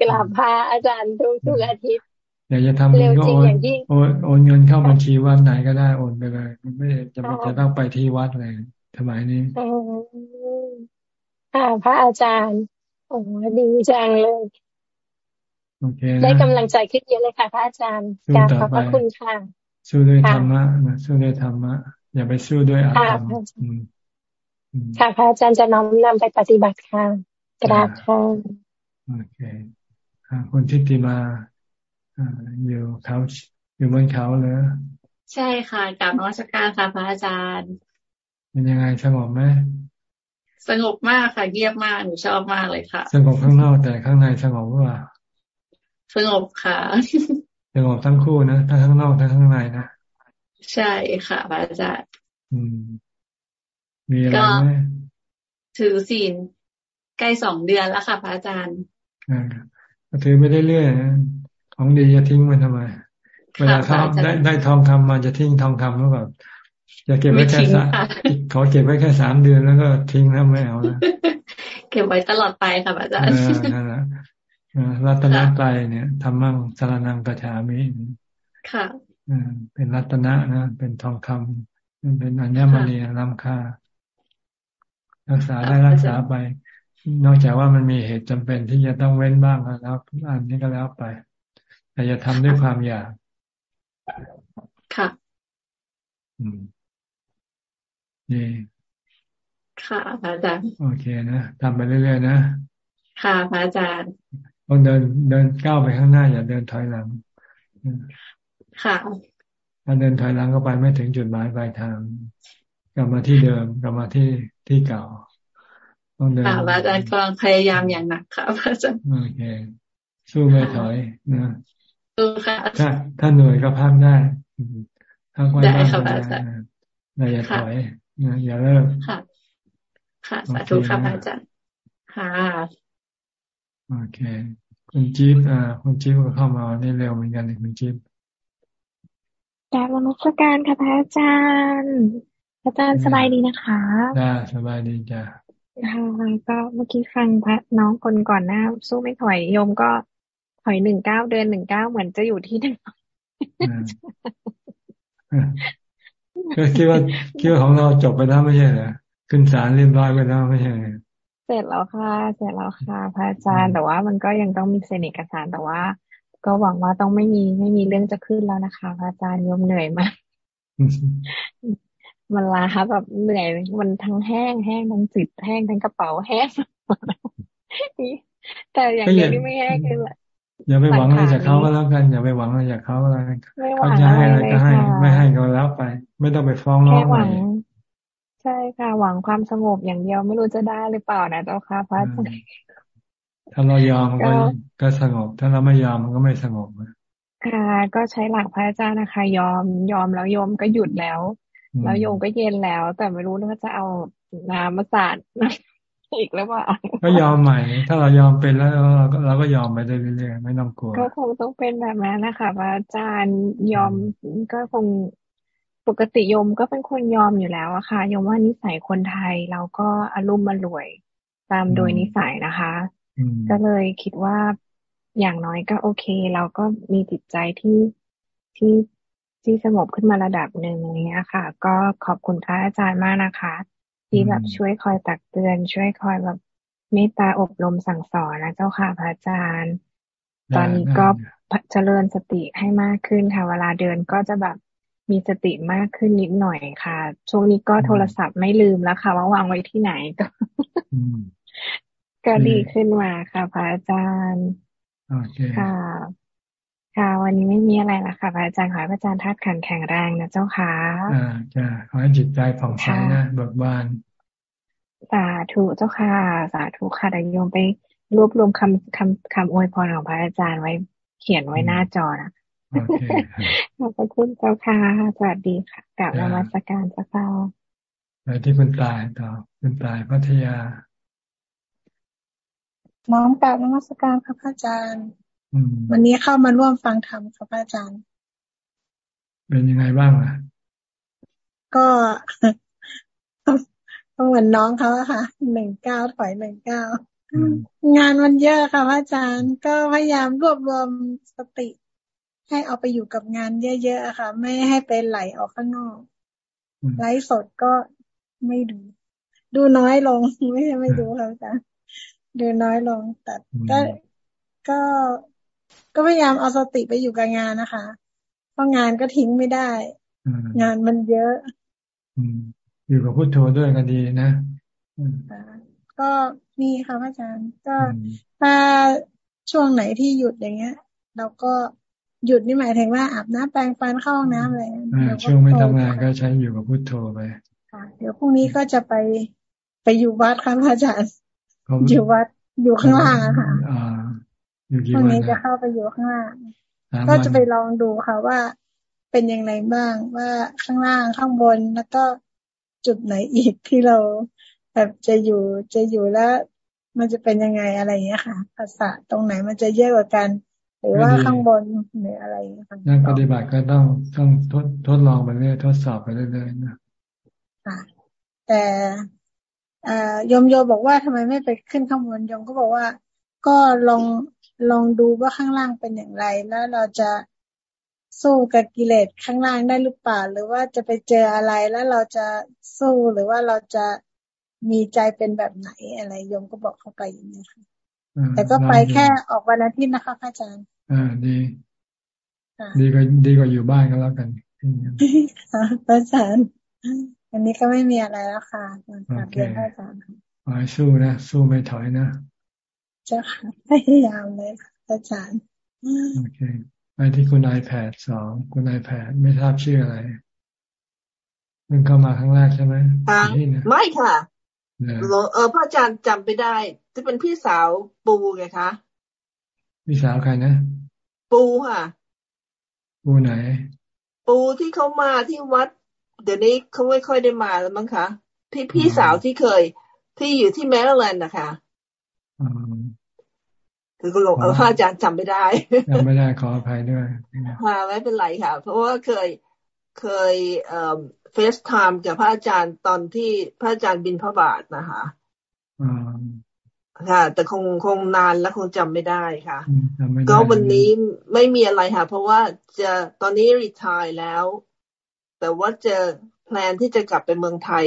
กราบพระอาจารย์ทุกทุกอาทิตย์อยากจะทำบุญก็โอนโอนโอนเงินเข้าบัญชีวัดไหนก็ได้โอนไปเลยไม่จะไม่จะต้องไปที่วัดเลย สมัยนี้ค่ะพระอาจารย์โอ้ดีจังเลยโอเคได้กำลังใจขึ้นเยอะเลยค่ะ พระอาจารย์กราบขอบพระคุณค่ะ สู้ด้วยธรรมะนะสู้ด้วยธรรมะ อย่าไปสู้ด้วยอารมณ์ค่ะพระอาจารย์จะน้อมนำไปปฏิบัติค่ะกราบค่ะโอเคคุณทิติมาอยู่เขาอยู่บนเขาเลยใช่ค่ะกลับนวัตการค่ะพระอาจารย์ เป็นยังไงสงบไหมสงบมากค่ะเงียบมากหนูชอบมากเลยค่ะ สงบข้างนอกแต่ข้างในสงบหรือเปล่าสงบค่ะสงบทั้งคู่นะทั้งข้างนอกทั้งข้างในนะใช่ค่ะพระอาจารย์มีอะไรไหมถือศีลใกล้สองเดือนแล้วค่ะพระอาจารย์อ่าถือไปเรื่อยๆของดีจะทิ้งมันทำไม เวลาเขาได้ได้ทองคำมาจะทิ้งทองคำหรือเปล่าจะเก็บไว้แค่สามขอเก็บไว้แค่สามเดือนแล้วก็ทิ้งแล้วไม่เอาแล้วเก็บไว้ตลอดไปค่ะอาจารย์นั่นแหละรัตนตรัยเนี่ยทำมั่งสารนังกระฉามิค่ะเป็นรัตนะนะ เป็นทองคำเป็นอัญมณีล้ำค่า รักษาได้รักษาไป นอกจากว่ามันมีเหตุจำเป็นที่จะต้องเว้นบ้างแล้วอันนี้ก็แล้วไป แต่อย่าทำด้วยความอยากค่ะ อืม นี่ค่ะอาจารย์โอเคนะทำไปเรื่อยๆนะค่ะพระอาจารย์ต้องเดินเดินก้าวไปข้างหน้า อย่าเดินถอยหลังค่ะถ้าเดินถอยหลังก็ไปไม่ถึงจุดหมายปลายทาง กลับมาที่เดิมกลับมาที่ที่เก่าต้องเดินค่ะอาจารย์กำลังพยายามอย่างหนักค่ะอาจารย์โอเคสู้ไม่ถอยนะสู้ค่ะถ้าถ้าเหนื่อยก็พักได้พักไว้บ้างก็ได้อย่าถอย อย่าเลิกค่ะ ค่ะ สาธุค่ะอาจารย์ค่ะ โอเค คุณจิ๊บอ่าคุณจิ๊บก็เข้ามาได้เร็วเหมือนกันคุณจิ๊บกราบนมัสการค่ะพระอาจารย์อาจารย์สบายดีนะคะจ้าสบายดีจ้าค่ะก็เมื่อกี้ฟังพระน้องคนก่อนหน้า สู้ไม่ถอยโยมก็ถอยหนึ่งเก้าเดือนหนึ่งเก้าเหมือนจะอยู่ที่เดิมก็ คิดว่าคิดว่าของเราจบไปแล้วไม่ใช่เหรอขึ้นศาลเรียบร้อยไปแล้วไม่ใช่เสร็จแล้วค่ะ เสร็จแล้วค่ะพระอาจารย์ แต่ว่ามันก็ยังต้องมีเซ็นเอกสารแต่ว่า ก็หวังว่าต้องไม่มีไม่มีเรื่องจะขึ้นแล้วนะคะพระอาจารย์โยมเหนื่อยมากมันลาแบบเหนื่อยมันทั้งแห้งแห้งทั้งจิตแห้งทั้งกระเป๋าแห้งแต่อย่างเดียวที่ไม่แห้งคือ อย่าไปหวังอะไรจากเขาก็แล้วกันอย่าไปหวังอะไรจากเขาอะไรเขาจะให้อะไรก็ให้ ไม่ให้ก็แล้วไป ไม่ต้องไปฟ้องร้องอะไรใช่ค่ะ หวังความสงบอย่างเดียวไม่รู้จะได้หรือเปล่านะเจ้าค่ะพระอาจารย์ถ้าเรายอมก็ก็สงบ ถ้าเราไม่ยอมมันก็ไม่สงบค่ะก็ใช้หลักพระอาจารย์นะคะ ยอมยอมแล้วโยมก็หยุดแล้ว แล้วโยมก็เย็นแล้ว แต่ไม่รู้ว่าจะเอาน้ำมาสาด อีกแล้วว่าก็ยอมใหม่ ถ้าเรายอมเป็นแล้วเราก็เราก็ยอมไปเรื่อยๆไม่ต้องกลัวก็คงต้องเป็นแบบนั้นนะคะพระอาจารย์ยอมก็คงปกติโยมก็เป็นคนยอมอยู่แล้วอะค่ะโยมว่านิสัยคนไทยเราก็อารมณ์มารวยตามโดยนิสัยนะคะ ก็เลยคิดว่าอย่างน้อยก็โอเค เราก็มีจิตใจที่ที่ที่สงบขึ้นมาระดับหนึ่งเนี้ยค่ะ ก็ขอบคุณพระอาจารย์มากนะคะ ที่แบบช่วยคอยตักเตือน ช่วยคอยแบบเมตตาอบรมสั่งสอนนะเจ้าค่ะพระอาจารย์ ตอนนี้ก็เจริญสติให้มากขึ้นค่ะเวลาเดินก็จะแบบมีสติมากขึ้นนิดหน่อยค่ะ ช่วงนี้ก็โทรศัพท์ไม่ลืมแล้วค่ะ ว่าวางไว้ที่ไหนก็ก็ดีขึ้นมาค่ะพระอาจารย์ค่ะ ค่ะ วันนี้ไม่มีอะไรละค่ะพระอาจารย์ขอให้พระอาจารย์ทัดขันแข็งแรงนะเจ้าค่ะอ่าจ้าขอให้จิตใจผ่องใสนะเบิกบานสาธุเจ้าค่ะ สาธุค่ะเดี๋ยวโยมไปรวบรวมคำคำคำอวยพรของพระอาจารย์ไว้เขียนไว้หน้าจอนะขอบคุณเจ้าค่ะสวัสดีค่ะกลับมาสการเจ้าค่ะไปที่คุณตายต่อคุณตายพัทยาน้องกลับนมัสการครับอาจารย์ วันนี้เข้ามาร่วมฟังธรรมครับอาจารย์ เป็นยังไงบ้างอะก็เหมือนน้องเขาค่ะ หนึ่งเก้าถอยหนึ่งเก้างานมันเยอะค่ะอาจารย์ ก็พยายามรวบรวมสติ ให้เอาไปอยู่กับงานเยอะๆค่ะ ไม่ให้ไปไหลออกข้างนอก ไลฟ์สดก็ไม่ดู ดูน้อยลง ไม่ใช่ไม่ดูค่ะอาจารย์ ดูน้อยลงแต่ก็ก็ ก็พยายามเอาสติไปอยู่กับงานนะคะ เพราะงานก็ทิ้งไม่ได้ งานมันเยอะ อยู่กับพุทโธด้วยก็ดีนะ ก็มีค่ะอาจารย์ ก็ถ้าช่วงไหนที่หยุดอย่างเงี้ย เราก็หยุดนี่หมายถึงว่าอาบน้ำแปรงฟันเข้าห้องน้ำอะไรช่วงไม่ทำงานก็ใช้อยู่กับพุทโธไปค่ะเดี๋ยวพรุ่งนี้ก็จะไปไปอยู่วัดค่ะอาจารย์ อยู่วัดอยู่ข้างล่างอะค่ะ พรุ่งนี้จะเข้าไปอยู่ข้างล่าง ก็จะไปลองดูค่ะว่าเป็นยังไงบ้างว่าข้างล่างข้างบนแล้วก็จุดไหนอีกที่เราแบบจะอยู่จะอยู่แล้ว มันจะเป็นยังไงอะไรอย่างเงี้ยค่ะภาษาตรงไหนมันจะเยอะกว่ากัน หรือว่าข้างบนหรืออะไรนั่งปฏิบัติก็ต้องต้องทดทดลองไปเรื่อยทดสอบไปเรื่อยๆนะค่ะ แต่ยมโยบอกว่าทำไมไม่ไปขึ้นข้างบนยมก็บอกว่า ก็ลอง ลองดูว่าข้างล่างเป็นอย่างไร แล้วเราจะสู้กับกิเลสข้างล่างได้หรือเปล่า หรือว่าจะไปเจออะไรแล้วเราจะสู้หรือว่าเราจะมีใจเป็นแบบไหนอะไรยมก็บอกเข้าไปอย่างนี้ค่ะแต่ก็ไปแค่ออกวันอาทิตย์นะคะอาจารย์ อ่าดีดีกว่าดีกว่าอยู่บ้านก็แล้วกันค่ะอาจารย์อันนี้ก็ไม่มีอะไรแล้วค่ะกลับเรียนอาจารย์ขอให้สู้นะ สู้ไม่ถอยนะ จะค่ะพยายามเลยอาจารย์โอเคไปที่คุณ iPad สองคุณ iPad ไม่ทราบชื่ออะไรมันเข้ามาครั้งแรกใช่ไหมไม่ค่ะเออพระอาจารย์จำไปได้จะเป็นพี่สาวปูไงคะพี่สาวใครนะ ปูค่ะ ปูไหน ปูที่เขามาที่วัด เดี๋ยวนี้เขาไม่ค่อยได้มาแล้วมั้งคะพี่พี่สาวที่เคย ที่อยู่ที่แมริแลนด์นะคะคือ คุณหลวงพระอาจารย์จำไม่ได้จำไม่ได้ขออภัยด้วยค่ะไม่เป็นไรค่ะ เพราะว่าเคยเคยเอ่อเฟซไทม์กับพระอาจารย์ตอนที่พระอาจารย์บินพระบาทนะคะค่ะ แต่คงคงนานแล้วคงจำไม่ได้ค่ะ ก็วันนี้ไม่มีอะไรค่ะ เพราะว่าจะตอนนี้รีทายแล้ว แต่ว่าจะแพลนที่จะกลับไปเมืองไทย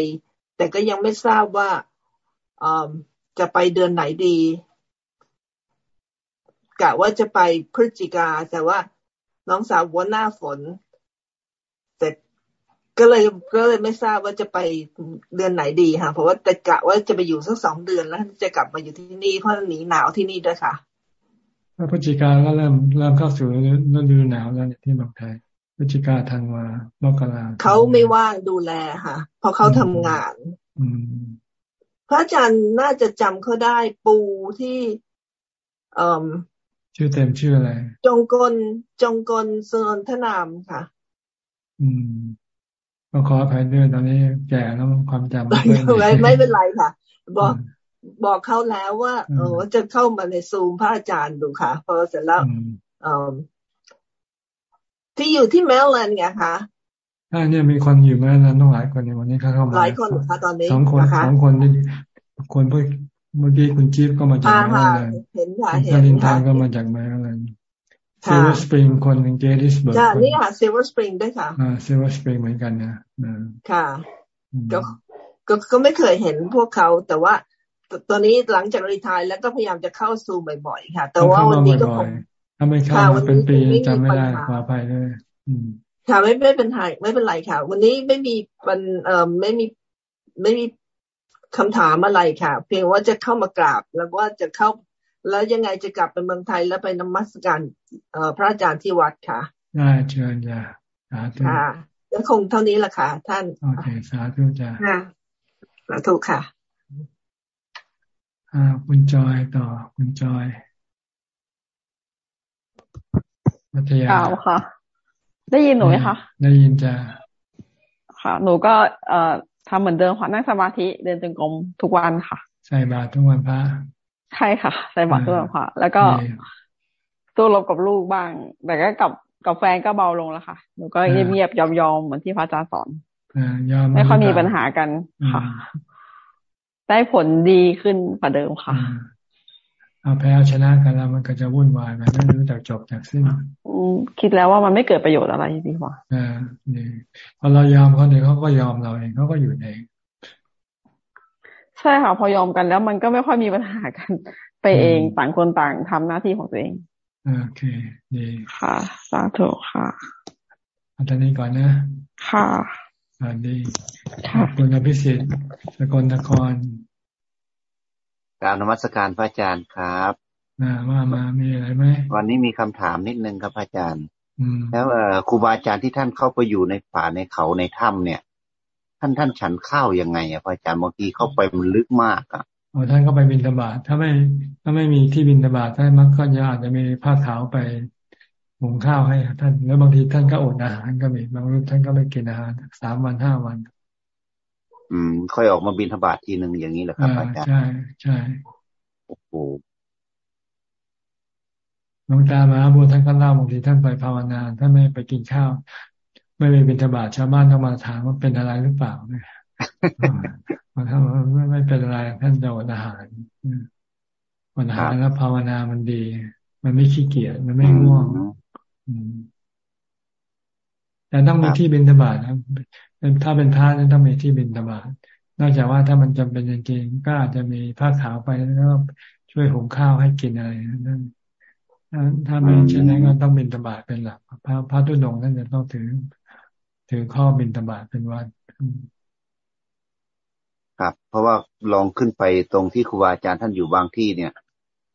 แต่ก็ยังไม่ทราบว่าจะไปเดือนไหนดี กะว่าจะไปพฤศจิกา แต่ว่าน้องสาววัวหน้าฝนแต่ก็เลยก็เลยไม่ทราบว่าจะไปเดือนไหนดีค่ะ เพราะว่าแต่กะว่าจะไปอยู่สักสองเดือนแล้วจะกลับมาอยู่ที่นี่เพราะหนีหนาวที่นี่ด้วยค่ะพฤศจิกาก็เริ่มเริ่มเข้าสู่ฤดูหนาวแล้วเนี่ยที่เมืองไทยพฤศจิกาธันวามกราเขาไม่ว่างดูแลค่ะ เพราะเขาทำงาน อืมพระอาจารย์น่าจะจำเขาได้ปูที่ เอ่อ ชื่อเต็มชื่ออะไร จงกลจงกลสนทนามค่ะ อืมก็ขออภัยด้วยตอนนี้แก่แล้วความจำไม่ไม่เป็นไรค่ะ บอกบอกเขาแล้วว่าเออจะเข้ามาในซูมพระอาจารย์ดูค่ะ พอเสร็จแล้วที่อยู่ที่แมลแลนด์ไงคะอ่าเนี่ยมีคนอยู่แมลแลนด์ต้องหลายคนในวันนี้เขาเข้ามาหลายคนค่ะตอนนี้สองคนสองคนนี่คน เมื่อกี้คุณจี๊บก็มาจากแมริแลนด์เห็นค่ะเห็นลินทานก็มาจากแมริแลนด์ซิลเวอร์สปริงคนหนึ่ง Gaithersburg จ้านี่ค่ะซิลเวอร์สปริงด้วยค่ะอ่าซิลเวอร์สปริงเหมือนกันนะค่ะก็ก็ก็ไม่เคยเห็นพวกเขาแต่ว่าตอนนี้หลังจาก retire แล้วก็พยายามจะเข้าซูมบ่อยๆค่ะ แต่ว่าวันนี้ก็ผมถ้าไม่เข้ามาเป็นปีจำไม่ได้ขออภัยด้วยค่ะไม่ไม่เป็นไรไม่เป็นไรค่ะ วันนี้ไม่มีมันเอ่อไม่มีไม่มี คำถามอะไรค่ะ เพียงว่าจะเข้ามากราบแล้วว่าจะเข้า แล้วยังไงจะกลับไปเมืองไทยแล้วไปนมัสการเอ่อพระอาจารย์ที่วัดค่ะได้เชิญจ้ะสาธุค่ะแล้วคงเท่านี้แหละค่ะ ท่านโอเคสาธุจ้ะค่ะสาธุค่ะอ่าคุณจอยต่อคุณจอยมัธยาค่ะ ได้ยินหนูไหมคะได้ยินจ้ะค่ะ หนูก็เอ่อ ทำเหมือนเดิมค่ะนั่งสมาธิเดินจงกรมทุกวันค่ะ ใส่บาตรทุกวันพระใช่ค่ะ ใส่บาตรทุกวันพระแล้วก็ตัวลบกับลูกบ้าง แต่ก็กับกับแฟนก็เบาลงแล้วค่ะหนูก็เงียบๆยอมๆเหมือนที่พระอาจารย์สอนไม่ค่อยมีปัญหากันค่ะ ได้ผลดีขึ้นกว่าเดิมค่ะ เอาแพ้เอาชนะกันแล้วมันก็จะวุ่นวายมันไม่รู้จักจบจากสิ้นคิดแล้วว่ามันไม่เกิดประโยชน์อะไรดีกว่าอ่านี่พอเรายอมคนหนึ่งเขาก็ยอมเราเองเขาก็อยู่เองใช่ค่ะพอยอมกันแล้วมันก็ไม่ค่อยมีปัญหากันไปเองต่างคนต่างทำหน้าที่ของตัวเองโอเคดีค่ะสาธุค่ะอันนี้ก่อนนะ ค่ะสวัสดีขอบคุณอภิสิทธิ์สกลนคร กราบนมัสการพระอาจารย์ครับมามามามีอะไรไหมวันนี้มีคำถามนิดนึงครับพระอาจารย์แล้วครูบาอาจารย์ที่ท่านเข้าไปอยู่ในป่าในเขาในถ้ำเนี่ย ท่านท่านฉันข้าวยังไงอะพระอาจารย์บางทีเข้าไปมันลึกมากอะอ๋อท่านก็ไปบินตบาทถ้าไม่ถ้าไม่มีที่บินตบาทท่านมักก็จะอาจจะมีผ้าขาวไปหุงข้าวให้ท่าน แล้วบางทีท่านก็อดอาหารก็มีบางรูปท่านก็ไม่กินอาหารสามวันห้าวัน อืม ค่อยออกมาบินทบาททีหนึ่งอย่างนี้แหละครับอาจารย์ใช่ใช่โอ้โหหลวงตามาบุญท่านก็เล่าบางทีท่านไปภาวนาท่านไม่ไปกินข้าว ไม่ไปบินทบาทชาวบ้านต้องมาถามว่าเป็นอะไรหรือเปล่าเนี่ยมาท่านไม่ไม่เป็นอะไรท่านจะอดอาหารอดอาหารแล้วภาวนามันดี มันไม่ขี้เกียจมันไม่ง่วงแต่ต้องมีที่บินทบาทนะ ถ้าเป็นพระนี่ต้องมีที่บินทบานอกจากว่าถ้ามันจำเป็นจริงๆก็อาจจะมีผ้าขาวไปแล้วช่วยหุงข้าวให้กินอะไรนั่นถ้าไม่เช่นนั้นก็ต้องบินตบาเป็นหลักพระพระตุดงนั่นจะต้องถือถือข้อบินตบาเป็นวันครับ เพราะว่าลองขึ้นไปตรงที่ครูบาอาจารย์ท่านอยู่บางที่เนี่ย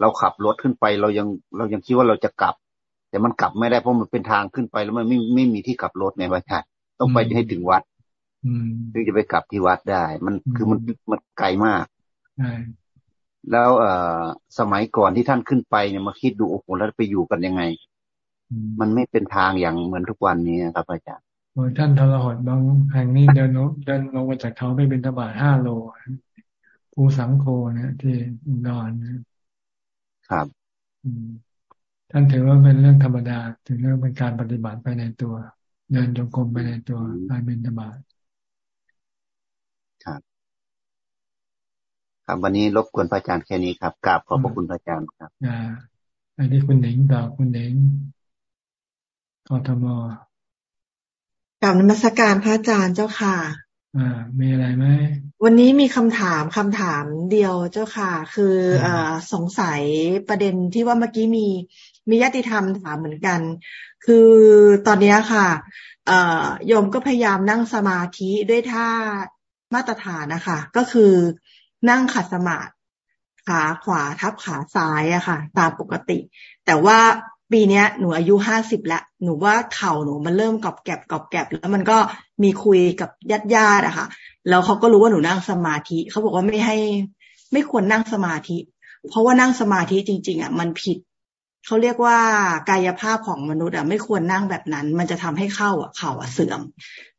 เราขับรถขึ้นไปเรายังเรายังคิดว่าเราจะกลับ แต่มันกลับไม่ได้เพราะมันเป็นทางขึ้นไปแล้วมันไม่ไม่มีที่กลับรถไงพระอาจารย์ต้องไปให้ถึงวัด ถึงจะไปกลับที่วัดได้ มันคือมันมันไกลมากแล้วเอ่อสมัยก่อนที่ท่านขึ้นไปเนี่ยมาคิดดูโอ้โหแล้วไปอยู่กันยังไง มันไม่เป็นทางอย่างเหมือนทุกวันนี้ครับอาจารย์โอ้ท่านทรหดบางแห่งนี้เดินเดินลงมาจากเขาไปเป็นตบาทห้าโลภูสังโคนะที่ดอนครับท่านถือว่าเป็นเรื่องธรรมดา ถึงเรื่องเป็นการปฏิบัติไปในตัว เดินจงกรมไปในตัวการเป็นธรรมะครับ ครับวันนี้รบกวนพระอาจารย์แค่นี้ครับกราบขอบพระคุณพระอาจารย์ครับอ่าอันนี้คุณหนิงต่อคุณหนิงกทมกราบนมัสการพระอาจารย์เจ้าค่ะ อ่า มีอะไรไหมวันนี้มีคำถามคำถามเดียวเจ้าค่ะ คืออ่าสงสัยประเด็นที่ว่าเมื่อกี้มีมีญาติธรรมถามเหมือนกัน คือตอนนี้ค่ะ เอ่อโยมก็พยายามนั่งสมาธิด้วยท่ามาตรฐานนะคะ ก็คือ นั่งขัดสมาธิขาขวาทับขาซ้ายอะค่ะ ตามปกติ แต่ว่าปีเนี้ยหนูอายุห้าสิบแล้ว หนูว่าเข่าหนูมันเริ่มกรอบแกบกรอบแกบแล้วมันก็มีคุยกับญาติญาติอะค่ะ แล้วเขาก็รู้ว่าหนูนั่งสมาธิเขาบอกว่าไม่ให้ ไม่ควรนั่งสมาธิ เพราะว่านั่งสมาธิจริง ๆอะมันผิดเขาเรียกว่ากายภาพของมนุษย์อะไม่ควรนั่งแบบนั้น มันจะทำให้เข้าอะเข่าอะเสื่อม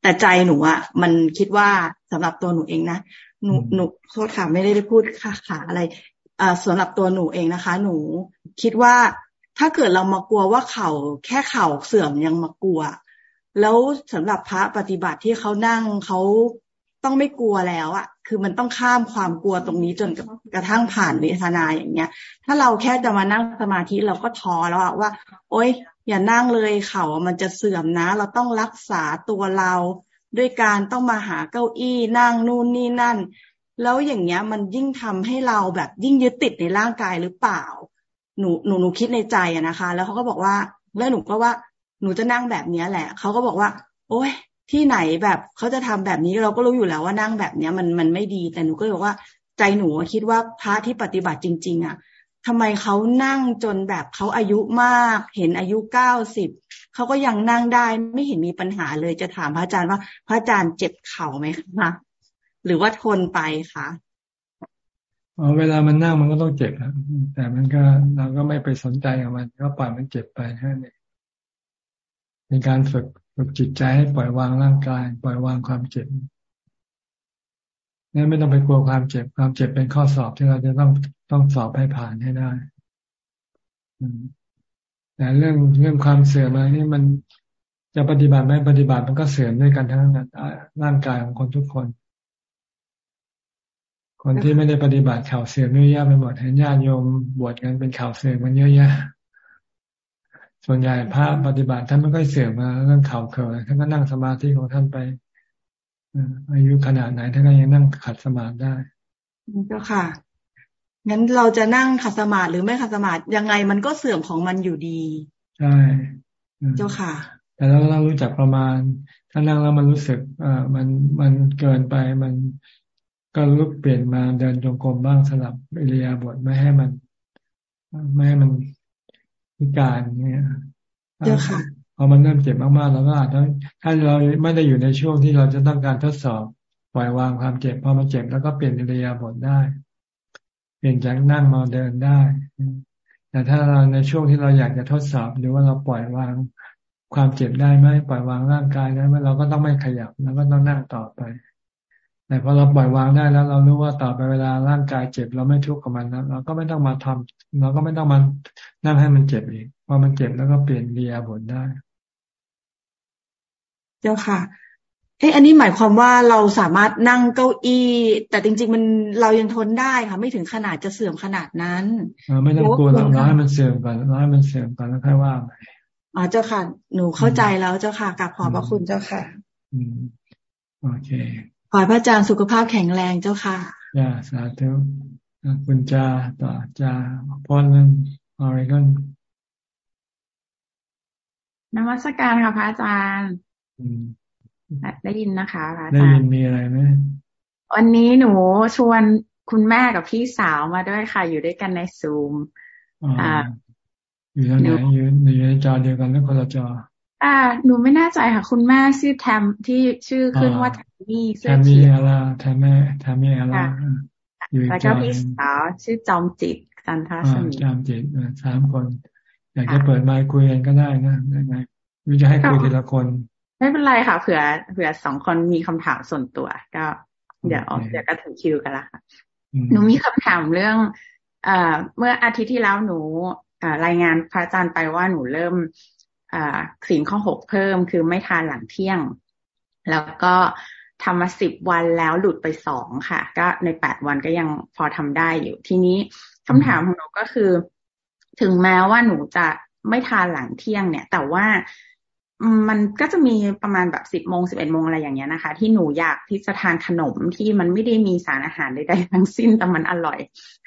แต่ใจหนูอะมันคิดว่าสำหรับตัวหนูเองนะ หนูหนูโทษค่ะไม่ได้ได้พูดค่ะขาอะไรอ่าสำหรับตัวหนูเองนะคะ หนูคิดว่าถ้าเกิดเรามากลัวว่าเข่าแค่เข่าเสื่อมยังมากลัว แล้วสำหรับพระปฏิบัติที่เขานั่งเขาต้องไม่กลัวแล้วอะคือมันต้องข้ามความกลัวตรงนี้จนกระทั่งผ่านเวทนาอย่างเงี้ย ถ้าเราแค่จะมานั่งสมาธิเราก็ท้อแล้วอะว่า โอ๊ย อย่านั่งเลยเข่ามันจะเสื่อมนะ เราต้องรักษาตัวเรา ด้วยการต้องมาหาเก้าอี้นั่งนู่นนี่นั่น แล้วอย่างเงี้ยมันยิ่งทำให้เราแบบยิ่งยึดติดในร่างกายหรือเปล่า หนูหนูหนูคิดในใจอะนะคะ แล้วเขาก็บอกว่าแล้วหนูก็ว่าหนูจะนั่งแบบเนี้ยแหละเขาก็บอกว่า โอ๊ยที่ไหนแบบเขาจะทำแบบนี้เราก็รู้อยู่แล้วว่านั่งแบบเนี้ยมันมันไม่ดี แต่หนูก็บอกว่าใจหนูคิดว่าพระที่ปฏิบัติจริง ๆอะทำไมเขานั่งจนแบบเขาอายุมาก เห็นอายุเก้าสิบ เขาก็ยังนั่งได้ไม่เห็นมีปัญหาเลยจะถามพระอาจารย์ว่า พระอาจารย์เจ็บเข่าไหมคะหรือว่าทนไปคะอ๋อเวลามันนั่งมันก็ต้องเจ็บนะแต่มันก็เราก็ไม่ไปสนใจกับมัน ก็ปล่อยมันเจ็บไปแค่นี้เป็นการฝึกฝึกจิตใจให้ปล่อยวางร่างกาย ปล่อยวางความเจ็บนี่ไม่ต้องไปกลัวความเจ็บความเจ็บเป็นข้อสอบที่เราจะต้องต้องสอบให้ผ่านให้ได้ แต่เรื่องเรื่องความเสื่อมอะไรนี่มันจะปฏิบัติไม่ปฏิบัติมันก็เสื่อมด้วยกันทั้งนั้นร่างกายของคนทุกคน คนที่ไม่ได้ปฏิบัติเข่าเสื่อมเยอะแยะไปหมดเห็นญาติโยมบวชกันเป็นข่าเสื่อมมันเยอะแยะส่วนใหญ่พระปฏิบัติท่านไม่ค่อยเสื่อมมาเรื่องเข่าเข่าท่านก็นั่งสมาธิของท่านไปอายุขนาดไหนท่านก็ยังนั่งขัดสมาธิได้เจ้าค่ะ งั้นเราจะนั่งขัดสมาธิหรือไม่ขัดสมาธิยังไงมันก็เสื่อมของมันอยู่ดี ใช่ เจ้าค่ะ แต่เราต้องรู้จักประมาณ ถ้านั่งแล้วมันรู้สึกอ่ามันมันเกินไปมันก็ลุกเปลี่ยนมาเดินจงกรมบ้างสลับอิริยาบถไม่ให้มัน ไม่ให้มันพิการเนี่ยเจ้าค่ะพอมันเริ่มเจ็บมากๆแล้วก็อาจจะถ้าเราไม่ได้อยู่ในช่วงที่เราจะต้องการทดสอบปล่อยวางความเจ็บพอมันเจ็บแล้วก็เปลี่ยนอิริยาบถได้ เปลี่ยนจากนั่งมาเดินได้ แต่ถ้าเราในช่วงที่เราอยากจะทดสอบหรือว่าเราปล่อยวางความเจ็บได้ไหมปล่อยวางร่างกายได้ไหมเราก็ต้องไม่ขยับแล้วก็ต้องนั่งต่อไป แต่พอเราปล่อยวางได้แล้ว เรารู้ว่าต่อไปเวลาร่างกายเจ็บ เราไม่ทุกข์กับมันแล้วเราก็ไม่ต้องมาทำเราก็ไม่ต้องมานั่งให้มันเจ็บอีกพอมันเจ็บแล้วก็เปลี่ยนเรียบทได้ เจ้าค่ะ เอ้อันนี้หมายความว่าเราสามารถนั่งเก้าอี้ แต่จริง ๆ มันเรายังทนได้ค่ะ ไม่ถึงขนาดจะเสื่อมขนาดนั้นไม่ต้องกลัวเราให้มันเสื่อมก่อนเราให้มันเสื่อมก่อนแล้วค่อยว่าไปอ๋อเจ้าค่ะ หนูเข้าใจแล้วเจ้าค่ะกับขอบพระคุณเจ้าค่ะอืมโอเคขอพระอาจารย์สุขภาพแข็งแรงเจ้าค่ะย่าสาธุคุณจาต่อจาพอลนออริกอนนมัสการค่ะพระอาจารย์ ได้ยินนะคะพระอาจารย์ได้ยินมีอะไรไหมวันนี้หนูชวนคุณแม่กับพี่สาวมาด้วยค่ะ อยู่ด้วยกันในซูมอ่าอยู่ที่ไหนอยู่ในจอเดียวกันหรือคนละจอ อ่า หนูไม่แน่ใจค่ะ คุณแม่ชื่อแทมที่ชื่อขึ้นว่าแทมมี่เสื้อเขียวแทมมี่แทมมี่อะไรแล้วก็พี่สาวชื่อจอมจิตจันทสมีจอมจิตสามคน อยากจะเปิดไมค์คุยกันก็ได้นะได้ไงวิจะให้คุยทีละคน ไม่เป็นไรค่ะเผื่อเผื่อสองคนมีคำถามส่วนตัว ก็เดี๋ยวเดี๋ยวก็ถึงคิวกันละค่ะ หนูมีคำถามเรื่องเอ่อเมื่ออาทิตย์ที่แล้วหนูรายงานพระอาจารย์ไปว่าหนูเริ่มสิ่งข้อหกเพิ่มคือไม่ทานหลังเที่ยง แล้วก็ทำมาสิบวันแล้วหลุดไปสองค่ะ ก็ในแปดวันก็ยังพอทำได้อยู่ ทีนี้คำถามของหนูก็คือ ถึงแม้ว่าหนูจะไม่ทานหลังเที่ยงเนี่ย แต่ว่า มันก็จะมีประมาณแบบสิบโมงสิบเอ็ดโมงอะไรอย่างเงี้ยนะคะ ที่หนูอยากที่จะทานขนมที่มันไม่ได้มีสารอาหารใดๆทั้งสิ้นแต่มันอร่อย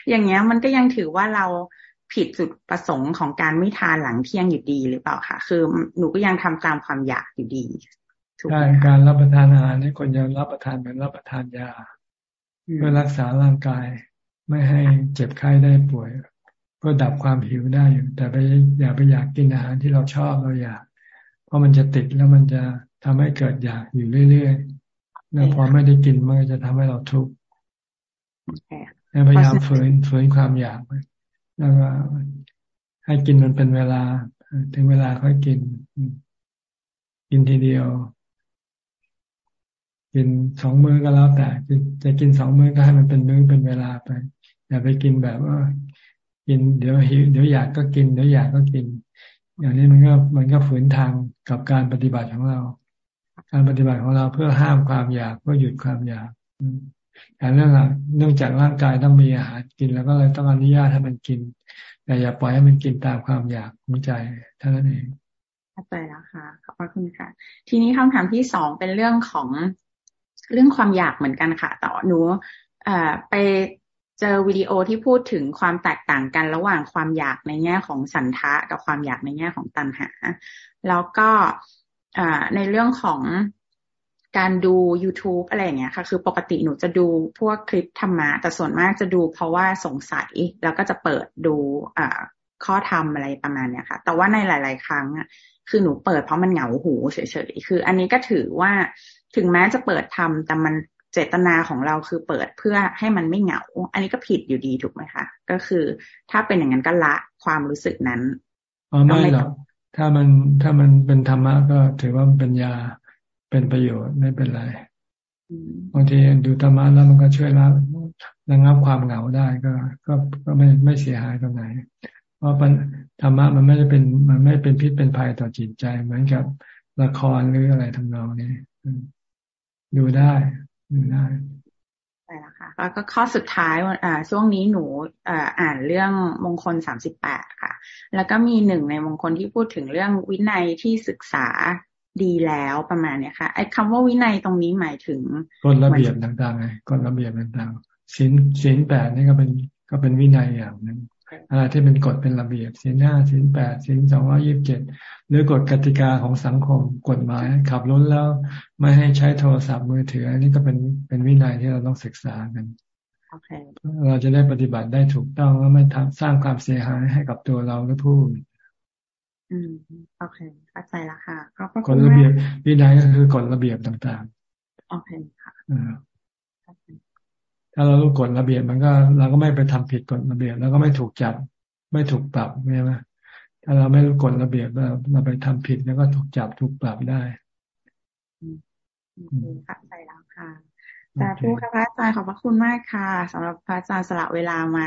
อย่างเงี้ยมันก็ยังถือว่าเราผิดจุดประสงค์ของการไม่ทานหลังเที่ยงอยู่ดีหรือเปล่าคะคือหนูก็ยังทำตามความอยากอยู่ดีใช่การรับประทานอาหารนี่คนจะรับประทานเหมือนรับประทานยาเพื่อรักษาร่างกาย ไม่ให้เจ็บไข้ได้ป่วย เพื่อดับความหิวได้อยู่แต่ไปอย่าไปอยากกินอาหารที่เราชอบเราอยากเพ ราะมันจะติดแล้วมันจะทำให้เกิดอยากอยู่เรื่อยๆแล้วพอไม่ได้กินมันก็จะทำให้เราทุกข์พยายามฝืนฝืนความอยากแล้วก็ให้กินมันเป็นเวลา ถึงเวลาค่อยกิน กินทีเดียว กินสองมื้อก็แล้วแต่จะกินสองมื้อก็ให้มันเป็นมื้อเป็นเวลาไปอย่าไปกินแบบว่า กินเดี๋ยวหิวเดี๋ยวอยากก็กินเดี๋ยวอยากก็กิน อย่างนี้มันก็มันก็ฝืนทางกับการปฏิบัติของเรา การปฏิบัติของเราเพื่อห้ามความอยากเพื่อหยุดความอยากแต่เรื่องเนื่องจากร่างกายต้องมีอาหารกินแล้วก็เลยต้องอนุญาตให้มันกิน แต่อย่าปล่อยให้มันกินตามความอยากของใจเท่านั้นเองเข้าใจแล้วค่ะขอบพระคุณค่ะ ทีนี้คำถามที่สองเป็นเรื่องของเรื่องความอยากเหมือนกันค่ะ ต่อหนูไป เจอวิดีโอที่พูดถึงความแตกต่างกันระหว่างความอยากในแง่ของสันทะกับความอยากในแง่ของตัณหา แล้วก็ในเรื่องของการดู YouTube อะไรเงี้ยค่ะ คือปกติหนูจะดูพวกคลิปธรรมะ แต่ส่วนมากจะดูเพราะว่าสงสัย แล้วก็จะเปิดดูข้อธรรมอะไรประมาณเนี้ยค่ะ แต่ว่าในหลาย ๆ ครั้งอะคือหนูเปิดเพราะมันเหงาหูเฉยๆ คืออันนี้ก็ถือว่าถึงแม้จะเปิดทำแต่มัน เจตนาของเราคือเปิดเพื่อให้มันไม่เหงา อันนี้ก็ผิดอยู่ดีถูกไหมคะ ก็คือถ้าเป็นอย่างนั้นก็ละความรู้สึกนั้นอ๋อไม่หรอกถ้ามันถ้ามันเป็นธรรมะก็ถือว่ามันเป็นยาเป็นประโยชน์ไม่เป็นไรบางทีดูธรรมะแล้วมันก็ช่วยละระงับความเหงาได้ก็ก็ก็ไม่ไม่เสียหายตรงไหน เพราะธรรมะมันไม่ได้เป็นมันไม่เป็นพิษเป็นภัยต่อจิตใจเหมือนกับละครหรืออะไรทำนองนี้ดูได้ ดูได้ใช่แล้วค่ะแล้วก็ข้อสุดท้ายอ่าช่วงนี้หนูอ่าอ่านเรื่องมงคลสามสิบแปดค่ะ แล้วก็มีหนึ่งในมงคลที่พูดถึงเรื่องวินัยที่ศึกษาดีแล้วประมาณเนี้ยค่ะไอ้คาว่าวินัยตรงนี้หมายถึงกฎระเบียบต่างๆไงกฎระเบียบต่างๆศีลศีลแปดนี่ก็เป็นก็เป็นวินัยอย่างหนึ่ง อะไรที่เป็นกฎเป็นระเบียบศีลห้าศีลแปดศีลสองร้อยี่สิบเจ็ดหรือกฎกติกาของสังคมกฎหมายขับรถแล้ว ไม่ให้ใช้โทรศัพท์มือถืออันนี้ก็เป็นเป็นวินัยที่เราต้องศึกษากันเราจะได้ปฏิบัติได้ถูกต้องแล้วไม่ทำสร้างความเสียหายให้กับตัวเราหรือผู้อืมโอเคเข้าใจแล้วค่ะก็กฎระเบียบวินัยก็คือกฎระเบียบต่างๆโอเคค่ะ ถ้าเรารู้กฎระเบียบมันก็ เราก็ไม่ไปทำผิดกฎระเบียบแล้วก็ไม่ถูกจับ ไม่ถูกปรับใช่ไหมถ้าเราไม่รู้กฎระเบียบเราเราไปทำผิดแล้วก็ถูกจับถูกปรับได้เข้าใจแล้วค่ะสาธุค่ะพระอาจารย์ขอบพระคุณมากค่ะสำหรับพระอาจารย์สละเวลามา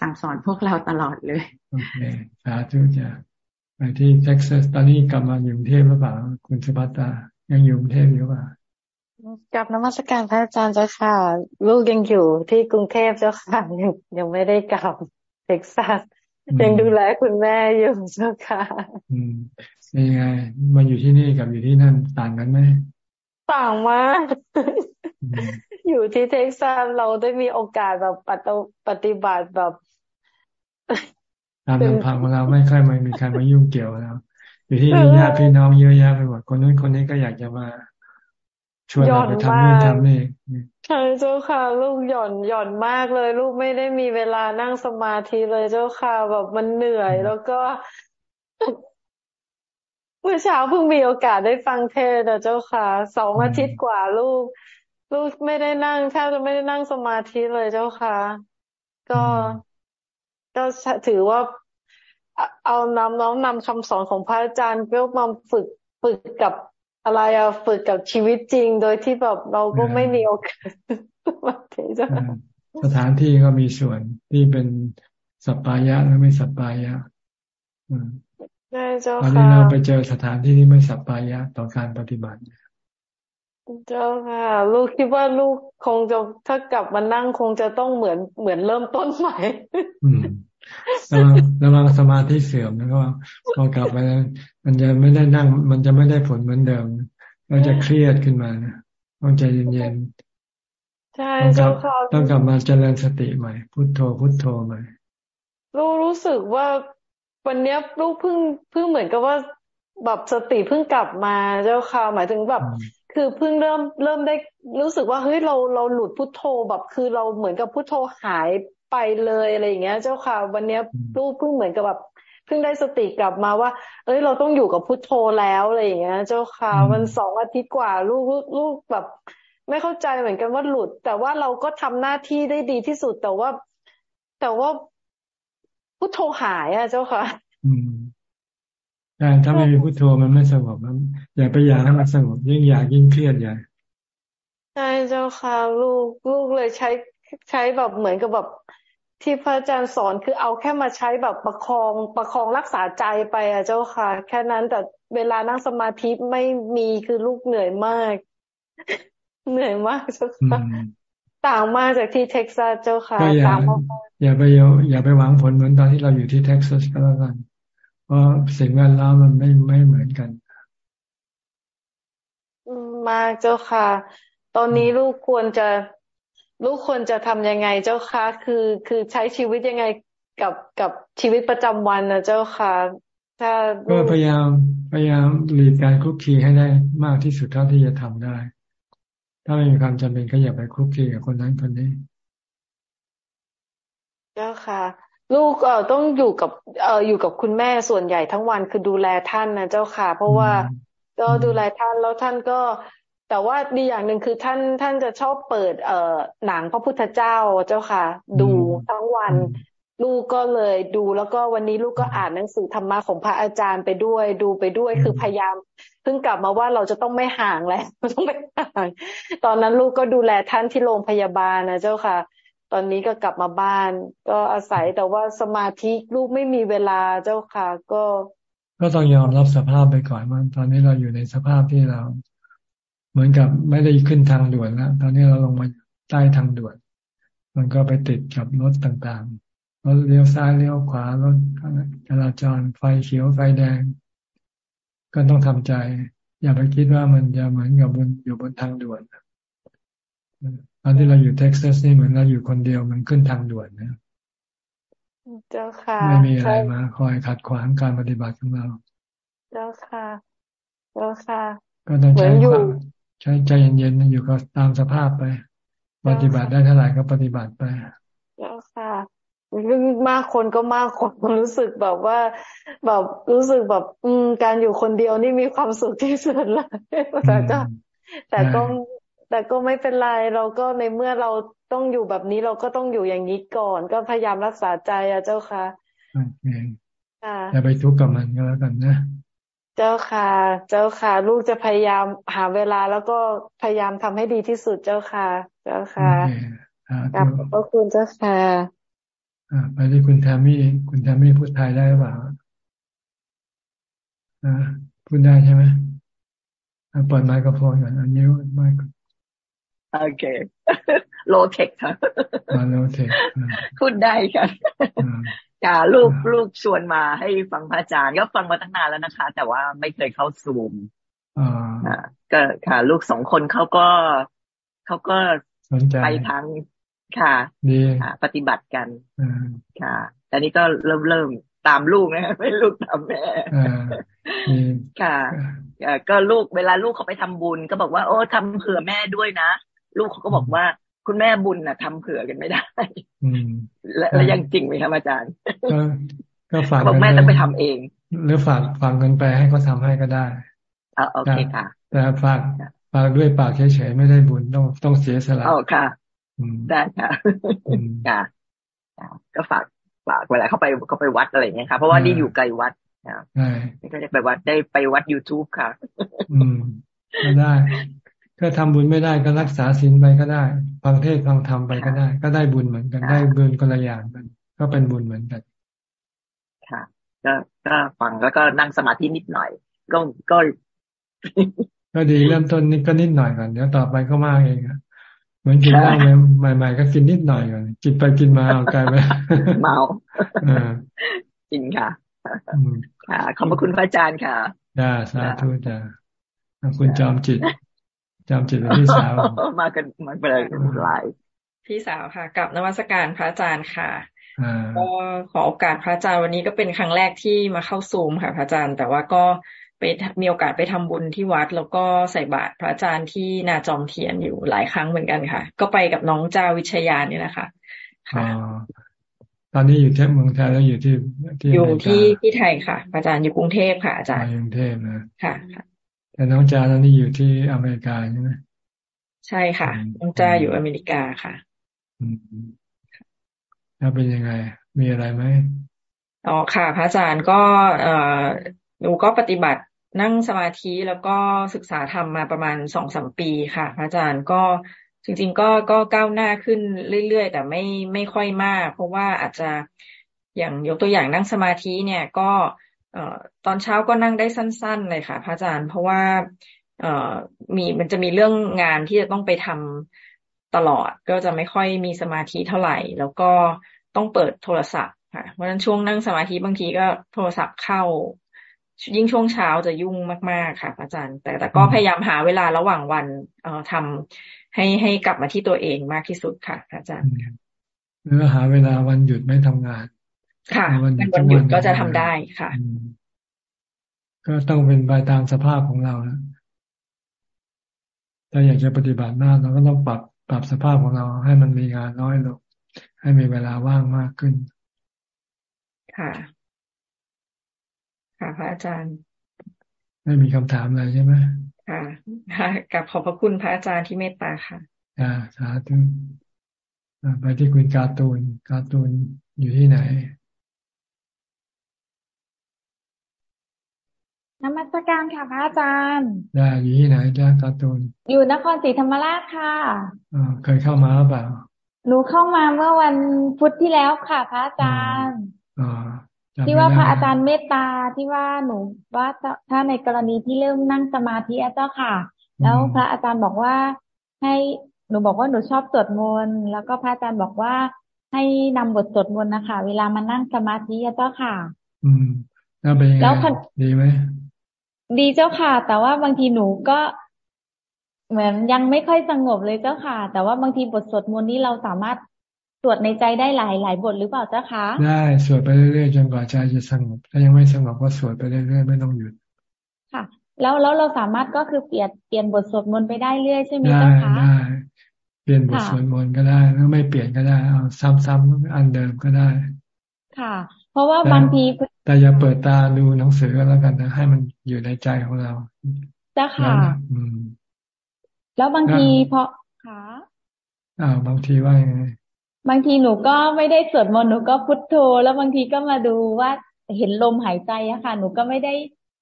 สั่งสอนพวกเราตลอดเลยโอเคสาธุจ้ะไปที่เท็กซัสตอนนี้กลับมาอยู่กรุงเทพหรือเปล่าคุณสบัตตายังอยู่กรุงเทพอยู่เปล่า กราบนมัสการพระอาจารย์เจ้าค่ะ ลูกยังอยู่ที่กรุงเทพเจ้าค่ะยังยังไม่ได้กลับเท็กซัสยังดูแลคุณแม่อยู่เจ้าค่ะอืมยังไงมาอยู่ที่นี่กับอยู่ที่นั่นต่างกันไหมต่างมากอยู่ที่เท็กซัสเราได้มีโอกาสแบบปฏิบัติแบบตามลำพังของเราไม่ค่อยไม่มีใครมายุ่งเกี่ยวแล้วอยู่ที่นี่ญาติพี่น้องเยอะแยะไปหมดคนนู้นคนนี้ก็อยากจะมา ชวนเราไปทำนู่นทำนี่ใช่เจ้าค่ะ ลูกหย่อนหย่อนมากเลย ลูกไม่ได้มีเวลานั่งสมาธิเลยเจ้าค่ะแบบมันเหนื่อยแล้วก็เมื่อเช้าเพิ่งมีโอกาสได้ฟังเทศน์เจ้าค่ะสองอาทิตย์กว่าลูก ลูกไม่ได้นั่งแทบจะไม่ได้นั่งสมาธิเลยเจ้าค่ะ ก็ก็ถือว่าเอานำน้องนำคำสอนของพระอาจารย์เพื่อมาฝึกฝึกกับ อะไรอะฝึกกับชีวิตจริง โดยที่แบบเราก็ไม่มีโอกาสมาเทจ้สถานที่ก็มีส่วนที่เป็นสัปปายะและไม่สัปปายะใช่เจ้าค่ะตอนนี้เราไปเจอสถานที่ที่ไม่สัปปายะต่อการปฏิบัติเจ้าค่ะ ลูกคิดว่าลูกคงจะถ้ากลับมานั่งคงจะต้องเหมือนเหมือนเริ่มต้นใหม่ ระวังระวังสมาธิเสื่อมแล้วก็พอกลับไปมันจะไม่ได้นั่ง มันจะไม่ได้ผลเหมือนเดิมเราจะเครียดขึ้นมานะต้องใจเย็นๆใช่เจ้าค่ะต้องกลับมาเจริญสติใหม่พุทโธพุทโธใหม่ลูกรู้สึกว่าวันนี้ลูกเพิ่งเพิ่งเหมือนกับว่าแบบสติเพิ่งกลับมาเจ้าค่ะหมายถึงแบบ คือเพิ่งเริ่มเริ่มได้รู้สึกว่าเฮ้ยเราเราหลุดพุทโธแบบ คือเราเหมือนกับพุทโธหาย ไปเลยอะไรอย่างเงี้ย เจ้าค่ะ วันเนี้ยลูกเพิ่งเหมือนกับแบบเพิ่งได้สติกลับมาว่า เอ้ยเราต้องอยู่กับพุทโธแล้วอะไรอย่างเงี้ย เจ้าค่ะมันสองอาทิตย์กว่า ลูกลูกแบบ ไม่เข้าใจเหมือนกันว่าหลุด แต่ว่าเราก็ทำหน้าที่ได้ดีที่สุดแต่ว่า แต่ว่าพุทโธหายอะ เจ้าค่ะอืมใช่ถ้าไม่มีพุทโธมันไม่สงบมันอย่าไปอยากให้มันสงบยิ่งอยากยิ่งเครียดใหญ่ใช่เจ้าค่ะ ลูกลูกเลยใช้ใช้แบบเหมือนกับแบบ ที่พระอาจารย์สอนคือเอาแค่มาใช้แบบประคองประคองรักษาใจไปอะเจ้าค่ะ แค่นั้นแต่เวลานั่งสมาธิไม่มีคือลูกเหนื่อยมาก เหนื่อยมากเจ้าค่ะต่างมากจากที่เท็กซัสเจ้าค่ะต่างมากอย่าไปอย่าไปหวังผลเหมือนตอนที่เราอยู่ที่เท็กซัสก็แล้วกันเพราะสิ่งแวดล้อมมันไม่ไม่เหมือนกัน มากเจ้าค่ะ ตอนนี้ลูกควรจะ ลูกควรจะทำยังไงเจ้าคะคือคือใช้ชีวิตยังไงกับกับชีวิตประจำวันนะเจ้าค่ะถ้าก็พยายามพยายามหลีกการคุกคีให้ได้มากที่สุดเท่าที่จะทำได้ ถ้าไม่มีความจำเป็นก็อย่าไปคุกคีกับคนนั้นคนนี้ เจ้าค่ะ ลูกเอ่อต้องอยู่กับเอ่ออยู่กับคุณแม่ส่วนใหญ่ทั้งวันคือดูแลท่านนะเจ้าค่ะ เพราะว่าก็ดูแลท่านแล้วท่านก็ แต่ว่าดีอย่างหนึ่งคือท่านท่านจะชอบเปิด เอ่อหนังพระพุทธเจ้าเจ้าค่ะ ดูทั้งวัน ลูกก็เลยดูแล้วก็วันนี้ลูกก็อ่านหนังสือธรรมะของพระอาจารย์ไปด้วย ดูไปด้วยคือพยายามเพิ่งกลับมาว่าเราจะต้องไม่ห่างแล้วต้องไม่ห่างตอนนั้นลูกก็ดูแลท่านที่โรงพยาบาลนะเจ้าค่ะ ตอนนี้ก็กลับมาบ้าน ก็อาศัยแต่ว่าสมาธิลูกไม่มีเวลาเจ้าค่ะ ก็ ก็ต้องยอมรับสภาพไปก่อนว่าตอนนี้เราอยู่ในสภาพที่เรา เหมือนกับไม่ได้ขึ้นทางด่วนแล้วตอนนี้เราลงมาใต้ทางด่วน มันก็ไปติดกับรถต่างๆรถเลี้ยวซ้ายเลี้ยวขวารถจราจรไฟเขียวไฟแดง ก็ต้องทำใจ อย่าไปคิดว่ามันจะเหมือนกับบนอยู่บนทางด่วนตอนที่เราอยู่เท็กซัสนี่เหมือนเราอยู่คนเดียวมันขึ้นทางด่วนนะเจ้าค่ะไม่มีอะไรมา คอยขัดขวางการปฏิบัติของเรา เจ้าค่ะ เจ้าค่ะ ก็ต้องใช้ความ ใช้ใจเย็นๆอยู่ก็ตามสภาพไป ปฏิบัติได้เท่าไหร่ก็ปฏิบัติไปแล้วค่ะมากคนก็มากคนรู้สึกแบบว่า แบบรู้สึกแบบ อืม การอยู่คนเดียวนี่มีความสุขที่สุดเลยแต่ก็ แต่ก็แต่ก็ไม่เป็นไรเราก็ในเมื่อเราต้องอยู่แบบนี้เราก็ต้องอยู่อย่างนี้ก่อน ก็พยายามรักษาใจอะเจ้าค่ะโอเคอย่าไปทุกข์กับมันก็แล้วกันนะ เจ้าค่ะ เจ้าค่ะ ลูกจะพยายามหาเวลาแล้วก็พยายามทำให้ดีที่สุดเจ้าค่ะ เจ้าค่ะขอบพระคุณเจ้าค่ะไปที่คุณแทมี่ คุณแทมี่พูดไทยได้หรือเปล่าพูดได้ใช่ไหมเปิดไมโครโฟนก่อนอันนี้ไมโครโอเคโลเทคค่ะโลเทคพูดได้ค่ะ ค่ะลูกลูกชวนมาให้ฟังพระอาจารย์ก็ฟังมาตั้งนานแล้วนะคะ แต่ว่าไม่เคยเข้าซูมอ่าก็ค่ะ ลูกสองคนเขาก็เขาก็ไปทางค่ะค่ะปฏิบัติกันค่ะแต่นี้ก็เริ่มเริ่มตามลูกนะไม่ลูกตามแม่ค่ะก็ลูกเวลาลูกเขาไปทำบุญ ก็บอกว่า โอ้ทำเผื่อแม่ด้วยนะ ลูกเขาก็บอกว่า คุณแม่บุญน่ะทำเผื่อกันไม่ได้แล้วยังจริงไหมครับอาจารย์ ก็ฝากบอกแม่ต้องไปทำเอง หรือฝากฝากเงินไปให้เขาทาให้ก็ได้อ่าโอเคค่ะ แต่ฝากฝากด้วยปากเฉยๆไม่ได้บุญต้องต้องเสียสละอ๋อค่ะได้ค่ะค่ะก็ฝากฝากเวลาเขาไปเขาไปวัดอะไรเงี้ยค่ะ เพราะว่านี่อยู่ไกลวัดใช่ก็จะไปวัดได้ไปวัด youtube ค่ะ อืมก็ได้ ก็ทำบุญไม่ได้ก็รักษาศีลไปก็ได้ฟังเทศฟังธรรมไปก็ได้ ก็ได้บุญเหมือนกันได้บุญคนละอย่างกัน ก็เป็นบุญเหมือนกัน ค่ะ ก็ก็ฟังแล้วก็นั่งสมาธินิดหน่อย ก็ก็ก็ดีเริ่มต้นนิดก็นิดหน่อยก่อนเดี๋ยวต่อไปก็มากเองอะเหมือนกินเหล้าใหม่ๆก็กินนิดหน่อยก่อนกินไปกินมาเอากลายไปเมาจริงค่ะค่ะขอบพระคุณพระอาจารย์ค่ะได้สาธุจ้าคุณจอมจิต จำจิตเป็นพี่สาวมากันมาเป็นหลายพี่สาวค่ะ กับนวัตการพระอาจารย์ค่ะก็ขอโอกาสพระอาจารย์วันนี้ก็เป็นครั้งแรกที่มาเข้าซูมค่ะ พระอาจารย์ แต่ว่าก็ไปไปมีโอกาสไปทำบุญที่วัด แล้วก็ใส่บาตรพระอาจารย์ที่นาจอมเทียนอยู่หลายครั้งเหมือนกันค่ะ ก็ไปกับน้องเจ้าวิชยานี่นะคะค่ะตอนนี้อยู่ที่เมืองไทยแล้วอยู่ที่ที่อยู่ที่ที่ไทยค่ะ อาจารย์อยู่กรุงเทพค่ะ อาจารย์กรุงเทพนะค่ะ แต่น้องจาตอนนี้อยู่ที่อเมริกาใช่ไหมใช่ค่ะ น้องจ้าอยู่อเมริกาค่ะแล้วเป็นยังไง มีอะไรไหมอ๋อค่ะ พระอาจารย์ก็เอ่อหนูก็ปฏิบัตินั่งสมาธิแล้วก็ศึกษาธรรมมาประมาณสองสามปีค่ะ พระอาจารย์ก็จริง ๆ ก็ก็ก้าวหน้าขึ้นเรื่อย ๆ แต่ไม่ไม่ค่อยมาก เพราะว่าอาจจะอย่างยกตัวอย่างนั่งสมาธิเนี่ยก็เอ่อ ตอนเช้าก็นั่งได้สั้น ๆ เลยค่ะ พระอาจารย์เพราะว่าเออมีมันจะมีเรื่องงานที่จะต้องไปทำตลอด ก็จะไม่ค่อยมีสมาธิเท่าไหร่ แล้วก็ต้องเปิดโทรศัพท์ค่ะเพราะฉะนั้นช่วงนั่งสมาธิบางทีก็โทรศัพท์เข้า ยิ่งช่วงเช้าจะยุ่งมากๆค่ะ อาจารย์ แต่แต่ก็พยายามหาเวลาระหว่างวันเอ่อทำให้ให้กลับมาที่ตัวเองมากที่สุดค่ะ อาจารย์หรือหาเวลาวันหยุดไม่ทำงาน ค่ะวันวันหยุดก็จะทำได้ค่ะ ก็ต้องเป็นไปตามสภาพของเรานะถ้าอยากจะปฏิบัติมากเราก็ต้องปรับปรับสภาพของเราให้มันมีงานน้อยลง ให้มีเวลาว่างมากขึ้น ค่ะ ค่ะพระอาจารย์ ไม่มีคำถามอะไรใช่ไหมค่ะค่ะกับขอบพระคุณพระอาจารย์ที่เมตตาค่ะอ่าสาธุไปที่คุณการ์ตูนการ์ตูนอยู่ที่ไหน นมัสการค่ะพระอาจารย์ได้อยู่ที่ไหนจ้าการ์ตูนอยู่นครศรีธรรมราชค่ะอ่าเคยเข้ามาหรือเปล่าหนูเข้ามาเมื่อวันพุธที่แล้วค่ะ พระอาจารย์ที่ว่าพระอาจารย์เมตตาที่ว่าหนูว่าถ้าในกรณีที่เริ่มนั่งสมาธิเจ้าค่ะ แล้วพระอาจารย์บอกว่าให้หนูบอกว่าหนูชอบสวดมนต์แล้วก็พระอาจารย์บอกว่าให้นำบทสวดมนต์นะคะเวลามานั่งสมาธิเจ้าค่ะ อืมแล้วเป็นยังไงดีไหม ดีเจ้าค่ะ แต่ว่าบางทีหนูก็เหมือนยังไม่ค่อยสงบเลยเจ้าค่ะ แต่ว่าบางทีบทสวดมนต์นี้เราสามารถสวดในใจได้หลายหลายบทหรือเปล่าเจ้าคะได้สวดไปเรื่อยๆจนกว่าใจจะสงบถ้ายังไม่สงบก็สวดไปเรื่อยๆไม่ต้องหยุดค่ะ แล้วแล้วเราสามารถก็คือเปลี่ยนเปลี่ยนบทสวดมนต์ไปได้เรื่อยใช่ไหมเจ้าคะได้เปลี่ยนบทสวดมนต์ก็ได้แล้วไม่เปลี่ยนก็ได้เอาซ้ำๆอันเดิมก็ได้ ค่ะ เพราะว่าบางที แต่อย่าเปิดตาดูหนังสือก็แล้วกันนะให้มันอยู่ในใจของเราเจ้าค่ะอืมแล้วบางทีพอค่ะอ่าบางทีว่ายังไงบางทีหนูก็ไม่ได้สวดมนต์หนูก็พุทโธ แล้วบางทีก็มาดูว่าเห็นลมหายใจอะค่ะ หนูก็ไม่ได้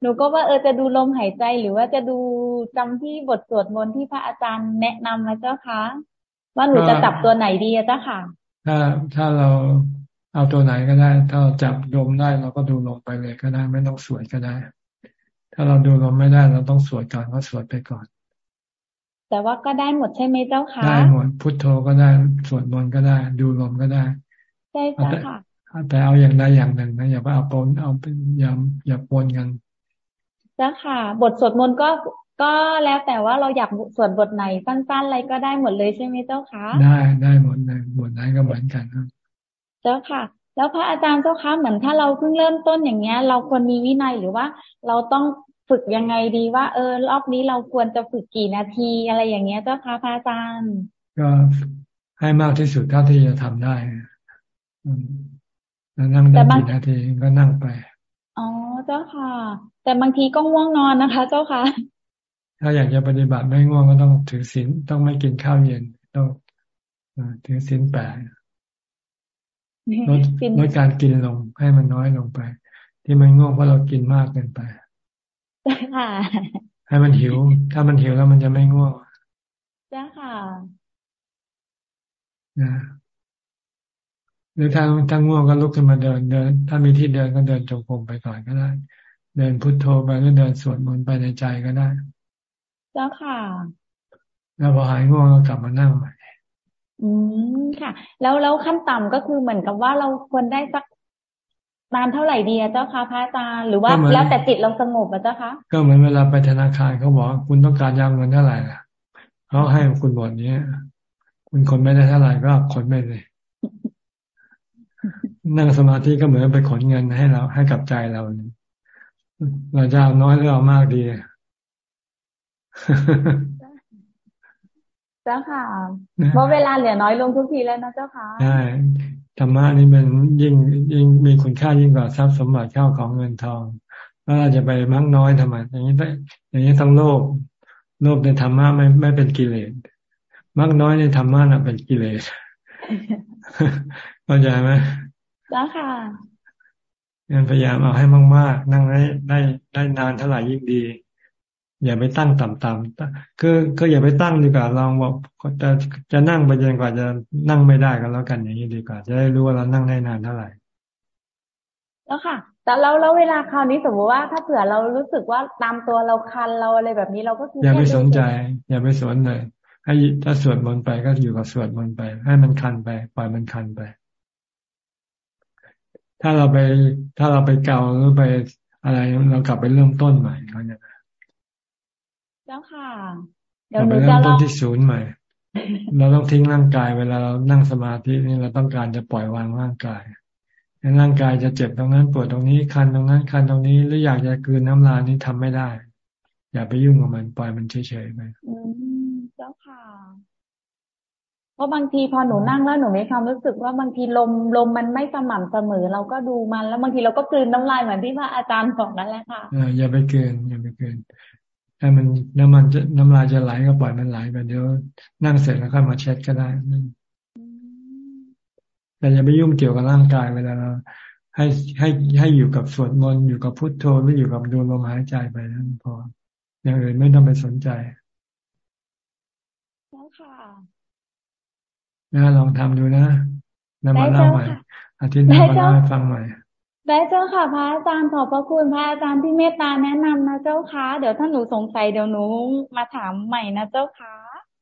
หนูก็ว่าเออจะดูลมหายใจหรือว่าจะดูจำที่บทสวดมนต์ที่พระอาจารย์แนะนำนะเจ้าคะว่าหนูจะจับตัวไหนดีอะเจ้าค่ะ ถ้าถ้าเรา เอาตัวไหนก็ได้ ถ้าเราจับลมได้เราก็ดูลมไปเลยก็ได้ ไม่ต้องสวดก็ได้ ถ้าเราดูลมไม่ได้เราต้องสวดก่อนก็สวดไปก่อน แต่ว่าก็ได้หมดใช่ไหมเจ้าค่ะได้หมดพุทโธก็ได้สวดมนต์ก็ได้ ดูลมก็ได้ใช่เจ้าค่ะแต่เอาอย่างใดอย่างหนึ่งนะอย่าไปเอาปนเอาเป็นอย่าอย่าปนกันเจ้าค่ะ บทสวดมนต์ก็ก็แล้วแต่ว่าเราอยากสวดบทไหนสั้นๆอะไรก็ได้หมดเลยใช่ไหมเจ้าค่ะได้ได้หมดเลยบทไหนก็เหมือนกันครับ เจ้าค่ะ แล้วพระอาจารย์เจ้าค่ะเหมือนถ้าเราเพิ่งเริ่มต้นอย่างเงี้ย เราควรมีวินัยหรือว่า เราต้องฝึกยังไงดีว่า เออ รอบนี้เราควรจะฝึกกี่นาทีอะไรอย่างเงี้ย เจ้าค่ะพระอาจารย์ ก็ให้มากที่สุดเท่าที่จะทำได้แล้วนั่งได้กี่นาทีก็นั่งไป อ๋อเจ้าค่ะ แต่บางทีก็ง่วงนอนนะคะ เจ้าค่ะ ถ้าอยากจะปฏิบัติไม่ง่วงก็ต้องถือศีลต้องไม่กินข้าวเย็นต้องถือศีลแปด ลดลดการกินลงให้มันน้อยลงไป ที่มันง่วงเพราะเรากินมากเกินไปค่ะให้มันหิว ถ้ามันหิวแล้วมันจะไม่ง่วงจ้าค่ะนะหรือถ้าถ้าง่วงก็ลุกขึ้นมาเดินเดิน ถ้ามีที่เดินก็เดินจงกรมไปก่อนก็ได้ เดินพุทโธไปหรือเดินสวดมนต์ไปในใจก็ได้จ้าค่ะ แล้วพอหายง่วงก็กลับมานั่งใหม่ อืมค่ะ แล้วแล้วขั้นต่ำก็คือเหมือนกับว่าเราควรได้สักนานเท่าไหร่ดีอะเจ้าคะพระอาจารย์หรือว่าแล้วแต่จิตเราสงบอะเจ้าคะก็เหมือนเวลาไปธนาคารเขาบอกคุณต้องการยางเงินเท่าไหร่ล่ะเขาให้คุณหมดเนี้ยคุณคนไม่ได้เท่าไหร่ก็คนไม่เลยนั่งสมาธิก็เหมือนไปขนเงินให้เราให้กับใจเราเราจะเอาน้อยหรือเอามากดี เจ้าค่ะเพราะเวลาเหลือน้อยลงทุกทีแล้วนะเจ้าค่ะใช่ธรรมะนี่มันยิ่งยิ่งมีคุณค่ายิ่งกว่าทรัพย์สมบัติเข้าของเงินทองแล้วเราจะไปมั่งน้อยทำไมอย่างนี้อย่างนี้ทั้งโลกโลภในธรรมะไม่ไม่เป็นกิเลสมั่งน้อยในธรรมะน่ะเป็นกิเลสเข้าใจไหมเจ้าค่ะงั้นพยายามเอาให้มากๆ นั่งได้ได้ได้นานเท่าไหร่ยิ่งดี อย่าไปตั้งต่ำๆคือก็อย่าไปตั้งดีกว่าลองบอกจะจะนั่งไปจนกว่าจะนั่งไม่ได้ก็แล้วกันอย่างนี้ดีกว่า จะได้รู้ว่าเรานั่งได้นานเท่าไหร่แล้วค่ะ แต่เราแล้วเวลาคราวนี้สมมติว่าถ้าเผื่อเรารู้สึกว่าตามตัวเราคันเราอะไรแบบนี้เราก็อย่าไปสนใจ อย่าไปสนเลยให้ถ้าสวดมนต์ไปก็อยู่กับสวดมนต์ไป ให้มันคันไปปล่อยมันคันไป ถ้าเราไปถ้าเราไปเกาหรือไปอะไรเรากลับไปเริ่มต้นใหม่เขาเนี่ยเจ้าค่ะ เดี๋ยวหนูจะลองที่ศูนย์ใหม่ เราต้องทิ้งร่างกายเวลาเรานั่งสมาธินี่เราต้องการจะปล่อยวางร่างกายร่างกายจะเจ็บตรงนั้นปวดตรงนี้คันตรงนั้นคันตรงนี้หรืออยากจะกืนน้ำลายนี่ทำไม่ได้ อย่าไปยุ่งกับมันปล่อยมันเฉยๆไปอืมเจ้าค่ะเพราะบางทีพอหนูนั่งแล้วหนูมีความรู้สึกว่าบางทีลมลมมันไม่สม่ำเสมอ เราก็ดูมันแล้วบางทีเราก็กลืนน้ำลายเหมือนที่ว่าอาจารย์บอกนั่นแหละค่ะอย่าไปเกินอย่าไปเกิน ถ้ามันน้ำมันจะน้ำลายจะไหลก็ปล่อยมันไหลไปเดี๋ยวนั่งเสร็จแล้วค่อยมาเช็ดก็ได้แต่อย่าไปยุ่งเกี่ยวกับร่างกายเวลาเราให้ให้ให้อยู่กับสวดมนต์อยู่กับพุทโธหรืออยู่กับดูลมหายใจไปนั่นพออย่างอื่นไม่ต้องไปสนใจแล้วค่ะนะลองทำดูนะนำมาเล่าใหม่อาทิตย์หน้ามาเล่าให้ฟังใหม่ ได้เจ้าค่ะพระอาจารย์ขอบพระคุณพระอาจารย์ที่เมตตาแนะนำนะเจ้าค่ะเดี๋ยวถ้าหนูสงสัยเดี๋ยวหนูมาถามใหม่นะเจ้าค่ะ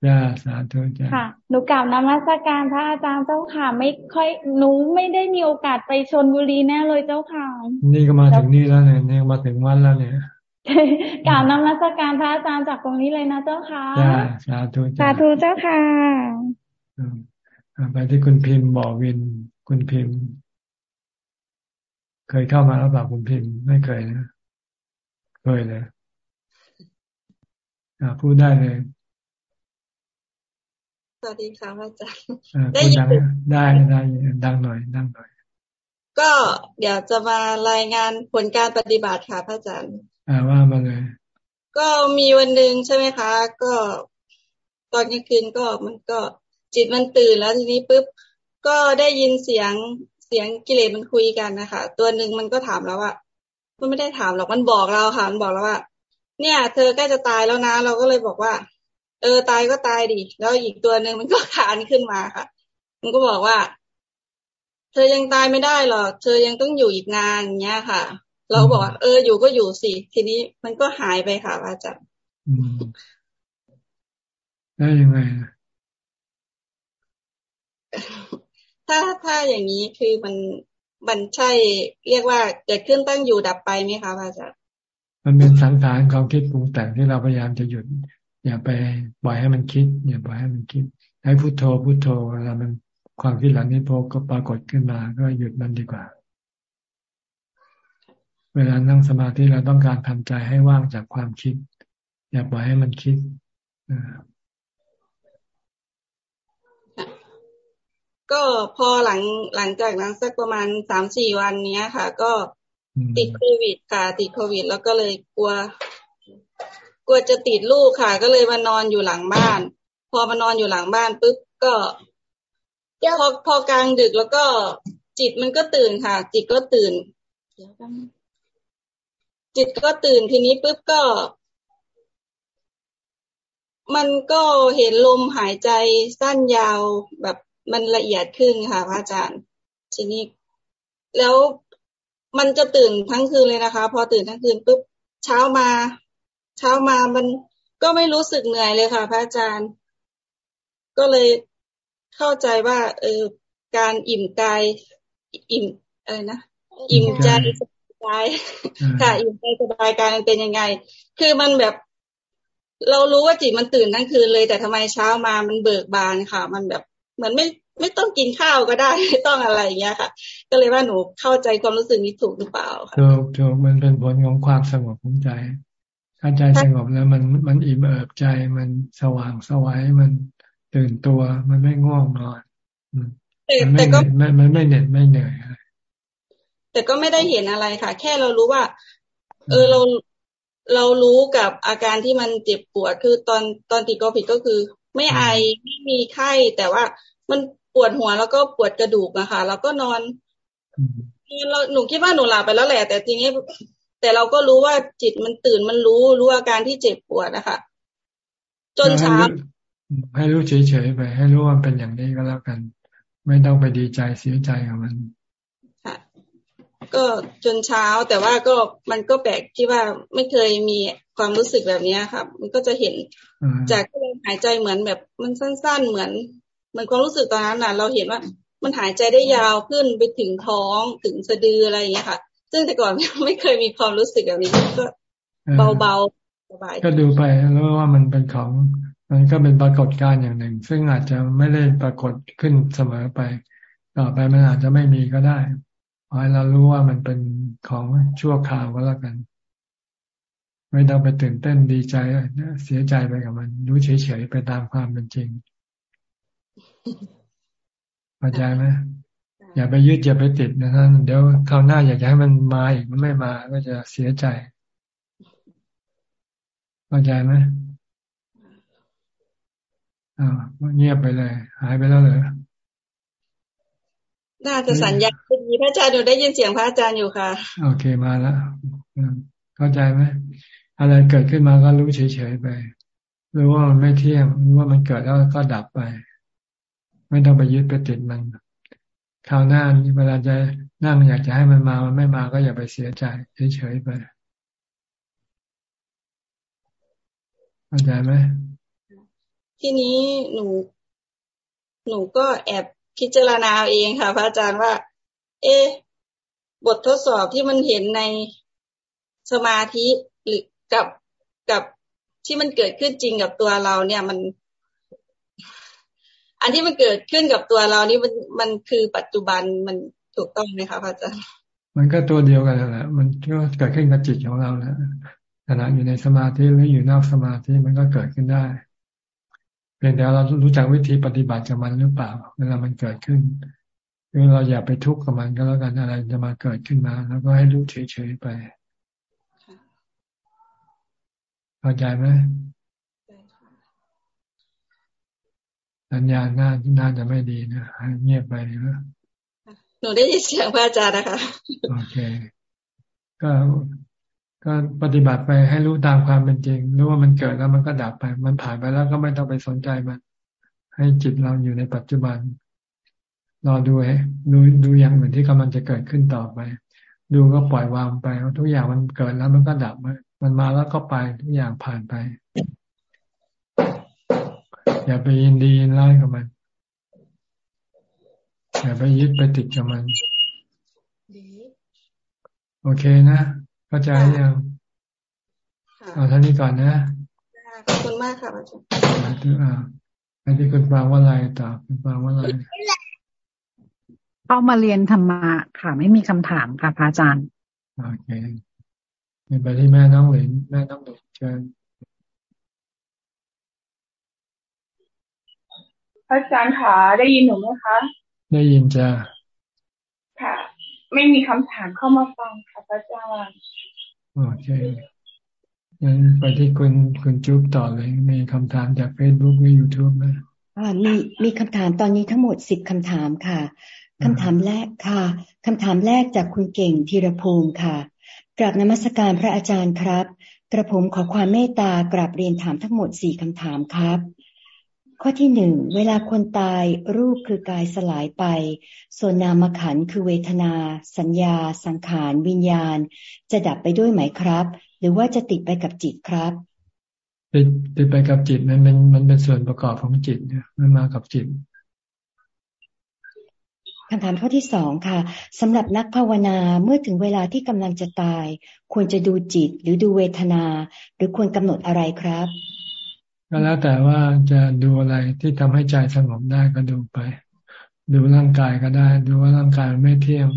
จ้าสาธุจ้าค่ะ หนูกล่าวนมัสการพระอาจารย์เจ้าค่ะ ไม่ค่อยหนูไม่ได้มีโอกาสไปชนบุรีแน่เลยเจ้าค่ะ นี่ก็มาถึงนี่แล้วเนี่ยนี่มาถึงวันแล้วเนี่ยกล่าวนมัสการพระอาจารย์จากตรงนี้เลยนะเจ้าค่ะจ้าสาธุสาธุเจ้าค่ะไปที่คุณพิมพ์บอกวินคุณพิมพ์ เคยเข้ามาแล้วแบบคุณพิมพ์ไม่เคยนะเคยเลยพูดได้เลยสวัสดีค่ะพระอาจารย์ได้ยินได้ได้ดังหน่อยดังหน่อย ก็เดี๋ยวจะมารายงานผลการปฏิบัติค่ะพระอาจารย์อ่าว่ามาเลย ก็มีวันหนึ่งใช่ไหมคะ ก็ตอนกลางคืนก็มันก็จิตมันตื่นแล้วทีนี้ปุ๊บก็ได้ยินเสียง เสียงกิเลสมันคุยกันนะคะตัวหนึ่งมันก็ถามแล้วว่ามันไม่ได้ถามหรอกมันบอกเราค่ะมันบอกแล้วว่า เนี่ย เธอใกล้จะตายแล้วนะ เราก็เลยบอกว่า เออตายก็ตายดิแล้วอีกตัวหนึ่งมันก็ขานขึ้นมาค่ะ มันก็บอกว่า เธอยังตายไม่ได้หรอกเธอยังต้องอยู่อีกนานเงี้ยค่ะ เราบอกว่าเอออยู่ก็อยู่สิทีนี้มันก็หายไปค่ะอาจารย์ได้ยังไง ถ้าถ้าอย่างนี้คือมันมันใช่เรียกว่าเกิดขึ้นตั้งอยู่ดับไปไหมคะพระอาจารย์มันเป็นสังขารความคิดปรุงแต่งที่เราพยายามจะหยุด อย่าไปปล่อยให้มันคิด อย่าปล่อยให้มันคิด ให้พุโทโธพุโทโธเวลามันความคิดเหล่านี้พอก็ปรากฏขึ้นมา ก็หยุดมันดีกว่า เวลานั่งสมาธิเราต้องการทำใจให้ว่างจากความคิด อย่าปล่อยให้มันคิด ก็พอหลังหลังจากนั้นสักประมาณสามสี่วันเนี้ยค่ะ ก็ติดโควิดค่ะ ติดโควิด แล้วก็เลยกลัว กลัวจะติดลูกค่ะ ก็เลยมานอนอยู่หลังบ้าน พอมานอนอยู่หลังบ้านปุ๊บก็พอพอกลางดึกแล้วก็จิตมันก็ตื่นค่ะ จิตก็ตื่นจิตก็ตื่นทีนี้ปุ๊บก็ มันก็เห็นลมหายใจสั้นยาวแบบ มันละเอียดขึ้นค่ะพระอาจารย์ ทีนี้ แล้วมันจะตื่นทั้งคืนเลยนะคะ พอตื่นทั้งคืนปุ๊บเช้ามา เช้ามามันก็ไม่รู้สึกเหนื่อยเลยค่ะ พระอาจารย์ ก็เลยเข้าใจว่า เออการอิ่มกายอิ่มอะไรนะอิ่มใจสบายค่ะอิ่มใจสบายกายมันเป็นยังไง คือมันแบบ เรารู้ว่าจิตมันตื่นทั้งคืนเลย แต่ทำไมเช้ามามันเบิกบานค่ะ มันแบบ เหมือนไม่ไม่ต้องกินข้าวก็ได้ไม่ต้องอะไรอย่างเงี้ยค่ะ ก็เลยว่าหนูเข้าใจความรู้สึกนี้ถูกหรือเปล่าถูกถูกมันเป็นผลของความสงบของใจ ถ้าใจสงบแล้วมันมันอิ่มเอิบใจมันสว่างสวัยมันตื่นตัวมันไม่ง่วงนอนมันไม่มันไม่เหน็ดไม่เหนื่อยแต่ก็ไม่ได้เห็นอะไรค่ะ แค่เรารู้ว่า เออเราเรารู้กับอาการที่มันเจ็บปวดคือตอนตอนติดโควิดก็คือ ไม่ไอไม่มีไข้แต่ว่า มันปวดหัวแล้วก็ปวดกระดูกอะค่ะ แล้วก็นอนเราหนูคิดว่าหนูหลับไปแล้วแหละ แต่ทีนี้ แต่เราก็รู้ว่าจิตมันตื่นมันรู้รู้อาการที่เจ็บปวดนะคะจนเช้าให้รู้เฉยๆไป ให้รู้ว่าเป็นอย่างนี้ก็แล้วกัน ไม่ต้องไปดีใจเสียใจกับมันค่ะก็จนเช้าแต่ว่าก็มันก็แปลกที่ว่าไม่เคยมีความรู้สึกแบบนี้ครับ มันก็จะเห็นจากที่เราหายใจเหมือนแบบมันสั้น ๆ เหมือน มันความรู้สึกตอนนั้นน่ะ เราเห็นว่ามันหายใจได้ยาวขึ้นไปถึงท้องถึงสะดืออะไรอย่างเงี้ยค่ะ ซึ่งแต่ก่อนไม่เคยมีความรู้สึกแบบนี้ก็เบาๆสบายก็ดูไปแล้วว่ามันเป็นของมันก็เป็นปรากฏการณ์อย่างหนึ่ง ซึ่งอาจจะไม่ได้ปรากฏขึ้นเสมอไป ต่อไปมันอาจจะไม่มีก็ได้ขอให้เรารู้ว่ามันเป็นของชั่วคราวก็แล้วกัน ไม่ต้องไปตื่นเต้นดีใจเสียใจไปกับมัน รู้เฉยๆไปตามความเป็นจริง เข้าใจไหมอย่าไปยึดอย่าไปติดนะท่านเดี๋ยวคราวหน้าอยากจะให้มันมาอีกมันไม่มาก็จะเสียใจเข้าใจไหมอ่าเงียบไปเลย หายไปแล้วเหรอน่าจะสัญญาณดีพระอาจารย์หนูได้ยินเสียงพระอาจารย์อยู่ค่ะ โอเคมาแล้วเข้าใจไหมอะไรเกิดขึ้นมาก็รู้เฉยๆไปรู้ว่ามันไม่เที่ยงรู้ว่ามันเกิดแล้วก็ดับไป ไม่ต้องไปยึดไปติดมันคราวหน้าเวลาจะนั่งอยากจะให้มันมา มันไม่มาก็อย่าไปเสียใจเฉยๆไปเข้าใจไหมทีนี้หนู หนูก็แอบพิจารณาเองค่ะ พระอาจารย์ว่า เอ๊บททดสอบที่มันเห็นในสมาธิหรือกับกับที่มันเกิดขึ้นจริงกับตัวเราเนี่ย มัน อันที่มันเกิดขึ้นกับตัวเรานี่มันมันคือปัจจุบันมันถูกต้องไหมคะพระอาจารย์มันก็ตัวเดียวกันแหละ มันก็เกิดขึ้นกับจิตของเราแหละขณะอยู่ในสมาธิหรืออยู่นอกสมาธิมันก็เกิดขึ้นได้เพียงแต่เรารู้จักวิธีปฏิบัติกับมันหรือเปล่า เวลามันเกิดขึ้นคือเราอย่าไปทุกข์กับมันก็แล้วกันอะไรจะมาเกิดขึ้นมา แล้วก็ให้รู้เฉยๆไปเข้าใจไหม สัญญาณน่าน่าจะไม่ดีนะเงียบไปนะหนูได้ยินเสียงพระอาจารย์นะคะ โอเค ก็ก็ปฏิบัติไปให้รู้ตามความเป็นจริง รู้ว่ามันเกิดแล้วมันก็ดับไป มันผ่านไปแล้วก็ไม่ต้องไปสนใจมัน ให้จิตเราอยู่ในปัจจุบัน รอดูให้ดูดูอย่างอื่นที่กำลังจะเกิดขึ้นต่อไป ดูก็ปล่อยวางไป ทุกอย่างมันเกิดแล้วมันก็ดับ มันมาแล้วก็ไปทุกอย่างผ่านไป อย่าไปยินดียินร้ายกับมัน อย่าไปยึดไปติดกับมันโอเคนะ เข้าใจยังเอาท่านี้ก่อนนะขอบคุณมากค่ะอาจารย์อ่าอันที่คุณฟังว่าอะไรต่อคุณฟังว่าอะไรเข้ามาเรียนธรรมะค่ะ ไม่มีคำถามค่ะพระอาจารย์โอเคไปที่แม่น้องเหลนแม่น้องเหลนเชิญ อาจารย์คะได้ยินหนูไหมคะ ได้ยินจ้าค่ะ ไม่มีคำถามเข้ามาฟังค่ะพระอาจารย์โอเคงั้นไปที่คุณคุณจุ๊บต่อเลย มีคำถามจากเฟซบุ๊กหรือยูทูบไหมอ่ามีมีคำถามตอนนี้ทั้งหมดสิบคำถามค่ะคำถามแรกค่ะคำถามแรกจากคุณเก่งธีรภูมิค่ะกราบนมัสการพระอาจารย์ครับ กระผมขอความเมตตากราบเรียนถามทั้งหมดสี่คำถามครับ ข้อที่หนึ่งเวลาคนตายรูปคือกายสลายไป ส่วนนามขันคือเวทนา สัญญา สังขาร วิญญาณ จะดับไปด้วยไหมครับ หรือว่าจะติดไปกับจิตครับติดติดไปกับจิตมันเป็นมันเป็นส่วนประกอบของจิตเนี่ยมันมากับจิตคำถามข้อที่สองค่ะสำหรับนักภาวนาเมื่อถึงเวลาที่กำลังจะตาย ควรจะดูจิตหรือดูเวทนา หรือควรกำหนดอะไรครับ ก็แล้วแต่ว่าจะดูอะไรที่ทำให้ใจสงบได้ก็ดูไป ดูร่างกายก็ได้ ดูว่าร่างกายมันไม่เที่ยง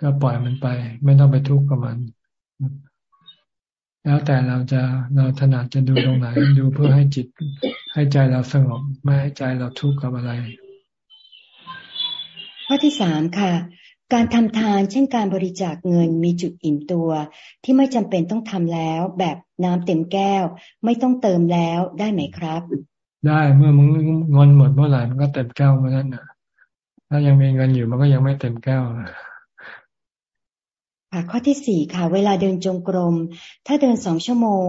ก็ปล่อยมันไป ไม่ต้องไปทุกข์กับมัน แล้วแต่เราจะเราถนัดจะดูตรงไหน ดูเพื่อให้จิต ให้ใจเราสงบ ไม่ให้ใจเราทุกข์กับอะไร ข้อที่สามค่ะ การทำทาน เช่นการบริจาคเงินมีจุดอิ่มตัว ที่ไม่จำเป็นต้องทำแล้ว แบบน้ำเต็มแก้ว ไม่ต้องเติมแล้วได้ไหมครับ ได้เมื่อมึงเงินหมดเมื่อไหร่มันก็เต็มแก้วเมื่อนั้นน่ะถ้ายังมีเงินอยู่มันก็ยังไม่เต็มแก้วค่ะข้อที่สี่ค่ะ เวลาเดินจงกรม ถ้าเดินสองชั่วโมง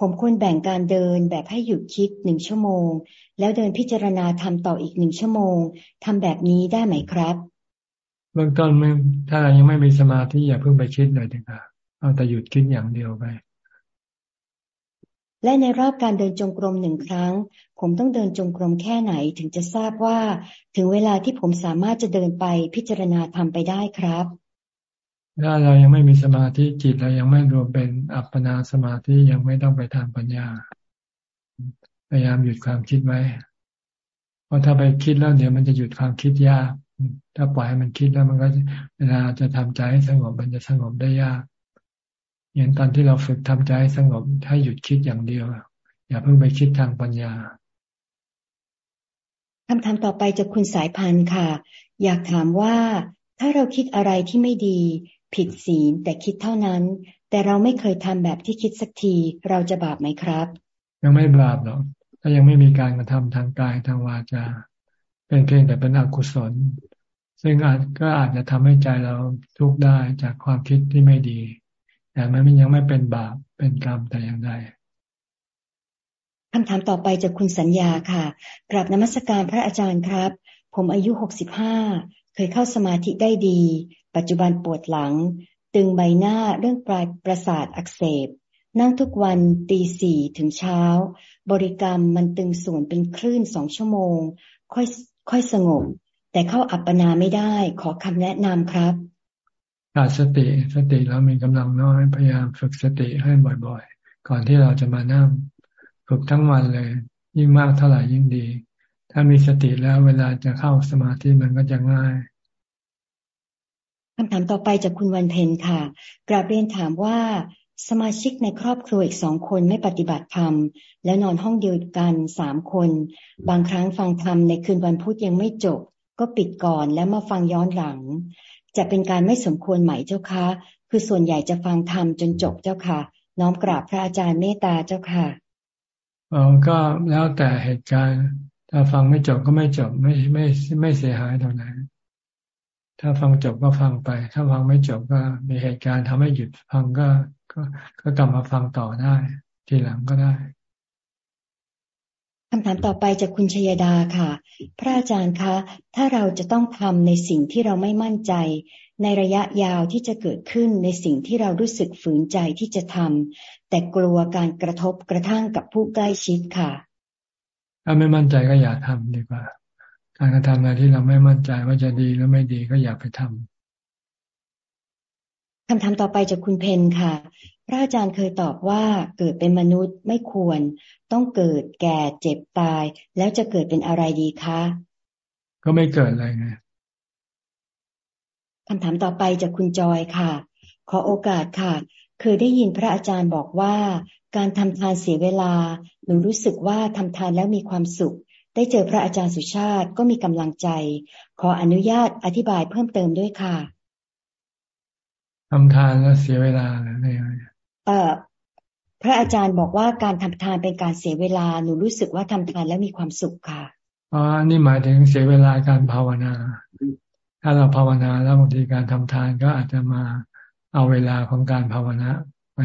ผมควรแบ่งการเดินแบบให้หยุดคิดหนึ่งชั่วโมง แล้วเดินพิจารณาทำต่ออีกหนึ่งชั่วโมงทำแบบนี้ได้ไหมครับ เบื้องต้นถ้าเรายังไม่มีสมาธิอย่าเพิ่งไปคิดเลยดีกว่าเอาแต่หยุดคิดอย่างเดียวไป และในรอบการเดินจงกรมหนึ่งครั้ง ผมต้องเดินจงกรมแค่ไหนถึงจะทราบว่า ถึงเวลาที่ผมสามารถจะเดินไปพิจารณาทำไปได้ครับถ้าเรายังไม่มีสมาธิจิตเรายังไม่รวมเป็นอัปปนาสมาธิยังไม่ต้องไปทางปัญญา พยายามหยุดความคิดไว้ เพราะถ้าไปคิดแล้วเดี๋ยวมันจะหยุดความคิดยาก ถ้าปล่อยให้มันคิดแล้วมันก็เวลาจะทำใจให้สงบมันจะสงบได้ยากอย่างตอนที่เราฝึกทำใจให้สงบให้หยุดคิดอย่างเดียว อย่าเพิ่งไปคิดทางปัญญาคำถามต่อไปจากคุณสายพันธ์ค่ะ อยากถามว่าถ้าเราคิดอะไรที่ไม่ดี ผิดศีลแต่คิดเท่านั้น แต่เราไม่เคยทำแบบที่คิดสักที เราจะบาปไหมครับ ยังไม่บาปหรอกถ้ายังไม่มีการกระทำทางกายทางวาจา เป็นเพียงแต่เป็นอกุศล ซึ่งอาจก็อาจจะทำให้ใจเราทุกข์ได้จากความคิดที่ไม่ดี แต่มันยังไม่เป็นบาปเป็นกรรมแต่อย่างใดคำถามต่อไปจากคุณสัญญาค่ะกราบนมัสการพระอาจารย์ครับ ผมอายุหกสิบห้าเคยเข้าสมาธิได้ดี ปัจจุบันปวดหลัง ตึงใบหน้าเรื่องปลายประสาทอักเสบ นั่งทุกวันตีสี่ถึงเช้า บริกรรมมันตึงส่วนเป็นคลื่นสองชั่วโมง ค่อย ค่อยสงบ แต่เข้าอัปปนาไม่ได้ ขอคำแนะนำครับขาดสติสติเรามีกำลังน้อยพยายามฝึกสติให้บ่อยๆ ก่อนที่เราจะมานั่งฝึกทั้งวันเลย ยิ่งมากเท่าไหร่ยิ่งดี ถ้ามีสติแล้วเวลาจะเข้าสมาธิมันก็จะง่ายคำถามต่อไปจากคุณวันเพ็ญค่ะ กราบเรียนถามว่า สมาชิกในครอบครัวอีกสองคนไม่ปฏิบัติธรรม แล้วนอนห้องเดียวกันสามคน บางครั้งฟังธรรมในคืนวันพุธยังไม่จบ ก็ปิดก่อนแล้วมาฟังย้อนหลัง จะเป็นการไม่สมควรไหมเจ้าคะ คือส่วนใหญ่จะฟังธรรมจนจบเจ้าค่ะ น้อมกราบพระอาจารย์เมตตาเจ้าค่ะอ๋อก็แล้วแต่เหตุการณ์ ถ้าฟังไม่จบก็ไม่จบไม่ไม่ไม่เสียหายตรงไหนถ้าฟังจบก็ฟังไป ถ้าฟังไม่จบก็มีเหตุการณ์ทำให้หยุดฟังก็ ก็ก็กลับมาฟังต่อได้ ทีหลังก็ได้คำถามต่อไปจากคุณชยดาค่ะ พระอาจารย์คะ ถ้าเราจะต้องทำในสิ่งที่เราไม่มั่นใจ ในระยะยาวที่จะเกิดขึ้นในสิ่งที่เรารู้สึกฝืนใจที่จะทำแต่กลัวการกระทบกระทั่งกับผู้ใกล้ชิดค่ะ ถ้าไม่มั่นใจก็อย่าทำดีกว่า การกระทำอะไรที่เราไม่มั่นใจว่าจะดีหรือไม่ดีก็อย่าไปทำ คำถามต่อไปจากคุณเพนค่ะ พระอาจารย์เคยตอบว่าเกิดเป็นมนุษย์ไม่ควร ต้องเกิดแก่เจ็บตาย แล้วจะเกิดเป็นอะไรดีคะ ก็ไม่เกิดอะไรไงคำถามต่อไปจากคุณจอยค่ะ ขอโอกาสค่ะ เคยได้ยินพระอาจารย์บอกว่า การทำทานเสียเวลา หนูรู้สึกว่าทำทานแล้วมีความสุข ได้เจอพระอาจารย์สุชาติก็มีกำลังใจ ขออนุญาตอธิบายเพิ่มเติมด้วยค่ะ ทำทานแล้วเสียเวลาอะไรเออพระอาจารย์บอกว่าการทำทานเป็นการเสียเวลาหนูรู้สึกว่าทำทานแล้วมีความสุขค่ะอ๋อนี่หมายถึงเสียเวลาการภาวนา ถ้าเราภาวนาแล้วบางทีการทำทานก็อาจจะมาเอาเวลาของการภาวนาไป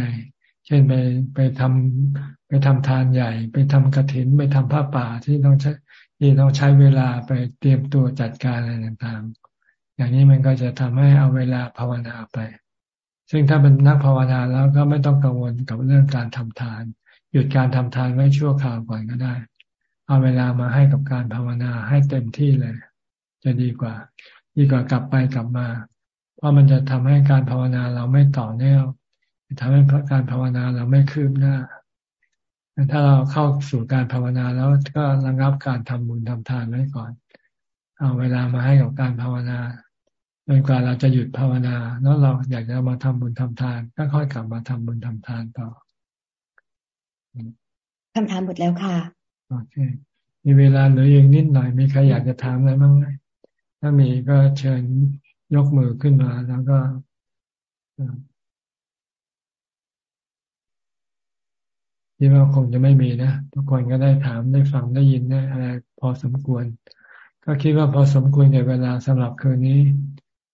เช่นไปไปทำไปทำทานใหญ่ ไปทำกระถินไปทำผ้าป่าที่ต้องใช้ที่ต้องใช้เวลาไปเตรียมตัวจัดการอะไรต่างๆ อย่างนี้มันก็จะทำให้เอาเวลาภาวนาไป ซึ่งถ้าเป็นนักภาวนาแล้วก็ไม่ต้องกังวลกับเรื่องการทำทาน หยุดการทำทานไว้ชั่วคราวก่อนก็ได้ เอาเวลามาให้กับการภาวนาให้เต็มที่เลย จะดีกว่า ดีกว่ากลับไปกลับมา เพราะมันจะทำให้การภาวนาเราไม่ต่อเนื่องทำให้การภาวนาเราไม่คืบหน้า ถ้าเราเข้าสู่การภาวนาแล้วก็ระงับการทำบุญทำทานไว้ก่อน เอาเวลามาให้กับการภาวนา จนกว่าเราจะหยุดภาวนา แล้วเราอยากจะมาทำบุญทำทาน ก็ค่อยกลับมาทำบุญทำทานต่อคำถามหมดแล้วค่ะโอเคมีเวลาเหลืออีกนิดหน่อยมีใครอยากจะถามอะไรบ้างไหมถ้ามีก็เชิญยกมือขึ้นมาแล้วก็คิดว่าคงจะไม่มีนะทุกคนก็ได้ถามได้ฟังได้ยินได้อะไรพอสมควร ก็คิดว่าพอสมควรในเวลาสำหรับคืนนี้